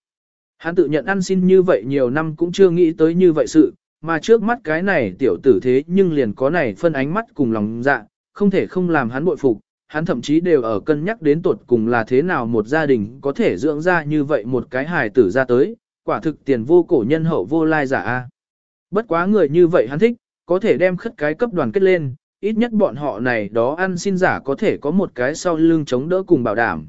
Hắn tự nhận ăn xin như vậy nhiều năm cũng chưa nghĩ tới như vậy sự, mà trước mắt cái này tiểu tử thế nhưng liền có này phân ánh mắt cùng lòng dạ, không thể không làm hắn bội phục, hắn thậm chí đều ở cân nhắc đến tột cùng là thế nào một gia đình có thể dưỡng ra như vậy một cái hài tử ra tới, quả thực tiền vô cổ nhân hậu vô lai giả a. Bất quá người như vậy hắn thích, có thể đem khất cái cấp đoàn kết lên, ít nhất bọn họ này đó ăn xin giả có thể có một cái sau lưng chống đỡ cùng bảo đảm.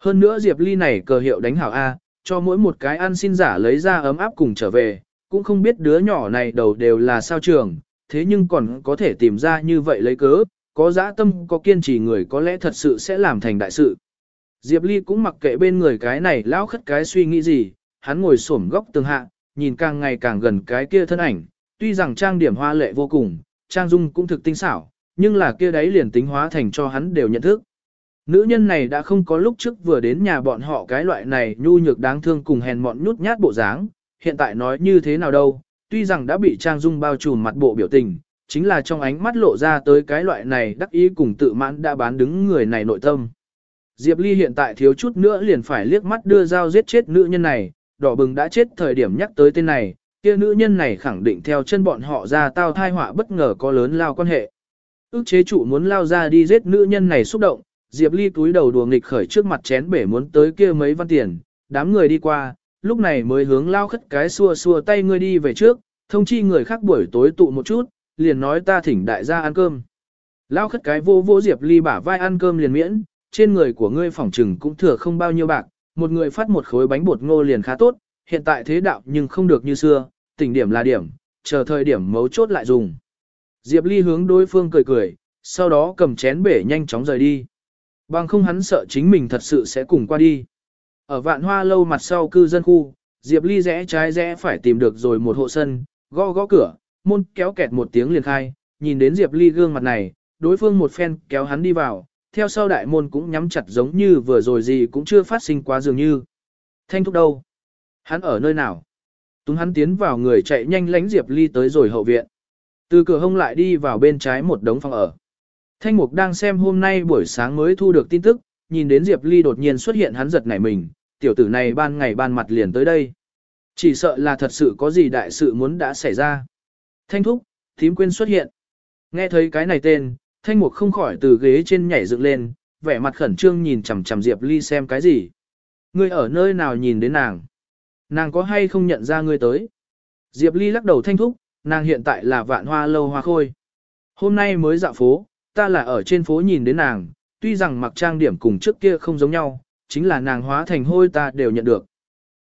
Hơn nữa Diệp Ly này cờ hiệu đánh hảo A, cho mỗi một cái ăn xin giả lấy ra ấm áp cùng trở về, cũng không biết đứa nhỏ này đầu đều là sao trường, thế nhưng còn có thể tìm ra như vậy lấy cớ, có dã tâm có kiên trì người có lẽ thật sự sẽ làm thành đại sự. Diệp Ly cũng mặc kệ bên người cái này lão khất cái suy nghĩ gì, hắn ngồi xổm góc tường hạ, nhìn càng ngày càng gần cái kia thân ảnh, tuy rằng trang điểm hoa lệ vô cùng, trang dung cũng thực tinh xảo, nhưng là kia đấy liền tính hóa thành cho hắn đều nhận thức. Nữ nhân này đã không có lúc trước vừa đến nhà bọn họ cái loại này nhu nhược đáng thương cùng hèn mọn nhút nhát bộ dáng, hiện tại nói như thế nào đâu, tuy rằng đã bị trang dung bao trùm mặt bộ biểu tình, chính là trong ánh mắt lộ ra tới cái loại này đắc ý cùng tự mãn đã bán đứng người này nội tâm. Diệp Ly hiện tại thiếu chút nữa liền phải liếc mắt đưa dao giết chết nữ nhân này, đỏ bừng đã chết thời điểm nhắc tới tên này, kia nữ nhân này khẳng định theo chân bọn họ ra tao thai họa bất ngờ có lớn lao quan hệ. Ước chế chủ muốn lao ra đi giết nữ nhân này xúc động, Diệp Ly túi đầu đùa nghịch khởi trước mặt chén bể muốn tới kia mấy văn tiền, đám người đi qua, lúc này mới hướng lao khất cái xua xua tay ngươi đi về trước, thông chi người khác buổi tối tụ một chút, liền nói ta thỉnh đại gia ăn cơm. Lao khất cái vô vô Diệp Ly bả vai ăn cơm liền miễn, trên người của ngươi phỏng trừng cũng thừa không bao nhiêu bạc, một người phát một khối bánh bột ngô liền khá tốt, hiện tại thế đạo nhưng không được như xưa, tỉnh điểm là điểm, chờ thời điểm mấu chốt lại dùng. Diệp Ly hướng đối phương cười cười, sau đó cầm chén bể nhanh chóng rời đi. Bằng không hắn sợ chính mình thật sự sẽ cùng qua đi. Ở vạn hoa lâu mặt sau cư dân khu, Diệp Ly rẽ trái rẽ phải tìm được rồi một hộ sân, gõ gõ cửa, môn kéo kẹt một tiếng liền khai, nhìn đến Diệp Ly gương mặt này, đối phương một phen kéo hắn đi vào, theo sau đại môn cũng nhắm chặt giống như vừa rồi gì cũng chưa phát sinh quá dường như. Thanh thúc đâu? Hắn ở nơi nào? Túng hắn tiến vào người chạy nhanh lánh Diệp Ly tới rồi hậu viện. Từ cửa hông lại đi vào bên trái một đống phòng ở. Thanh Mục đang xem hôm nay buổi sáng mới thu được tin tức, nhìn đến Diệp Ly đột nhiên xuất hiện hắn giật nảy mình, tiểu tử này ban ngày ban mặt liền tới đây. Chỉ sợ là thật sự có gì đại sự muốn đã xảy ra. Thanh Thúc, thím quên xuất hiện. Nghe thấy cái này tên, Thanh Mục không khỏi từ ghế trên nhảy dựng lên, vẻ mặt khẩn trương nhìn chằm chằm Diệp Ly xem cái gì. Ngươi ở nơi nào nhìn đến nàng? Nàng có hay không nhận ra ngươi tới? Diệp Ly lắc đầu thanh thúc, nàng hiện tại là vạn hoa lâu hoa khôi. Hôm nay mới dạo phố, ta là ở trên phố nhìn đến nàng, tuy rằng mặc trang điểm cùng trước kia không giống nhau, chính là nàng hóa thành hôi ta đều nhận được.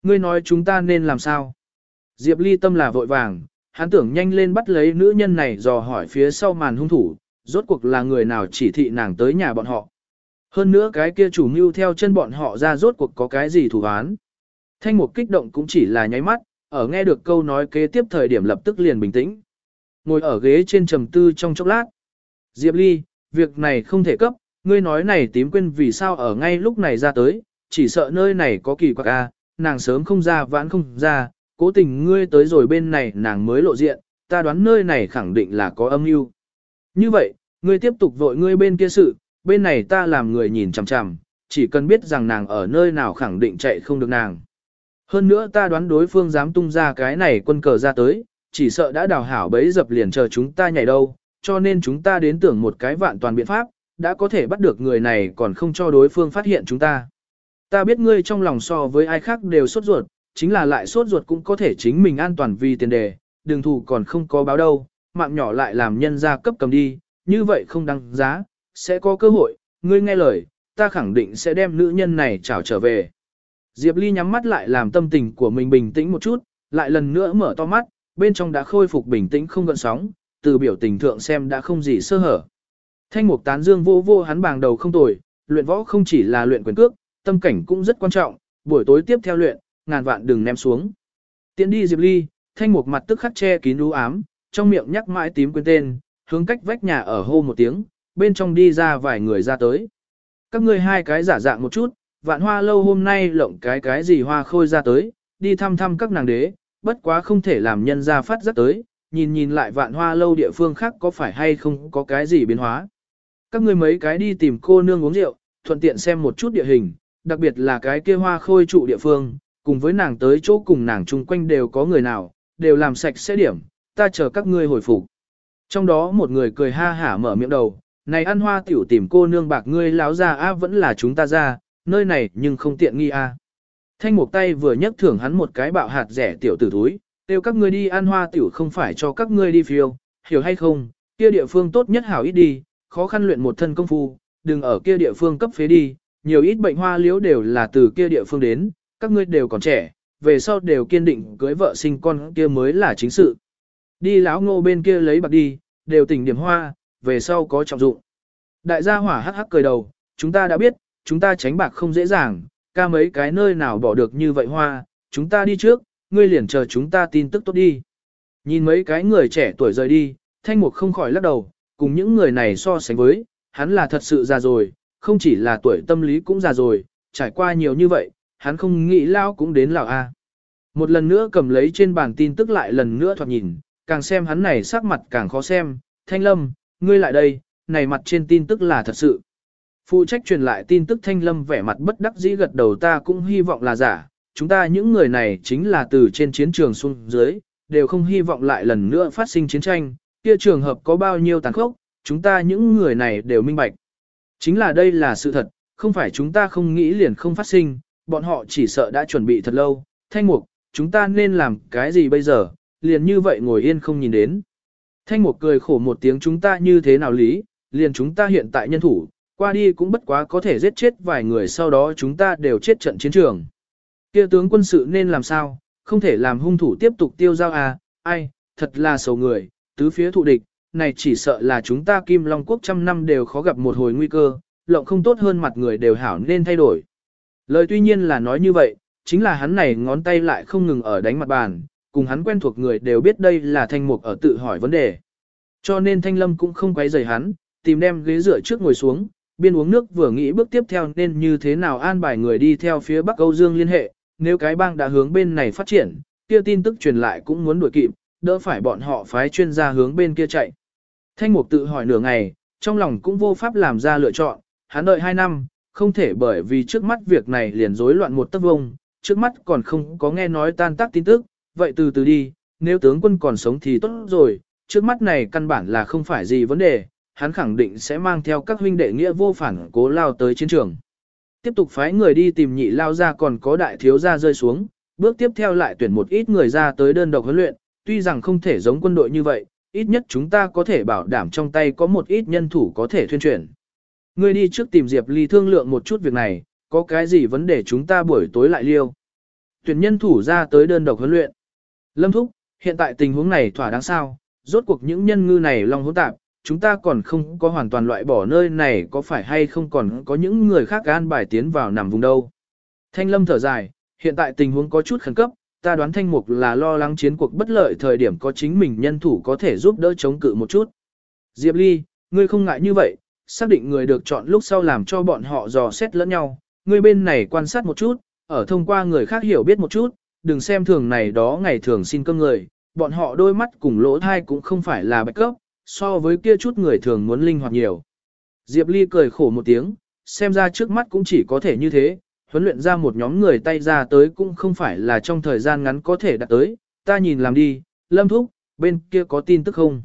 Ngươi nói chúng ta nên làm sao? Diệp Ly tâm là vội vàng, hắn tưởng nhanh lên bắt lấy nữ nhân này dò hỏi phía sau màn hung thủ, rốt cuộc là người nào chỉ thị nàng tới nhà bọn họ. Hơn nữa cái kia chủ mưu theo chân bọn họ ra rốt cuộc có cái gì thủ án. Thanh mục kích động cũng chỉ là nháy mắt, ở nghe được câu nói kế tiếp thời điểm lập tức liền bình tĩnh. Ngồi ở ghế trên trầm tư trong chốc lát. Diệp Ly, việc này không thể cấp, ngươi nói này tím quên vì sao ở ngay lúc này ra tới, chỉ sợ nơi này có kỳ quặc a, nàng sớm không ra vãn không ra, cố tình ngươi tới rồi bên này nàng mới lộ diện, ta đoán nơi này khẳng định là có âm mưu. Như vậy, ngươi tiếp tục vội ngươi bên kia sự, bên này ta làm người nhìn chằm chằm, chỉ cần biết rằng nàng ở nơi nào khẳng định chạy không được nàng. Hơn nữa ta đoán đối phương dám tung ra cái này quân cờ ra tới, chỉ sợ đã đào hảo bấy dập liền chờ chúng ta nhảy đâu, cho nên chúng ta đến tưởng một cái vạn toàn biện pháp, đã có thể bắt được người này còn không cho đối phương phát hiện chúng ta. Ta biết ngươi trong lòng so với ai khác đều sốt ruột, chính là lại sốt ruột cũng có thể chính mình an toàn vì tiền đề, đường thù còn không có báo đâu, mạng nhỏ lại làm nhân gia cấp cầm đi, như vậy không đáng giá, sẽ có cơ hội, ngươi nghe lời, ta khẳng định sẽ đem nữ nhân này trảo trở về. Diệp Ly nhắm mắt lại làm tâm tình của mình bình tĩnh một chút, lại lần nữa mở to mắt, bên trong đã khôi phục bình tĩnh không gợn sóng, từ biểu tình thượng xem đã không gì sơ hở. Thanh mục tán dương vô vô hắn bàng đầu không tồi, luyện võ không chỉ là luyện quyền cước, tâm cảnh cũng rất quan trọng, buổi tối tiếp theo luyện, ngàn vạn đừng ném xuống. Tiến đi Diệp Ly, thanh mục mặt tức khắc che kín u ám, trong miệng nhắc mãi tím quên tên, hướng cách vách nhà ở hô một tiếng, bên trong đi ra vài người ra tới. Các ngươi hai cái giả dạng một chút, vạn hoa lâu hôm nay lộng cái cái gì hoa khôi ra tới, đi thăm thăm các nàng đế, bất quá không thể làm nhân ra phát rất tới, nhìn nhìn lại vạn hoa lâu địa phương khác có phải hay không có cái gì biến hóa. Các ngươi mấy cái đi tìm cô nương uống rượu, thuận tiện xem một chút địa hình, đặc biệt là cái kia hoa khôi trụ địa phương, cùng với nàng tới chỗ cùng nàng chung quanh đều có người nào, đều làm sạch sẽ điểm, ta chờ các ngươi hồi phục. Trong đó một người cười ha hả mở miệng đầu, này ăn hoa tiểu tìm cô nương bạc ngươi láo ra a vẫn là chúng ta ra, nơi này nhưng không tiện nghi a. Thanh một tay vừa nhấc thưởng hắn một cái bạo hạt rẻ tiểu tử túi, tiêu các ngươi đi ăn hoa tiểu không phải cho các ngươi đi phiêu, hiểu hay không, kia địa phương tốt nhất hảo ít đi, khó khăn luyện một thân công phu, đừng ở kia địa phương cấp phế đi, nhiều ít bệnh hoa liếu đều là từ kia địa phương đến, các ngươi đều còn trẻ, về sau đều kiên định cưới vợ sinh con kia mới là chính sự. Đi lão ngô bên kia lấy bạc đi, đều tỉnh điểm hoa, về sau có trọng dụng. Đại gia hỏa hắc hắc cười đầu, chúng ta đã biết, chúng ta tránh bạc không dễ dàng, ca mấy cái nơi nào bỏ được như vậy hoa, chúng ta đi trước, ngươi liền chờ chúng ta tin tức tốt đi. Nhìn mấy cái người trẻ tuổi rời đi, thanh mục không khỏi lắc đầu, cùng những người này so sánh với, hắn là thật sự già rồi, không chỉ là tuổi tâm lý cũng già rồi, trải qua nhiều như vậy, hắn không nghĩ lao cũng đến lão A. Một lần nữa cầm lấy trên bàn tin tức lại lần nữa thoạt nhìn, càng xem hắn này sắc mặt càng khó xem, thanh lâm, ngươi lại đây, này mặt trên tin tức là thật sự. Phụ trách truyền lại tin tức thanh lâm vẻ mặt bất đắc dĩ gật đầu ta cũng hy vọng là giả, chúng ta những người này chính là từ trên chiến trường xuống dưới, đều không hy vọng lại lần nữa phát sinh chiến tranh, kia trường hợp có bao nhiêu tàn khốc, chúng ta những người này đều minh bạch. Chính là đây là sự thật, không phải chúng ta không nghĩ liền không phát sinh, bọn họ chỉ sợ đã chuẩn bị thật lâu, thanh mục, chúng ta nên làm cái gì bây giờ, liền như vậy ngồi yên không nhìn đến. Thanh một cười khổ một tiếng chúng ta như thế nào lý, liền chúng ta hiện tại nhân thủ, qua đi cũng bất quá có thể giết chết vài người sau đó chúng ta đều chết trận chiến trường. kia tướng quân sự nên làm sao, không thể làm hung thủ tiếp tục tiêu giao à, ai, thật là xấu người, tứ phía thụ địch, này chỉ sợ là chúng ta Kim Long Quốc trăm năm đều khó gặp một hồi nguy cơ, lộng không tốt hơn mặt người đều hảo nên thay đổi. Lời tuy nhiên là nói như vậy, chính là hắn này ngón tay lại không ngừng ở đánh mặt bàn, cùng hắn quen thuộc người đều biết đây là thanh mục ở tự hỏi vấn đề. Cho nên thanh lâm cũng không quấy rầy hắn, tìm đem ghế dựa trước ngồi xuống, biên uống nước vừa nghĩ bước tiếp theo nên như thế nào an bài người đi theo phía Bắc Âu Dương liên hệ, nếu cái bang đã hướng bên này phát triển, kia tin tức truyền lại cũng muốn đuổi kịp, đỡ phải bọn họ phái chuyên gia hướng bên kia chạy. Thanh mục tự hỏi nửa ngày, trong lòng cũng vô pháp làm ra lựa chọn, hắn đợi 2 năm, không thể bởi vì trước mắt việc này liền rối loạn một tấc vông, trước mắt còn không có nghe nói tan tác tin tức, vậy từ từ đi, nếu tướng quân còn sống thì tốt rồi, trước mắt này căn bản là không phải gì vấn đề, hắn khẳng định sẽ mang theo các huynh đệ nghĩa vô phản cố lao tới chiến trường. Tiếp tục phái người đi tìm nhị lao ra còn có đại thiếu gia rơi xuống, bước tiếp theo lại tuyển một ít người ra tới đơn độc huấn luyện, tuy rằng không thể giống quân đội như vậy, ít nhất chúng ta có thể bảo đảm trong tay có một ít nhân thủ có thể thuyên chuyển. Ngươi đi trước tìm Diệp Ly thương lượng một chút việc này, có cái gì vấn đề chúng ta buổi tối lại liêu. Tuyển nhân thủ ra tới đơn độc huấn luyện. Lâm Thúc, hiện tại tình huống này thỏa đáng sao, rốt cuộc những nhân ngư này long hỗn tạp, chúng ta còn không có hoàn toàn loại bỏ nơi này có phải hay không còn có những người khác gan bài tiến vào nằm vùng đâu. Thanh Lâm thở dài, hiện tại tình huống có chút khẩn cấp, ta đoán Thanh Mục là lo lắng chiến cuộc bất lợi thời điểm có chính mình nhân thủ có thể giúp đỡ chống cự một chút. Diệp Ly, ngươi không ngại như vậy, xác định người được chọn lúc sau làm cho bọn họ dò xét lẫn nhau, ngươi bên này quan sát một chút, ở thông qua người khác hiểu biết một chút, đừng xem thường này đó ngày thường xin cơm người, bọn họ đôi mắt cùng lỗ thai cũng không phải là bạch cấp, so với kia chút người thường muốn linh hoạt nhiều. Diệp Ly cười khổ một tiếng, xem ra trước mắt cũng chỉ có thể như thế, huấn luyện ra một nhóm người tay ra tới cũng không phải là trong thời gian ngắn có thể đạt tới, ta nhìn làm đi, Lâm Thúc, bên kia có tin tức không?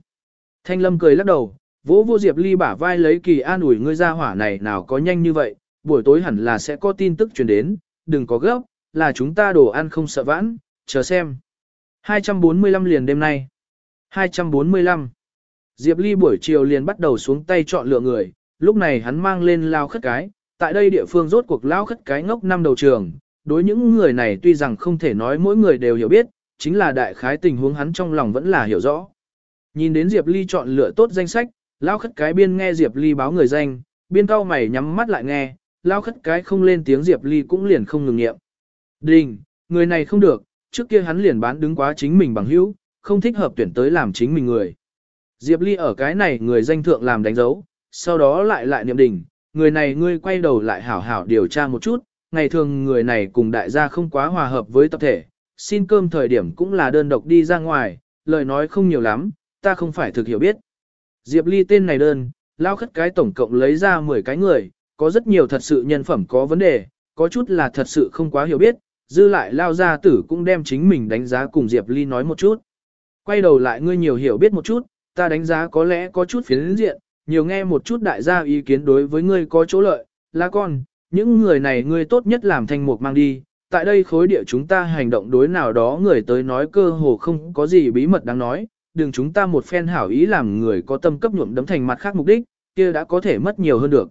Thanh Lâm cười lắc đầu, vỗ vô Diệp Ly bả vai lấy kỳ an ủi ngươi ra hỏa này nào có nhanh như vậy, buổi tối hẳn là sẽ có tin tức truyền đến, đừng có gấp, là chúng ta đồ ăn không sợ vãn, chờ xem. 245 liền đêm nay. 245. Diệp Ly buổi chiều liền bắt đầu xuống tay chọn lựa người, lúc này hắn mang lên lao khất cái, tại đây địa phương rốt cuộc lao khất cái ngốc năm đầu trường, đối những người này tuy rằng không thể nói mỗi người đều hiểu biết, chính là đại khái tình huống hắn trong lòng vẫn là hiểu rõ. Nhìn đến Diệp Ly chọn lựa tốt danh sách, lao khất cái biên nghe Diệp Ly báo người danh, biên cao mày nhắm mắt lại nghe, lao khất cái không lên tiếng Diệp Ly cũng liền không ngừng nghiệm. Đình, người này không được, trước kia hắn liền bán đứng quá chính mình bằng hữu, không thích hợp tuyển tới làm chính mình người. Diệp Ly ở cái này người danh thượng làm đánh dấu, sau đó lại lại niệm đình, người này ngươi quay đầu lại hảo hảo điều tra một chút, ngày thường người này cùng đại gia không quá hòa hợp với tập thể, xin cơm thời điểm cũng là đơn độc đi ra ngoài, lời nói không nhiều lắm, ta không phải thực hiểu biết. Diệp Ly tên này đơn, lao khất cái tổng cộng lấy ra 10 cái người, có rất nhiều thật sự nhân phẩm có vấn đề, có chút là thật sự không quá hiểu biết, dư lại lao gia tử cũng đem chính mình đánh giá cùng Diệp Ly nói một chút. Quay đầu lại ngươi nhiều hiểu biết một chút, ta đánh giá có lẽ có chút phiến diện, nhiều nghe một chút đại gia ý kiến đối với ngươi có chỗ lợi, là con, những người này ngươi tốt nhất làm thành một mang đi, tại đây khối địa chúng ta hành động đối nào đó người tới nói cơ hồ không có gì bí mật đáng nói, đừng chúng ta một phen hảo ý làm người có tâm cấp nhuộm đấm thành mặt khác mục đích, kia đã có thể mất nhiều hơn được.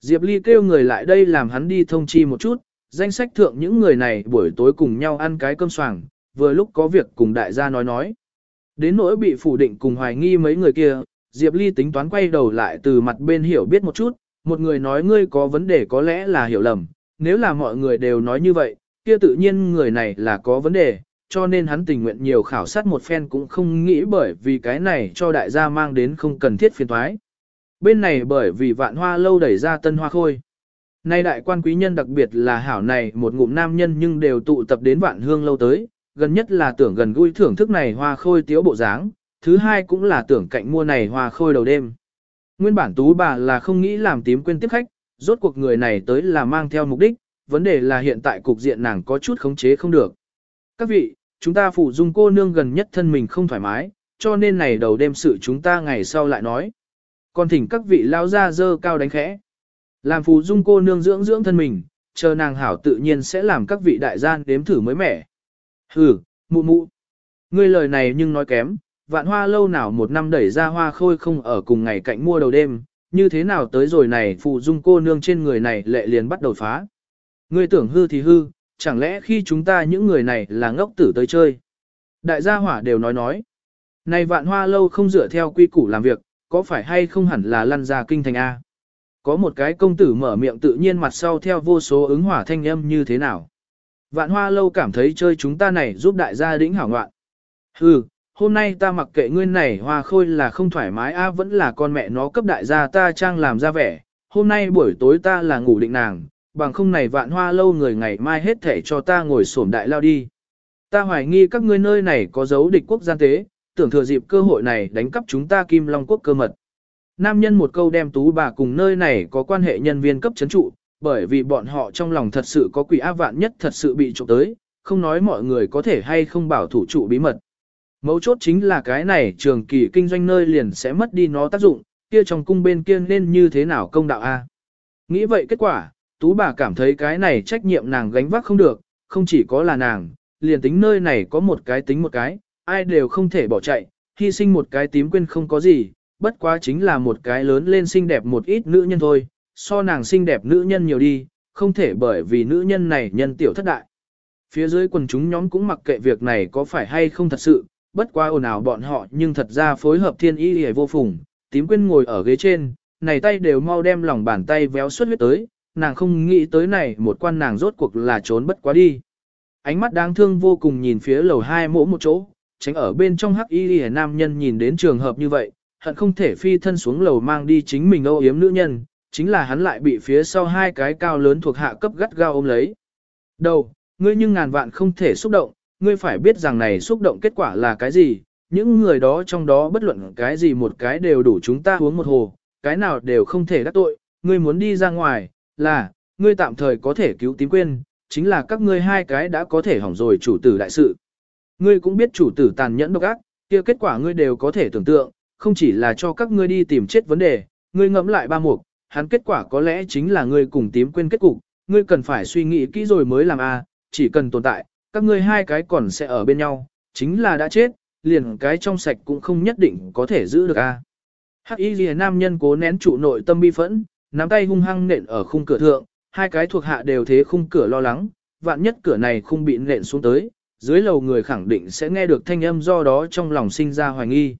Diệp Ly kêu người lại đây làm hắn đi thông chi một chút, danh sách thượng những người này buổi tối cùng nhau ăn cái cơm soảng, vừa lúc có việc cùng đại gia nói nói. Đến nỗi bị phủ định cùng hoài nghi mấy người kia, Diệp Ly tính toán quay đầu lại từ mặt bên hiểu biết một chút, một người nói ngươi có vấn đề có lẽ là hiểu lầm, nếu là mọi người đều nói như vậy, kia tự nhiên người này là có vấn đề, cho nên hắn tình nguyện nhiều khảo sát một phen cũng không nghĩ bởi vì cái này cho đại gia mang đến không cần thiết phiền thoái. Bên này bởi vì vạn hoa lâu đẩy ra tân hoa khôi. Nay đại quan quý nhân đặc biệt là hảo này một ngụm nam nhân nhưng đều tụ tập đến vạn hương lâu tới, gần nhất là tưởng gần gũi thưởng thức này hoa khôi tiếu bộ dáng, thứ hai cũng là tưởng cạnh mua này hoa khôi đầu đêm. Nguyên bản tú bà là không nghĩ làm tím quên tiếp khách, rốt cuộc người này tới là mang theo mục đích, vấn đề là hiện tại cục diện nàng có chút khống chế không được. Các vị, chúng ta phụ dung cô nương gần nhất thân mình không thoải mái, cho nên này đầu đêm sự chúng ta ngày sau lại nói. Còn thỉnh các vị lao ra dơ cao đánh khẽ. Làm phù dung cô nương dưỡng dưỡng thân mình, chờ nàng hảo tự nhiên sẽ làm các vị đại gian đếm thử mới mẻ. Hừ, mụ mụ. Ngươi lời này nhưng nói kém, vạn hoa lâu nào một năm đẩy ra hoa khôi không ở cùng ngày cạnh mua đầu đêm, như thế nào tới rồi này phù dung cô nương trên người này lệ liền bắt đầu phá. Ngươi tưởng hư thì hư, chẳng lẽ khi chúng ta những người này là ngốc tử tới chơi. Đại gia hỏa đều nói nói. Này vạn hoa lâu không dựa theo quy củ làm việc, có phải hay không hẳn là lăn ra kinh thành A. Có một cái công tử mở miệng tự nhiên mặt sau theo vô số ứng hỏa thanh âm như thế nào. Vạn hoa lâu cảm thấy chơi chúng ta này giúp đại gia đĩnh hảo ngoạn. Hừ, hôm nay ta mặc kệ ngươi này hoa khôi là không thoải mái a vẫn là con mẹ nó cấp đại gia ta trang làm ra vẻ. Hôm nay buổi tối ta là ngủ định nàng, bằng không này vạn hoa lâu người ngày mai hết thể cho ta ngồi sổm đại lao đi. Ta hoài nghi các ngươi nơi này có dấu địch quốc gian tế, tưởng thừa dịp cơ hội này đánh cắp chúng ta Kim Long quốc cơ mật. Nam nhân một câu đem tú bà cùng nơi này có quan hệ nhân viên cấp chấn trụ, bởi vì bọn họ trong lòng thật sự có quỷ ác vạn nhất thật sự bị trộm tới, không nói mọi người có thể hay không bảo thủ trụ bí mật. Mấu chốt chính là cái này trường kỳ kinh doanh nơi liền sẽ mất đi nó tác dụng, kia trong cung bên kia nên như thế nào công đạo a? Nghĩ vậy kết quả, tú bà cảm thấy cái này trách nhiệm nàng gánh vác không được, không chỉ có là nàng, liền tính nơi này có một cái tính một cái, ai đều không thể bỏ chạy, hy sinh một cái tím quên không có gì, bất quá chính là một cái lớn lên xinh đẹp một ít nữ nhân thôi, so nàng xinh đẹp nữ nhân nhiều đi, không thể bởi vì nữ nhân này nhân tiểu thất đại. Phía dưới quần chúng nhóm cũng mặc kệ việc này có phải hay không thật sự, bất quá ồn ào bọn họ nhưng thật ra phối hợp thiên y hề vô phùng, tím Quyên ngồi ở ghế trên, này tay đều mau đem lòng bàn tay véo suốt huyết tới, nàng không nghĩ tới này một quan nàng rốt cuộc là trốn bất quá đi. Ánh mắt đáng thương vô cùng nhìn phía lầu hai mỗ một chỗ, tránh ở bên trong hắc y hề nam nhân nhìn đến trường hợp như vậy, hận không thể phi thân xuống lầu mang đi chính mình âu yếm nữ nhân, chính là hắn lại bị phía sau hai cái cao lớn thuộc hạ cấp gắt gao ôm lấy. Đầu, ngươi nhưng ngàn vạn không thể xúc động, ngươi phải biết rằng này xúc động kết quả là cái gì, những người đó trong đó bất luận cái gì một cái đều đủ chúng ta uống một hồ, cái nào đều không thể đắc tội, ngươi muốn đi ra ngoài, là, ngươi tạm thời có thể cứu tím quên, chính là các ngươi hai cái đã có thể hỏng rồi chủ tử đại sự. Ngươi cũng biết chủ tử tàn nhẫn độc ác, kia kết quả ngươi đều có thể tưởng tượng, không chỉ là cho các ngươi đi tìm chết vấn đề, ngươi ngẫm lại ba mục, hắn kết quả có lẽ chính là ngươi cùng tím quên kết cục, ngươi cần phải suy nghĩ kỹ rồi mới làm a, chỉ cần tồn tại, các ngươi hai cái còn sẽ ở bên nhau, chính là đã chết, liền cái trong sạch cũng không nhất định có thể giữ được a. Hắc Y Liễu nam nhân cố nén trụ nội tâm bi phẫn, nắm tay hung hăng nện ở khung cửa thượng, hai cái thuộc hạ đều thế khung cửa lo lắng, vạn nhất cửa này không bị nện xuống tới, dưới lầu người khẳng định sẽ nghe được thanh âm do đó trong lòng sinh ra hoài nghi.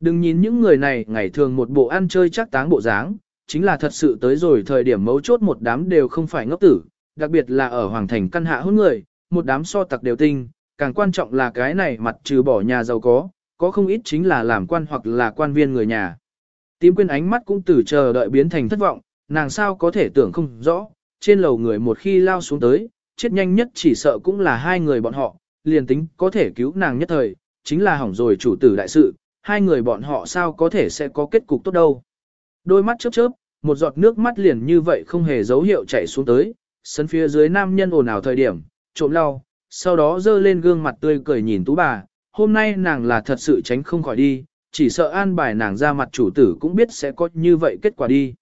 Đừng nhìn những người này ngày thường một bộ ăn chơi chắc táng bộ dáng, chính là thật sự tới rồi thời điểm mấu chốt một đám đều không phải ngốc tử, đặc biệt là ở Hoàng Thành căn hạ hôn người, một đám so tặc đều tinh, càng quan trọng là cái này mặt trừ bỏ nhà giàu có, có không ít chính là làm quan hoặc là quan viên người nhà. Tím quyên ánh mắt cũng từ chờ đợi biến thành thất vọng, nàng sao có thể tưởng không rõ, trên lầu người một khi lao xuống tới, chết nhanh nhất chỉ sợ cũng là hai người bọn họ, liền tính có thể cứu nàng nhất thời, chính là hỏng rồi chủ tử đại sự, hai người bọn họ sao có thể sẽ có kết cục tốt đâu. Đôi mắt chớp chớp, một giọt nước mắt liền như vậy không hề dấu hiệu chảy xuống tới, sân phía dưới nam nhân ồn ào thời điểm, trộm lau, sau đó dơ lên gương mặt tươi cười nhìn tú bà, hôm nay nàng là thật sự tránh không khỏi đi, chỉ sợ an bài nàng ra mặt chủ tử cũng biết sẽ có như vậy kết quả đi.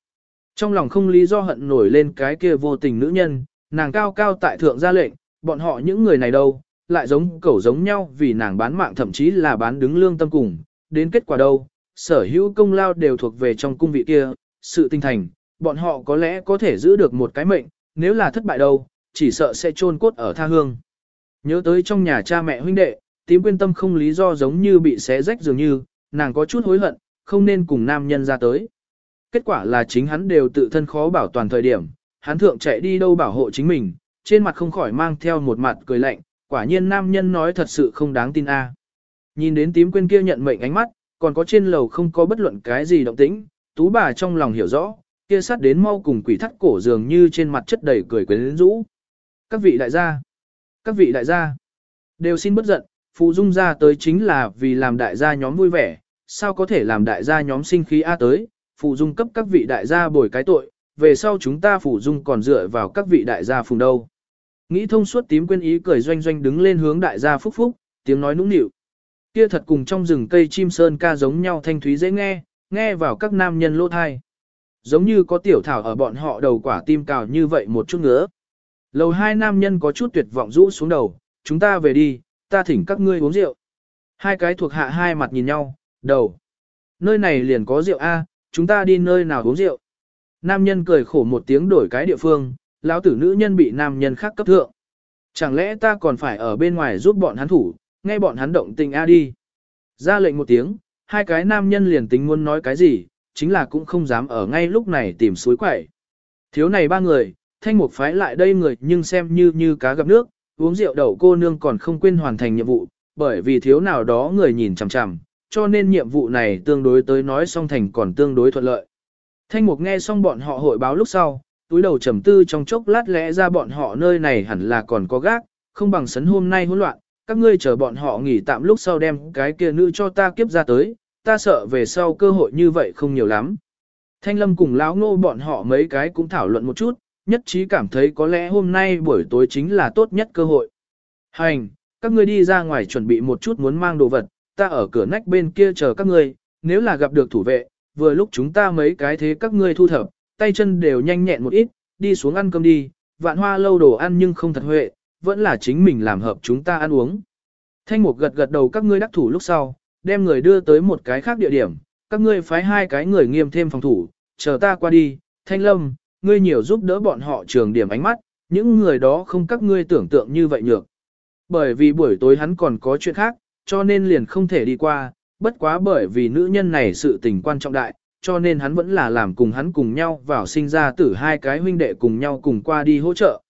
Trong lòng không lý do hận nổi lên cái kia vô tình nữ nhân, nàng cao cao tại thượng ra lệnh, bọn họ những người này đâu, lại giống cẩu giống nhau vì nàng bán mạng thậm chí là bán đứng lương tâm cùng, đến kết quả đâu, sở hữu công lao đều thuộc về trong cung vị kia, sự tinh thành, bọn họ có lẽ có thể giữ được một cái mệnh, nếu là thất bại đâu, chỉ sợ sẽ chôn cốt ở tha hương. Nhớ tới trong nhà cha mẹ huynh đệ, tím quyên tâm không lý do giống như bị xé rách dường như, nàng có chút hối hận, không nên cùng nam nhân ra tới. Kết quả là chính hắn đều tự thân khó bảo toàn thời điểm, hắn thượng chạy đi đâu bảo hộ chính mình, trên mặt không khỏi mang theo một mặt cười lạnh, quả nhiên nam nhân nói thật sự không đáng tin a. Nhìn đến tím quên kia nhận mệnh ánh mắt, còn có trên lầu không có bất luận cái gì động tĩnh, tú bà trong lòng hiểu rõ, kia sát đến mau cùng quỷ thắt cổ dường như trên mặt chất đầy cười quyến rũ. Các vị đại gia, các vị đại gia, đều xin bất giận, phụ dung ra tới chính là vì làm đại gia nhóm vui vẻ, sao có thể làm đại gia nhóm sinh khí A tới, phụ dung cấp các vị đại gia bồi cái tội, về sau chúng ta phụ dung còn dựa vào các vị đại gia phùng đâu. Nghĩ thông suốt tím quên ý cười doanh doanh đứng lên hướng đại gia phúc phúc, tiếng nói nũng nịu. Kia thật cùng trong rừng cây chim sơn ca giống nhau thanh thúy dễ nghe, nghe vào các nam nhân lỗ thai. Giống như có tiểu thảo ở bọn họ đầu quả tim cào như vậy một chút nữa. Lầu hai nam nhân có chút tuyệt vọng rũ xuống đầu, chúng ta về đi, ta thỉnh các ngươi uống rượu. Hai cái thuộc hạ hai mặt nhìn nhau, đầu. Nơi này liền có rượu A, chúng ta đi nơi nào uống rượu. Nam nhân cười khổ một tiếng đổi cái địa phương, lão tử nữ nhân bị nam nhân khác cấp thượng. Chẳng lẽ ta còn phải ở bên ngoài giúp bọn hắn thủ, nghe bọn hắn động tình A đi. Ra lệnh một tiếng, hai cái nam nhân liền tính muốn nói cái gì, chính là cũng không dám ở ngay lúc này tìm suối quẩy. Thiếu này ba người, thanh mục phái lại đây người nhưng xem như như cá gặp nước, uống rượu đầu cô nương còn không quên hoàn thành nhiệm vụ, bởi vì thiếu nào đó người nhìn chằm chằm, cho nên nhiệm vụ này tương đối tới nói song thành còn tương đối thuận lợi. Thanh mục nghe xong bọn họ hội báo lúc sau, túi đầu trầm tư trong chốc lát lẽ ra bọn họ nơi này hẳn là còn có gác, không bằng sấn hôm nay hỗn loạn, các ngươi chờ bọn họ nghỉ tạm lúc sau đem cái kia nữ cho ta kiếp ra tới, ta sợ về sau cơ hội như vậy không nhiều lắm. Thanh lâm cùng lão ngô bọn họ mấy cái cũng thảo luận một chút, nhất trí cảm thấy có lẽ hôm nay buổi tối chính là tốt nhất cơ hội. Hành, các ngươi đi ra ngoài chuẩn bị một chút muốn mang đồ vật, ta ở cửa nách bên kia chờ các ngươi, nếu là gặp được thủ vệ, vừa lúc chúng ta mấy cái thế các ngươi thu thập, tay chân đều nhanh nhẹn một ít, đi xuống ăn cơm đi, vạn hoa lâu đồ ăn nhưng không thật huệ, vẫn là chính mình làm hợp chúng ta ăn uống. Thanh mục gật gật đầu các ngươi đắc thủ lúc sau, đem người đưa tới một cái khác địa điểm, các ngươi phái hai cái người nghiêm thêm phòng thủ, chờ ta qua đi, thanh lâm, ngươi nhiều giúp đỡ bọn họ trường điểm ánh mắt, những người đó không các ngươi tưởng tượng như vậy nhược. Bởi vì buổi tối hắn còn có chuyện khác, cho nên liền không thể đi qua, bất quá bởi vì nữ nhân này sự tình quan trọng đại, cho nên hắn vẫn là làm cùng hắn cùng nhau vào sinh ra tử hai cái huynh đệ cùng nhau cùng qua đi hỗ trợ.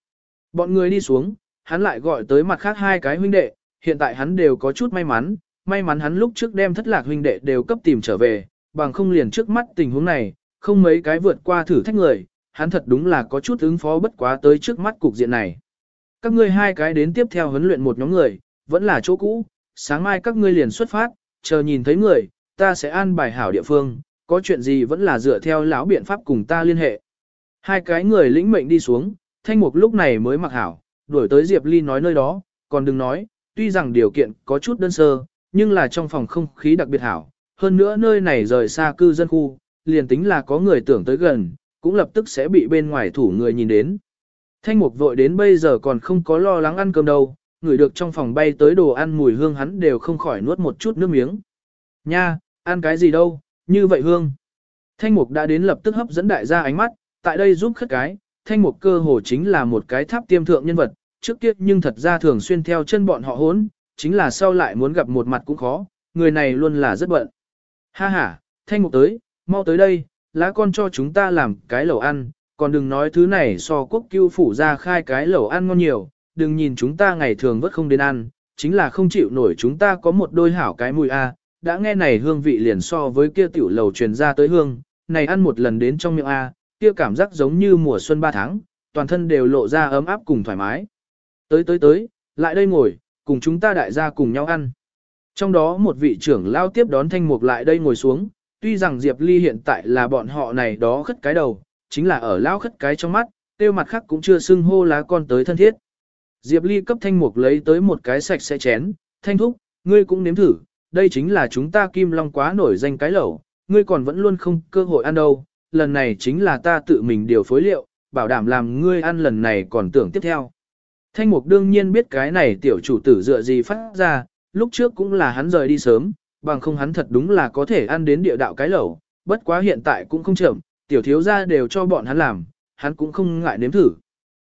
Bọn người đi xuống, hắn lại gọi tới mặt khác hai cái huynh đệ, hiện tại hắn đều có chút may mắn, may mắn hắn lúc trước đem thất lạc huynh đệ đều cấp tìm trở về, bằng không liền trước mắt tình huống này, không mấy cái vượt qua thử thách người, hắn thật đúng là có chút ứng phó bất quá tới trước mắt cục diện này. Các ngươi hai cái đến tiếp theo huấn luyện một nhóm người, vẫn là chỗ cũ, sáng mai các ngươi liền xuất phát, chờ nhìn thấy người, ta sẽ an bài hảo địa phương, có chuyện gì vẫn là dựa theo lão biện pháp cùng ta liên hệ. Hai cái người lĩnh mệnh đi xuống, thanh mục lúc này mới mặc hảo, đuổi tới Diệp Ly nói nơi đó, còn đừng nói, tuy rằng điều kiện có chút đơn sơ, nhưng là trong phòng không khí đặc biệt hảo, hơn nữa nơi này rời xa cư dân khu, liền tính là có người tưởng tới gần, cũng lập tức sẽ bị bên ngoài thủ người nhìn đến. Thanh mục vội đến bây giờ còn không có lo lắng ăn cơm đâu, người được trong phòng bay tới đồ ăn mùi hương hắn đều không khỏi nuốt một chút nước miếng. Nha, ăn cái gì đâu, như vậy hương. Thanh mục đã đến lập tức hấp dẫn đại gia ánh mắt, tại đây giúp khất cái, thanh mục cơ hồ chính là một cái tháp tiêm thượng nhân vật, trước kia nhưng thật ra thường xuyên theo chân bọn họ hốn, chính là sau lại muốn gặp một mặt cũng khó, người này luôn là rất bận. Ha ha, thanh mục tới, mau tới đây, lá con cho chúng ta làm cái lẩu ăn, còn đừng nói thứ này so quốc cưu phủ ra khai cái lẩu ăn ngon nhiều, đừng nhìn chúng ta ngày thường vất không đến ăn, chính là không chịu nổi chúng ta có một đôi hảo cái mùi a. đã nghe này hương vị liền so với kia tiểu lầu truyền ra tới hương, này ăn một lần đến trong miệng a, kia cảm giác giống như mùa xuân ba tháng, toàn thân đều lộ ra ấm áp cùng thoải mái. Tới tới tới, lại đây ngồi, cùng chúng ta đại gia cùng nhau ăn. Trong đó một vị trưởng lao tiếp đón thanh mục lại đây ngồi xuống, tuy rằng Diệp Ly hiện tại là bọn họ này đó khất cái đầu, chính là ở lao khất cái trong mắt, tiêu mặt khác cũng chưa xưng hô lá con tới thân thiết. Diệp Ly cấp thanh mục lấy tới một cái sạch sẽ chén, thanh thúc, ngươi cũng nếm thử, đây chính là chúng ta kim long quá nổi danh cái lẩu, ngươi còn vẫn luôn không cơ hội ăn đâu, lần này chính là ta tự mình điều phối liệu, bảo đảm làm ngươi ăn lần này còn tưởng tiếp theo. Thanh mục đương nhiên biết cái này tiểu chủ tử dựa gì phát ra, lúc trước cũng là hắn rời đi sớm, bằng không hắn thật đúng là có thể ăn đến địa đạo cái lẩu, bất quá hiện tại cũng không chậm, tiểu thiếu gia đều cho bọn hắn làm, hắn cũng không ngại nếm thử.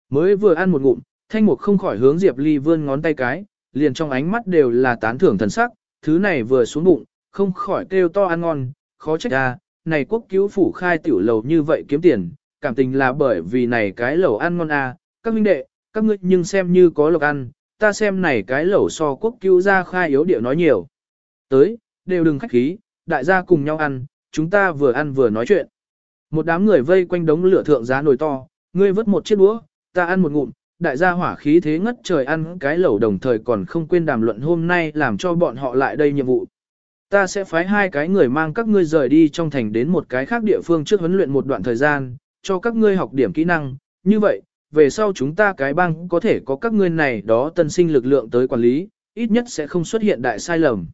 Mới vừa ăn một ngụm, thanh mục không khỏi hướng Diệp Ly vươn ngón tay cái, liền trong ánh mắt đều là tán thưởng thần sắc, thứ này vừa xuống bụng, không khỏi kêu to ăn ngon, khó trách ra, này quốc cứu phủ khai tiểu lầu như vậy kiếm tiền, cảm tình là bởi vì này cái lẩu ăn ngon à, các huynh đệ, các ngươi nhưng xem như có lộc ăn, ta xem này cái lẩu so quốc cứu ra khai yếu điệu nói nhiều. Tới, đều đừng khách khí, đại gia cùng nhau ăn, chúng ta vừa ăn vừa nói chuyện. Một đám người vây quanh đống lửa thượng giá nồi to, ngươi vớt một chiếc đũa, ta ăn một ngụm, đại gia hỏa khí thế ngất trời ăn cái lẩu đồng thời còn không quên đàm luận hôm nay làm cho bọn họ lại đây nhiệm vụ. Ta sẽ phái hai cái người mang các ngươi rời đi trong thành đến một cái khác địa phương trước huấn luyện một đoạn thời gian, cho các ngươi học điểm kỹ năng, như vậy, về sau chúng ta cái bang có thể có các ngươi này đó tân sinh lực lượng tới quản lý, ít nhất sẽ không xuất hiện đại sai lầm.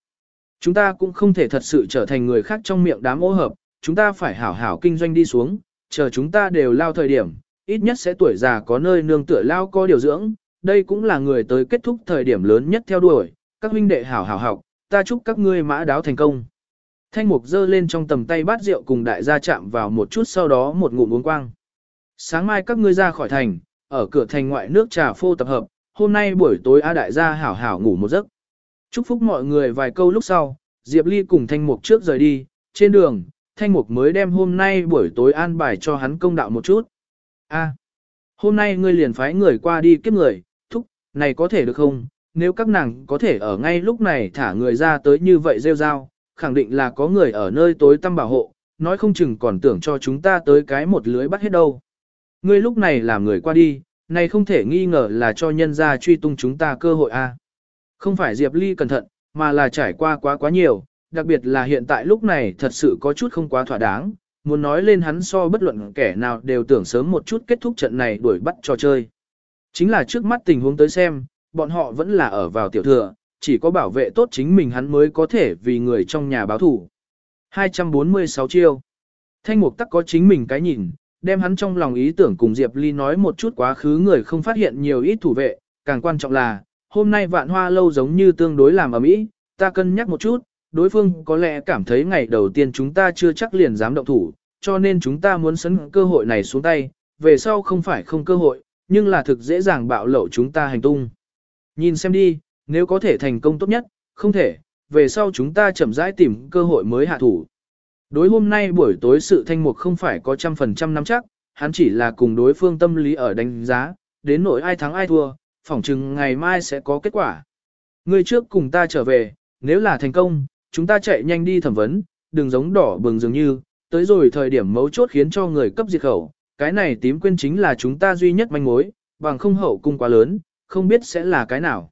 Chúng ta cũng không thể thật sự trở thành người khác trong miệng đám ô hợp, chúng ta phải hảo hảo kinh doanh đi xuống, chờ chúng ta đều lao thời điểm, ít nhất sẽ tuổi già có nơi nương tựa lao có điều dưỡng, đây cũng là người tới kết thúc thời điểm lớn nhất theo đuổi, các huynh đệ hảo hảo học, ta chúc các ngươi mã đáo thành công. Thanh mục giơ lên trong tầm tay bát rượu cùng đại gia chạm vào một chút sau đó một ngụm uống quang. Sáng mai các ngươi ra khỏi thành, ở cửa thành ngoại nước trà phô tập hợp, hôm nay buổi tối A đại gia hảo hảo ngủ một giấc. Chúc phúc mọi người vài câu lúc sau, Diệp Ly cùng Thanh Mục trước rời đi, trên đường, Thanh Mục mới đem hôm nay buổi tối an bài cho hắn công đạo một chút. A, hôm nay ngươi liền phái người qua đi kiếp người, thúc, này có thể được không? Nếu các nàng có thể ở ngay lúc này thả người ra tới như vậy rêu rao, khẳng định là có người ở nơi tối tăm bảo hộ, nói không chừng còn tưởng cho chúng ta tới cái một lưới bắt hết đâu. Ngươi lúc này làm người qua đi, này không thể nghi ngờ là cho nhân gia truy tung chúng ta cơ hội a. Không phải Diệp Ly cẩn thận, mà là trải qua quá quá nhiều, đặc biệt là hiện tại lúc này thật sự có chút không quá thỏa đáng, muốn nói lên hắn so bất luận kẻ nào đều tưởng sớm một chút kết thúc trận này đuổi bắt trò chơi. Chính là trước mắt tình huống tới xem, bọn họ vẫn là ở vào tiểu thừa, chỉ có bảo vệ tốt chính mình hắn mới có thể vì người trong nhà báo thủ. 246 chiêu. Thanh mục tắc có chính mình cái nhìn, đem hắn trong lòng ý tưởng cùng Diệp Ly nói một chút quá khứ người không phát hiện nhiều ít thủ vệ, càng quan trọng là, hôm nay vạn hoa lâu giống như tương đối làm ở mỹ, ta cân nhắc một chút, đối phương có lẽ cảm thấy ngày đầu tiên chúng ta chưa chắc liền dám động thủ, cho nên chúng ta muốn sấn cơ hội này xuống tay, về sau không phải không cơ hội, nhưng là thực dễ dàng bạo lộ chúng ta hành tung. Nhìn xem đi, nếu có thể thành công tốt nhất, không thể, về sau chúng ta chậm rãi tìm cơ hội mới hạ thủ. Đối hôm nay buổi tối sự thanh mục không phải có trăm phần trăm nắm chắc, hắn chỉ là cùng đối phương tâm lý ở đánh giá, đến nỗi ai thắng ai thua, phỏng chừng ngày mai sẽ có kết quả. Người trước cùng ta trở về, nếu là thành công, chúng ta chạy nhanh đi thẩm vấn, đừng giống đỏ bừng dường như, tới rồi thời điểm mấu chốt khiến cho người cấp diệt khẩu, cái này tím quên chính là chúng ta duy nhất manh mối, bằng không hậu cung quá lớn, không biết sẽ là cái nào.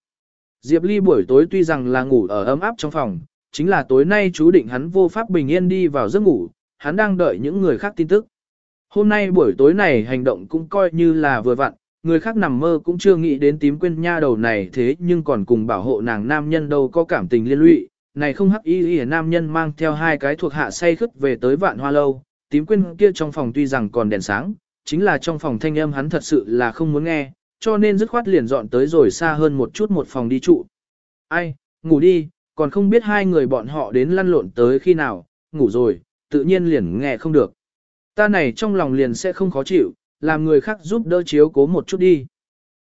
Diệp Ly buổi tối tuy rằng là ngủ ở ấm áp trong phòng, chính là tối nay chú định hắn vô pháp bình yên đi vào giấc ngủ, hắn đang đợi những người khác tin tức. Hôm nay buổi tối này hành động cũng coi như là vừa vặn, người khác nằm mơ cũng chưa nghĩ đến tím quên nha đầu này thế nhưng còn cùng bảo hộ nàng nam nhân đâu có cảm tình liên lụy, này không hắc y y nam nhân mang theo hai cái thuộc hạ say khướt về tới vạn hoa lâu, tím quên kia trong phòng tuy rằng còn đèn sáng, chính là trong phòng thanh âm hắn thật sự là không muốn nghe, cho nên dứt khoát liền dọn tới rồi xa hơn một chút một phòng đi trụ. Ai, ngủ đi, còn không biết hai người bọn họ đến lăn lộn tới khi nào, ngủ rồi, tự nhiên liền nghe không được. Ta này trong lòng liền sẽ không khó chịu, làm người khác giúp đỡ chiếu cố một chút đi.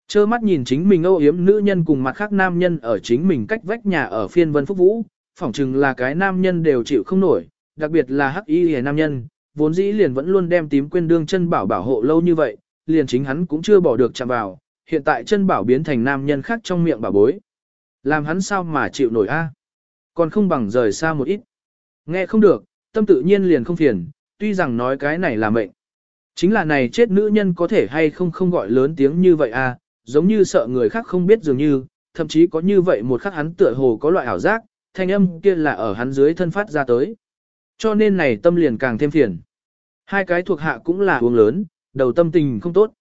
Chơ mắt nhìn chính mình âu yếm nữ nhân cùng mặt khác nam nhân ở chính mình cách vách nhà ở phiên vân phúc vũ, phỏng chừng là cái nam nhân đều chịu không nổi, đặc biệt là hắc y hề nam nhân, vốn dĩ liền vẫn luôn đem tím quên đương chân bảo bảo hộ lâu như vậy, liền chính hắn cũng chưa bỏ được chạm vào, hiện tại chân bảo biến thành nam nhân khác trong miệng bà bối. Làm hắn sao mà chịu nổi a? Còn không bằng rời xa một ít. Nghe không được, tâm tự nhiên liền không phiền, tuy rằng nói cái này là mệnh. Chính là này chết nữ nhân có thể hay không không gọi lớn tiếng như vậy a, giống như sợ người khác không biết dường như, thậm chí có như vậy một khắc hắn tựa hồ có loại ảo giác, thanh âm kia là ở hắn dưới thân phát ra tới. Cho nên này tâm liền càng thêm phiền. Hai cái thuộc hạ cũng là uống lớn, đầu tâm tình không tốt.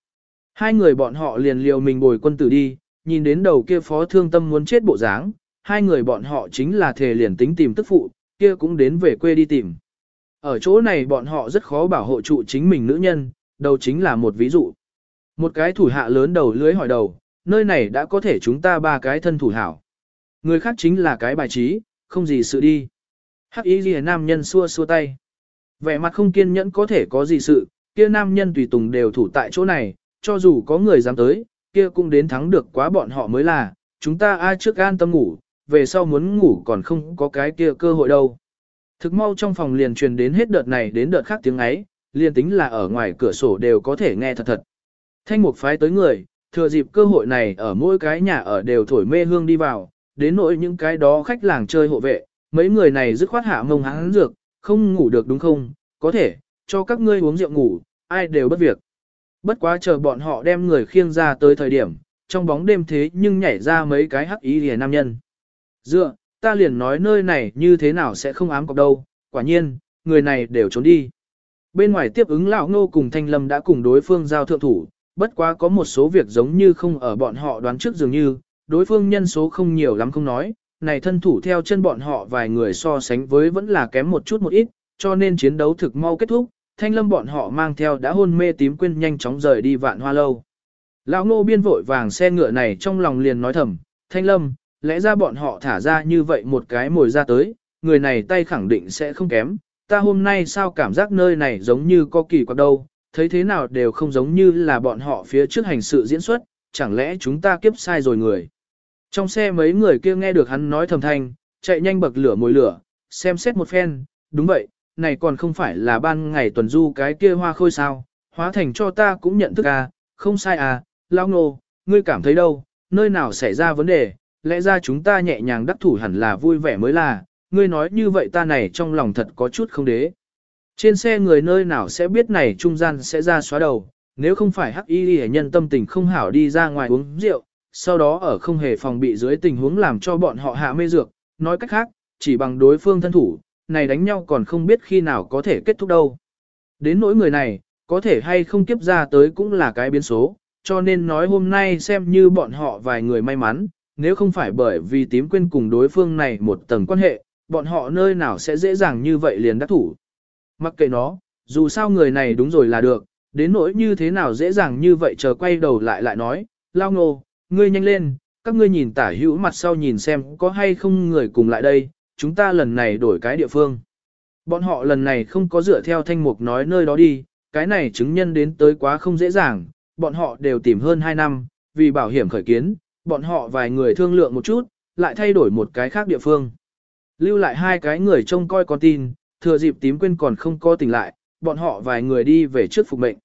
Hai người bọn họ liền liều mình bồi quân tử đi, nhìn đến đầu kia phó thương tâm muốn chết bộ dáng, hai người bọn họ chính là thề liền tính tìm tức phụ, kia cũng đến về quê đi tìm. Ở chỗ này bọn họ rất khó bảo hộ trụ chính mình nữ nhân, đầu chính là một ví dụ. Một cái thủ hạ lớn đầu lưới hỏi đầu, nơi này đã có thể chúng ta ba cái thân thủ hảo. Người khác chính là cái bài trí, không gì sự đi. Hắc ý ghi nam nhân xua xua tay. Vẻ mặt không kiên nhẫn có thể có gì sự, kia nam nhân tùy tùng đều thủ tại chỗ này, cho dù có người dám tới, kia cũng đến thắng được quá bọn họ mới là, chúng ta ai trước an tâm ngủ, về sau muốn ngủ còn không có cái kia cơ hội đâu. Thực mau trong phòng liền truyền đến hết đợt này đến đợt khác tiếng ấy, liền tính là ở ngoài cửa sổ đều có thể nghe thật thật. Thanh mục phái tới người, thừa dịp cơ hội này ở mỗi cái nhà ở đều thổi mê hương đi vào, đến nỗi những cái đó khách làng chơi hộ vệ, mấy người này dứt khoát hạ mông hắn dược, không ngủ được đúng không, có thể, cho các ngươi uống rượu ngủ, ai đều bất việc. Bất quá chờ bọn họ đem người khiêng ra tới thời điểm, trong bóng đêm thế nhưng nhảy ra mấy cái hắc ý lìa nam nhân. Dựa, ta liền nói nơi này như thế nào sẽ không ám cọc đâu, quả nhiên, người này đều trốn đi. Bên ngoài tiếp ứng lão ngô cùng thanh lâm đã cùng đối phương giao thượng thủ, bất quá có một số việc giống như không ở bọn họ đoán trước dường như, đối phương nhân số không nhiều lắm không nói, này thân thủ theo chân bọn họ vài người so sánh với vẫn là kém một chút một ít, cho nên chiến đấu thực mau kết thúc, thanh lâm bọn họ mang theo đã hôn mê tím quên nhanh chóng rời đi vạn hoa lâu. Lão ngô biên vội vàng xe ngựa này trong lòng liền nói thầm, thanh lâm, lẽ ra bọn họ thả ra như vậy một cái mồi ra tới, người này tay khẳng định sẽ không kém, ta hôm nay sao cảm giác nơi này giống như có kỳ quặc đâu, thấy thế nào đều không giống như là bọn họ phía trước hành sự diễn xuất, chẳng lẽ chúng ta kiếp sai rồi người. Trong xe mấy người kia nghe được hắn nói thầm thanh, chạy nhanh bậc lửa mồi lửa, xem xét một phen, đúng vậy, này còn không phải là ban ngày tuần du cái kia hoa khôi sao, hóa thành cho ta cũng nhận thức à, không sai à, lao nô, ngươi cảm thấy đâu, nơi nào xảy ra vấn đề, lẽ ra chúng ta nhẹ nhàng đắc thủ hẳn là vui vẻ mới là, ngươi nói như vậy ta này trong lòng thật có chút không đế. Trên xe người nơi nào sẽ biết này trung gian sẽ ra xóa đầu, nếu không phải hắc y hệ nhân tâm tình không hảo đi ra ngoài uống rượu, sau đó ở không hề phòng bị dưới tình huống làm cho bọn họ hạ mê dược, nói cách khác, chỉ bằng đối phương thân thủ, này đánh nhau còn không biết khi nào có thể kết thúc đâu. Đến nỗi người này, có thể hay không kiếp ra tới cũng là cái biến số, cho nên nói hôm nay xem như bọn họ vài người may mắn, nếu không phải bởi vì tím quên cùng đối phương này một tầng quan hệ, bọn họ nơi nào sẽ dễ dàng như vậy liền đắc thủ. Mặc kệ nó, dù sao người này đúng rồi là được, đến nỗi như thế nào dễ dàng như vậy chờ quay đầu lại lại nói, lao ngô, ngươi nhanh lên, các ngươi nhìn tả hữu mặt sau nhìn xem có hay không người cùng lại đây, chúng ta lần này đổi cái địa phương. Bọn họ lần này không có dựa theo thanh mục nói nơi đó đi, cái này chứng nhân đến tới quá không dễ dàng, bọn họ đều tìm hơn 2 năm, vì bảo hiểm khởi kiến, bọn họ vài người thương lượng một chút, lại thay đổi một cái khác địa phương. Lưu lại hai cái người trông coi con tin, thừa dịp tím quên còn không có tỉnh lại, bọn họ vài người đi về trước phục mệnh.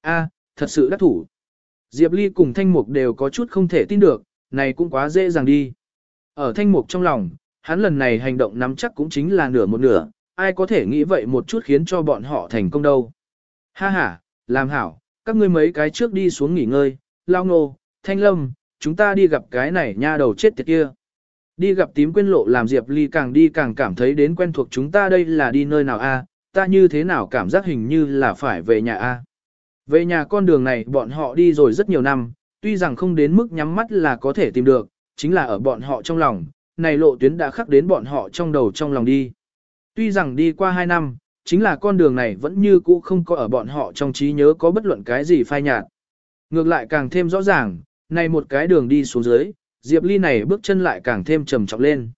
A, thật sự đắc thủ. Diệp Ly cùng Thanh Mục đều có chút không thể tin được, này cũng quá dễ dàng đi. Ở Thanh Mục trong lòng, hắn lần này hành động nắm chắc cũng chính là nửa một nửa, ai có thể nghĩ vậy một chút khiến cho bọn họ thành công đâu. Ha ha, làm hảo, các ngươi mấy cái trước đi xuống nghỉ ngơi, lao ngô, thanh lâm, chúng ta đi gặp cái này nha đầu chết tiệt kia. Đi gặp tím quên lộ làm Diệp Ly càng đi càng cảm thấy đến quen thuộc chúng ta đây là đi nơi nào a? ta như thế nào cảm giác hình như là phải về nhà a. Về nhà con đường này bọn họ đi rồi rất nhiều năm, tuy rằng không đến mức nhắm mắt là có thể tìm được, chính là ở bọn họ trong lòng, này lộ tuyến đã khắc đến bọn họ trong đầu trong lòng đi. Tuy rằng đi qua 2 năm, chính là con đường này vẫn như cũ không có ở bọn họ trong trí nhớ có bất luận cái gì phai nhạt. Ngược lại càng thêm rõ ràng, này một cái đường đi xuống dưới, Diệp Ly này bước chân lại càng thêm trầm trọng lên.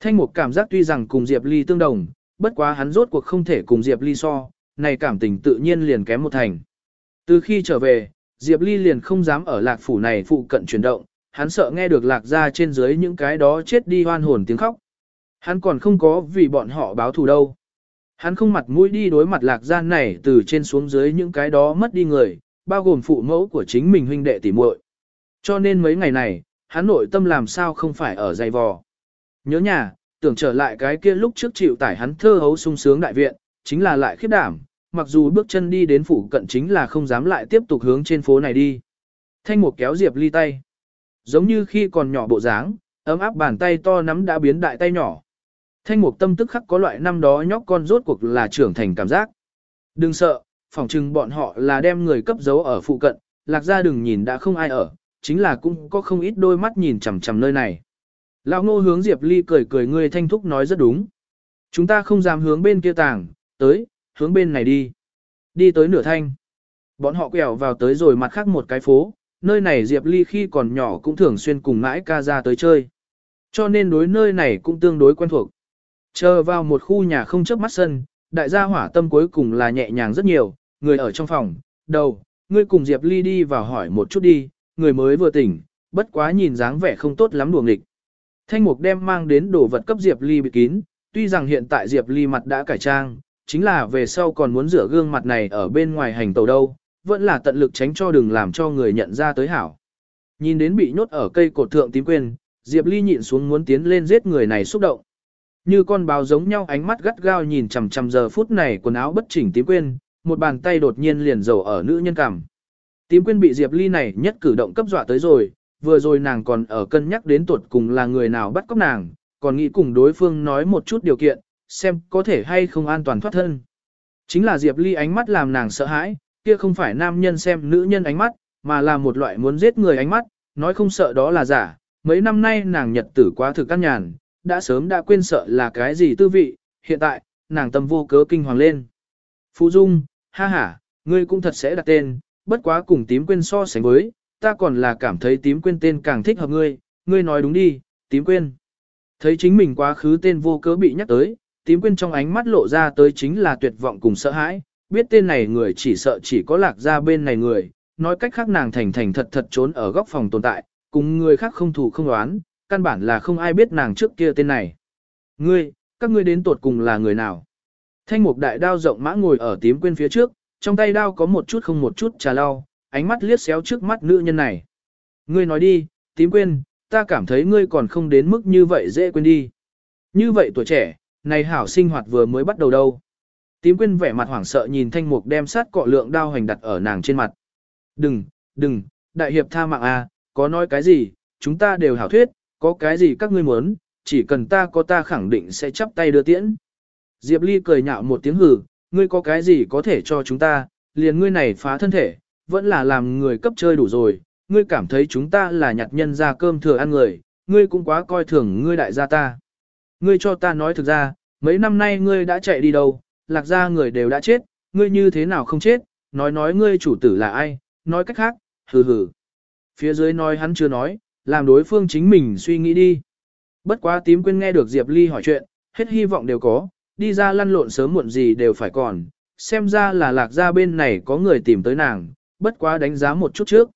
Thanh một cảm giác tuy rằng cùng Diệp Ly tương đồng, bất quá hắn rốt cuộc không thể cùng Diệp Ly so, này cảm tình tự nhiên liền kém một thành. Từ khi trở về, Diệp Ly liền không dám ở lạc phủ này phụ cận chuyển động, hắn sợ nghe được lạc ra trên dưới những cái đó chết đi hoan hồn tiếng khóc. Hắn còn không có vì bọn họ báo thù đâu. Hắn không mặt mũi đi đối mặt lạc gian này từ trên xuống dưới những cái đó mất đi người, bao gồm phụ mẫu của chính mình huynh đệ tỉ muội. Cho nên mấy ngày này, hắn nội tâm làm sao không phải ở dày vò. Nhớ nhà, tưởng trở lại cái kia lúc trước chịu tải hắn thơ hấu sung sướng đại viện, chính là lại khiếp đảm, mặc dù bước chân đi đến phủ cận chính là không dám lại tiếp tục hướng trên phố này đi. Thanh mục kéo Diệp Ly tay. Giống như khi còn nhỏ bộ dáng, ấm áp bàn tay to nắm đã biến đại tay nhỏ. Thanh mục tâm tức khắc có loại năm đó nhóc con rốt cuộc là trưởng thành cảm giác. Đừng sợ, phỏng chừng bọn họ là đem người cấp giấu ở phụ cận, lạc ra đừng nhìn đã không ai ở, chính là cũng có không ít đôi mắt nhìn chằm chằm nơi này. Lão ngô hướng Diệp Ly cười cười người thanh thúc nói rất đúng. Chúng ta không dám hướng bên kia tàng, tới, hướng bên này đi. Đi tới nửa thanh. Bọn họ quẹo vào tới rồi mặt khác một cái phố, nơi này Diệp Ly khi còn nhỏ cũng thường xuyên cùng mãi ca ra tới chơi. Cho nên đối nơi này cũng tương đối quen thuộc. Chờ vào một khu nhà không chớp mắt sân, đại gia hỏa tâm cuối cùng là nhẹ nhàng rất nhiều, người ở trong phòng, đầu, ngươi cùng Diệp Ly đi vào hỏi một chút đi, người mới vừa tỉnh, bất quá nhìn dáng vẻ không tốt lắm đùa nghịch. Thanh mục đem mang đến đồ vật cấp Diệp Ly bị kín, tuy rằng hiện tại Diệp Ly mặt đã cải trang, chính là về sau còn muốn rửa gương mặt này ở bên ngoài hành tàu đâu, vẫn là tận lực tránh cho đừng làm cho người nhận ra tới hảo. Nhìn đến bị nhốt ở cây cột thượng tím quên, Diệp Ly nhịn xuống muốn tiến lên giết người này xúc động. Như con báo giống nhau ánh mắt gắt gao nhìn chằm chằm giờ phút này quần áo bất chỉnh tím quên, một bàn tay đột nhiên liền dầu ở nữ nhân cằm. Tím quên bị Diệp Ly này nhất cử động cấp dọa tới rồi, vừa rồi nàng còn ở cân nhắc đến tuột cùng là người nào bắt cóc nàng, còn nghĩ cùng đối phương nói một chút điều kiện, xem có thể hay không an toàn thoát thân. Chính là Diệp Ly ánh mắt làm nàng sợ hãi, kia không phải nam nhân xem nữ nhân ánh mắt, mà là một loại muốn giết người ánh mắt, nói không sợ đó là giả. Mấy năm nay nàng nhật tử quá thực căn nhàn, đã sớm đã quên sợ là cái gì tư vị, hiện tại, nàng tâm vô cớ kinh hoàng lên. Phú Dung, ha ha, ngươi cũng thật sẽ đặt tên, bất quá cùng tím quên so sánh với, ta còn là cảm thấy tím quên tên càng thích hợp ngươi, ngươi nói đúng đi, tím quên. Thấy chính mình quá khứ tên vô cớ bị nhắc tới, tím quên trong ánh mắt lộ ra tới chính là tuyệt vọng cùng sợ hãi, biết tên này người chỉ sợ chỉ có lạc ra bên này người, nói cách khác nàng thành thành thật thật trốn ở góc phòng tồn tại, cùng người khác không thù không đoán, căn bản là không ai biết nàng trước kia tên này. Ngươi, các ngươi đến tột cùng là người nào? Thanh mục đại đao rộng mã ngồi ở tím quên phía trước, trong tay đao có một chút không một chút trà lau, ánh mắt liếc xéo trước mắt nữ nhân này. Ngươi nói đi, tím quên, ta cảm thấy ngươi còn không đến mức như vậy dễ quên đi. Như vậy tuổi trẻ, này hảo sinh hoạt vừa mới bắt đầu đâu. Tím quyên vẻ mặt hoảng sợ nhìn thanh mục đem sát cọ lượng đao hành đặt ở nàng trên mặt. Đừng, đừng, đại hiệp tha mạng à, có nói cái gì, chúng ta đều hảo thuyết, có cái gì các ngươi muốn, chỉ cần ta có ta khẳng định sẽ chắp tay đưa tiễn. Diệp Ly cười nhạo một tiếng hừ, ngươi có cái gì có thể cho chúng ta, liền ngươi này phá thân thể, vẫn là làm người cấp chơi đủ rồi, ngươi cảm thấy chúng ta là nhặt nhân ra cơm thừa ăn người, ngươi cũng quá coi thường ngươi đại gia ta. Ngươi cho ta nói thực ra, mấy năm nay ngươi đã chạy đi đâu, lạc ra người đều đã chết, ngươi như thế nào không chết, nói nói ngươi chủ tử là ai, nói cách khác, hừ hừ. Phía dưới nói hắn chưa nói, làm đối phương chính mình suy nghĩ đi. Bất quá tím quên nghe được Diệp Ly hỏi chuyện, hết hy vọng đều có, đi ra lăn lộn sớm muộn gì đều phải còn, xem ra là lạc ra bên này có người tìm tới nàng, bất quá đánh giá một chút trước.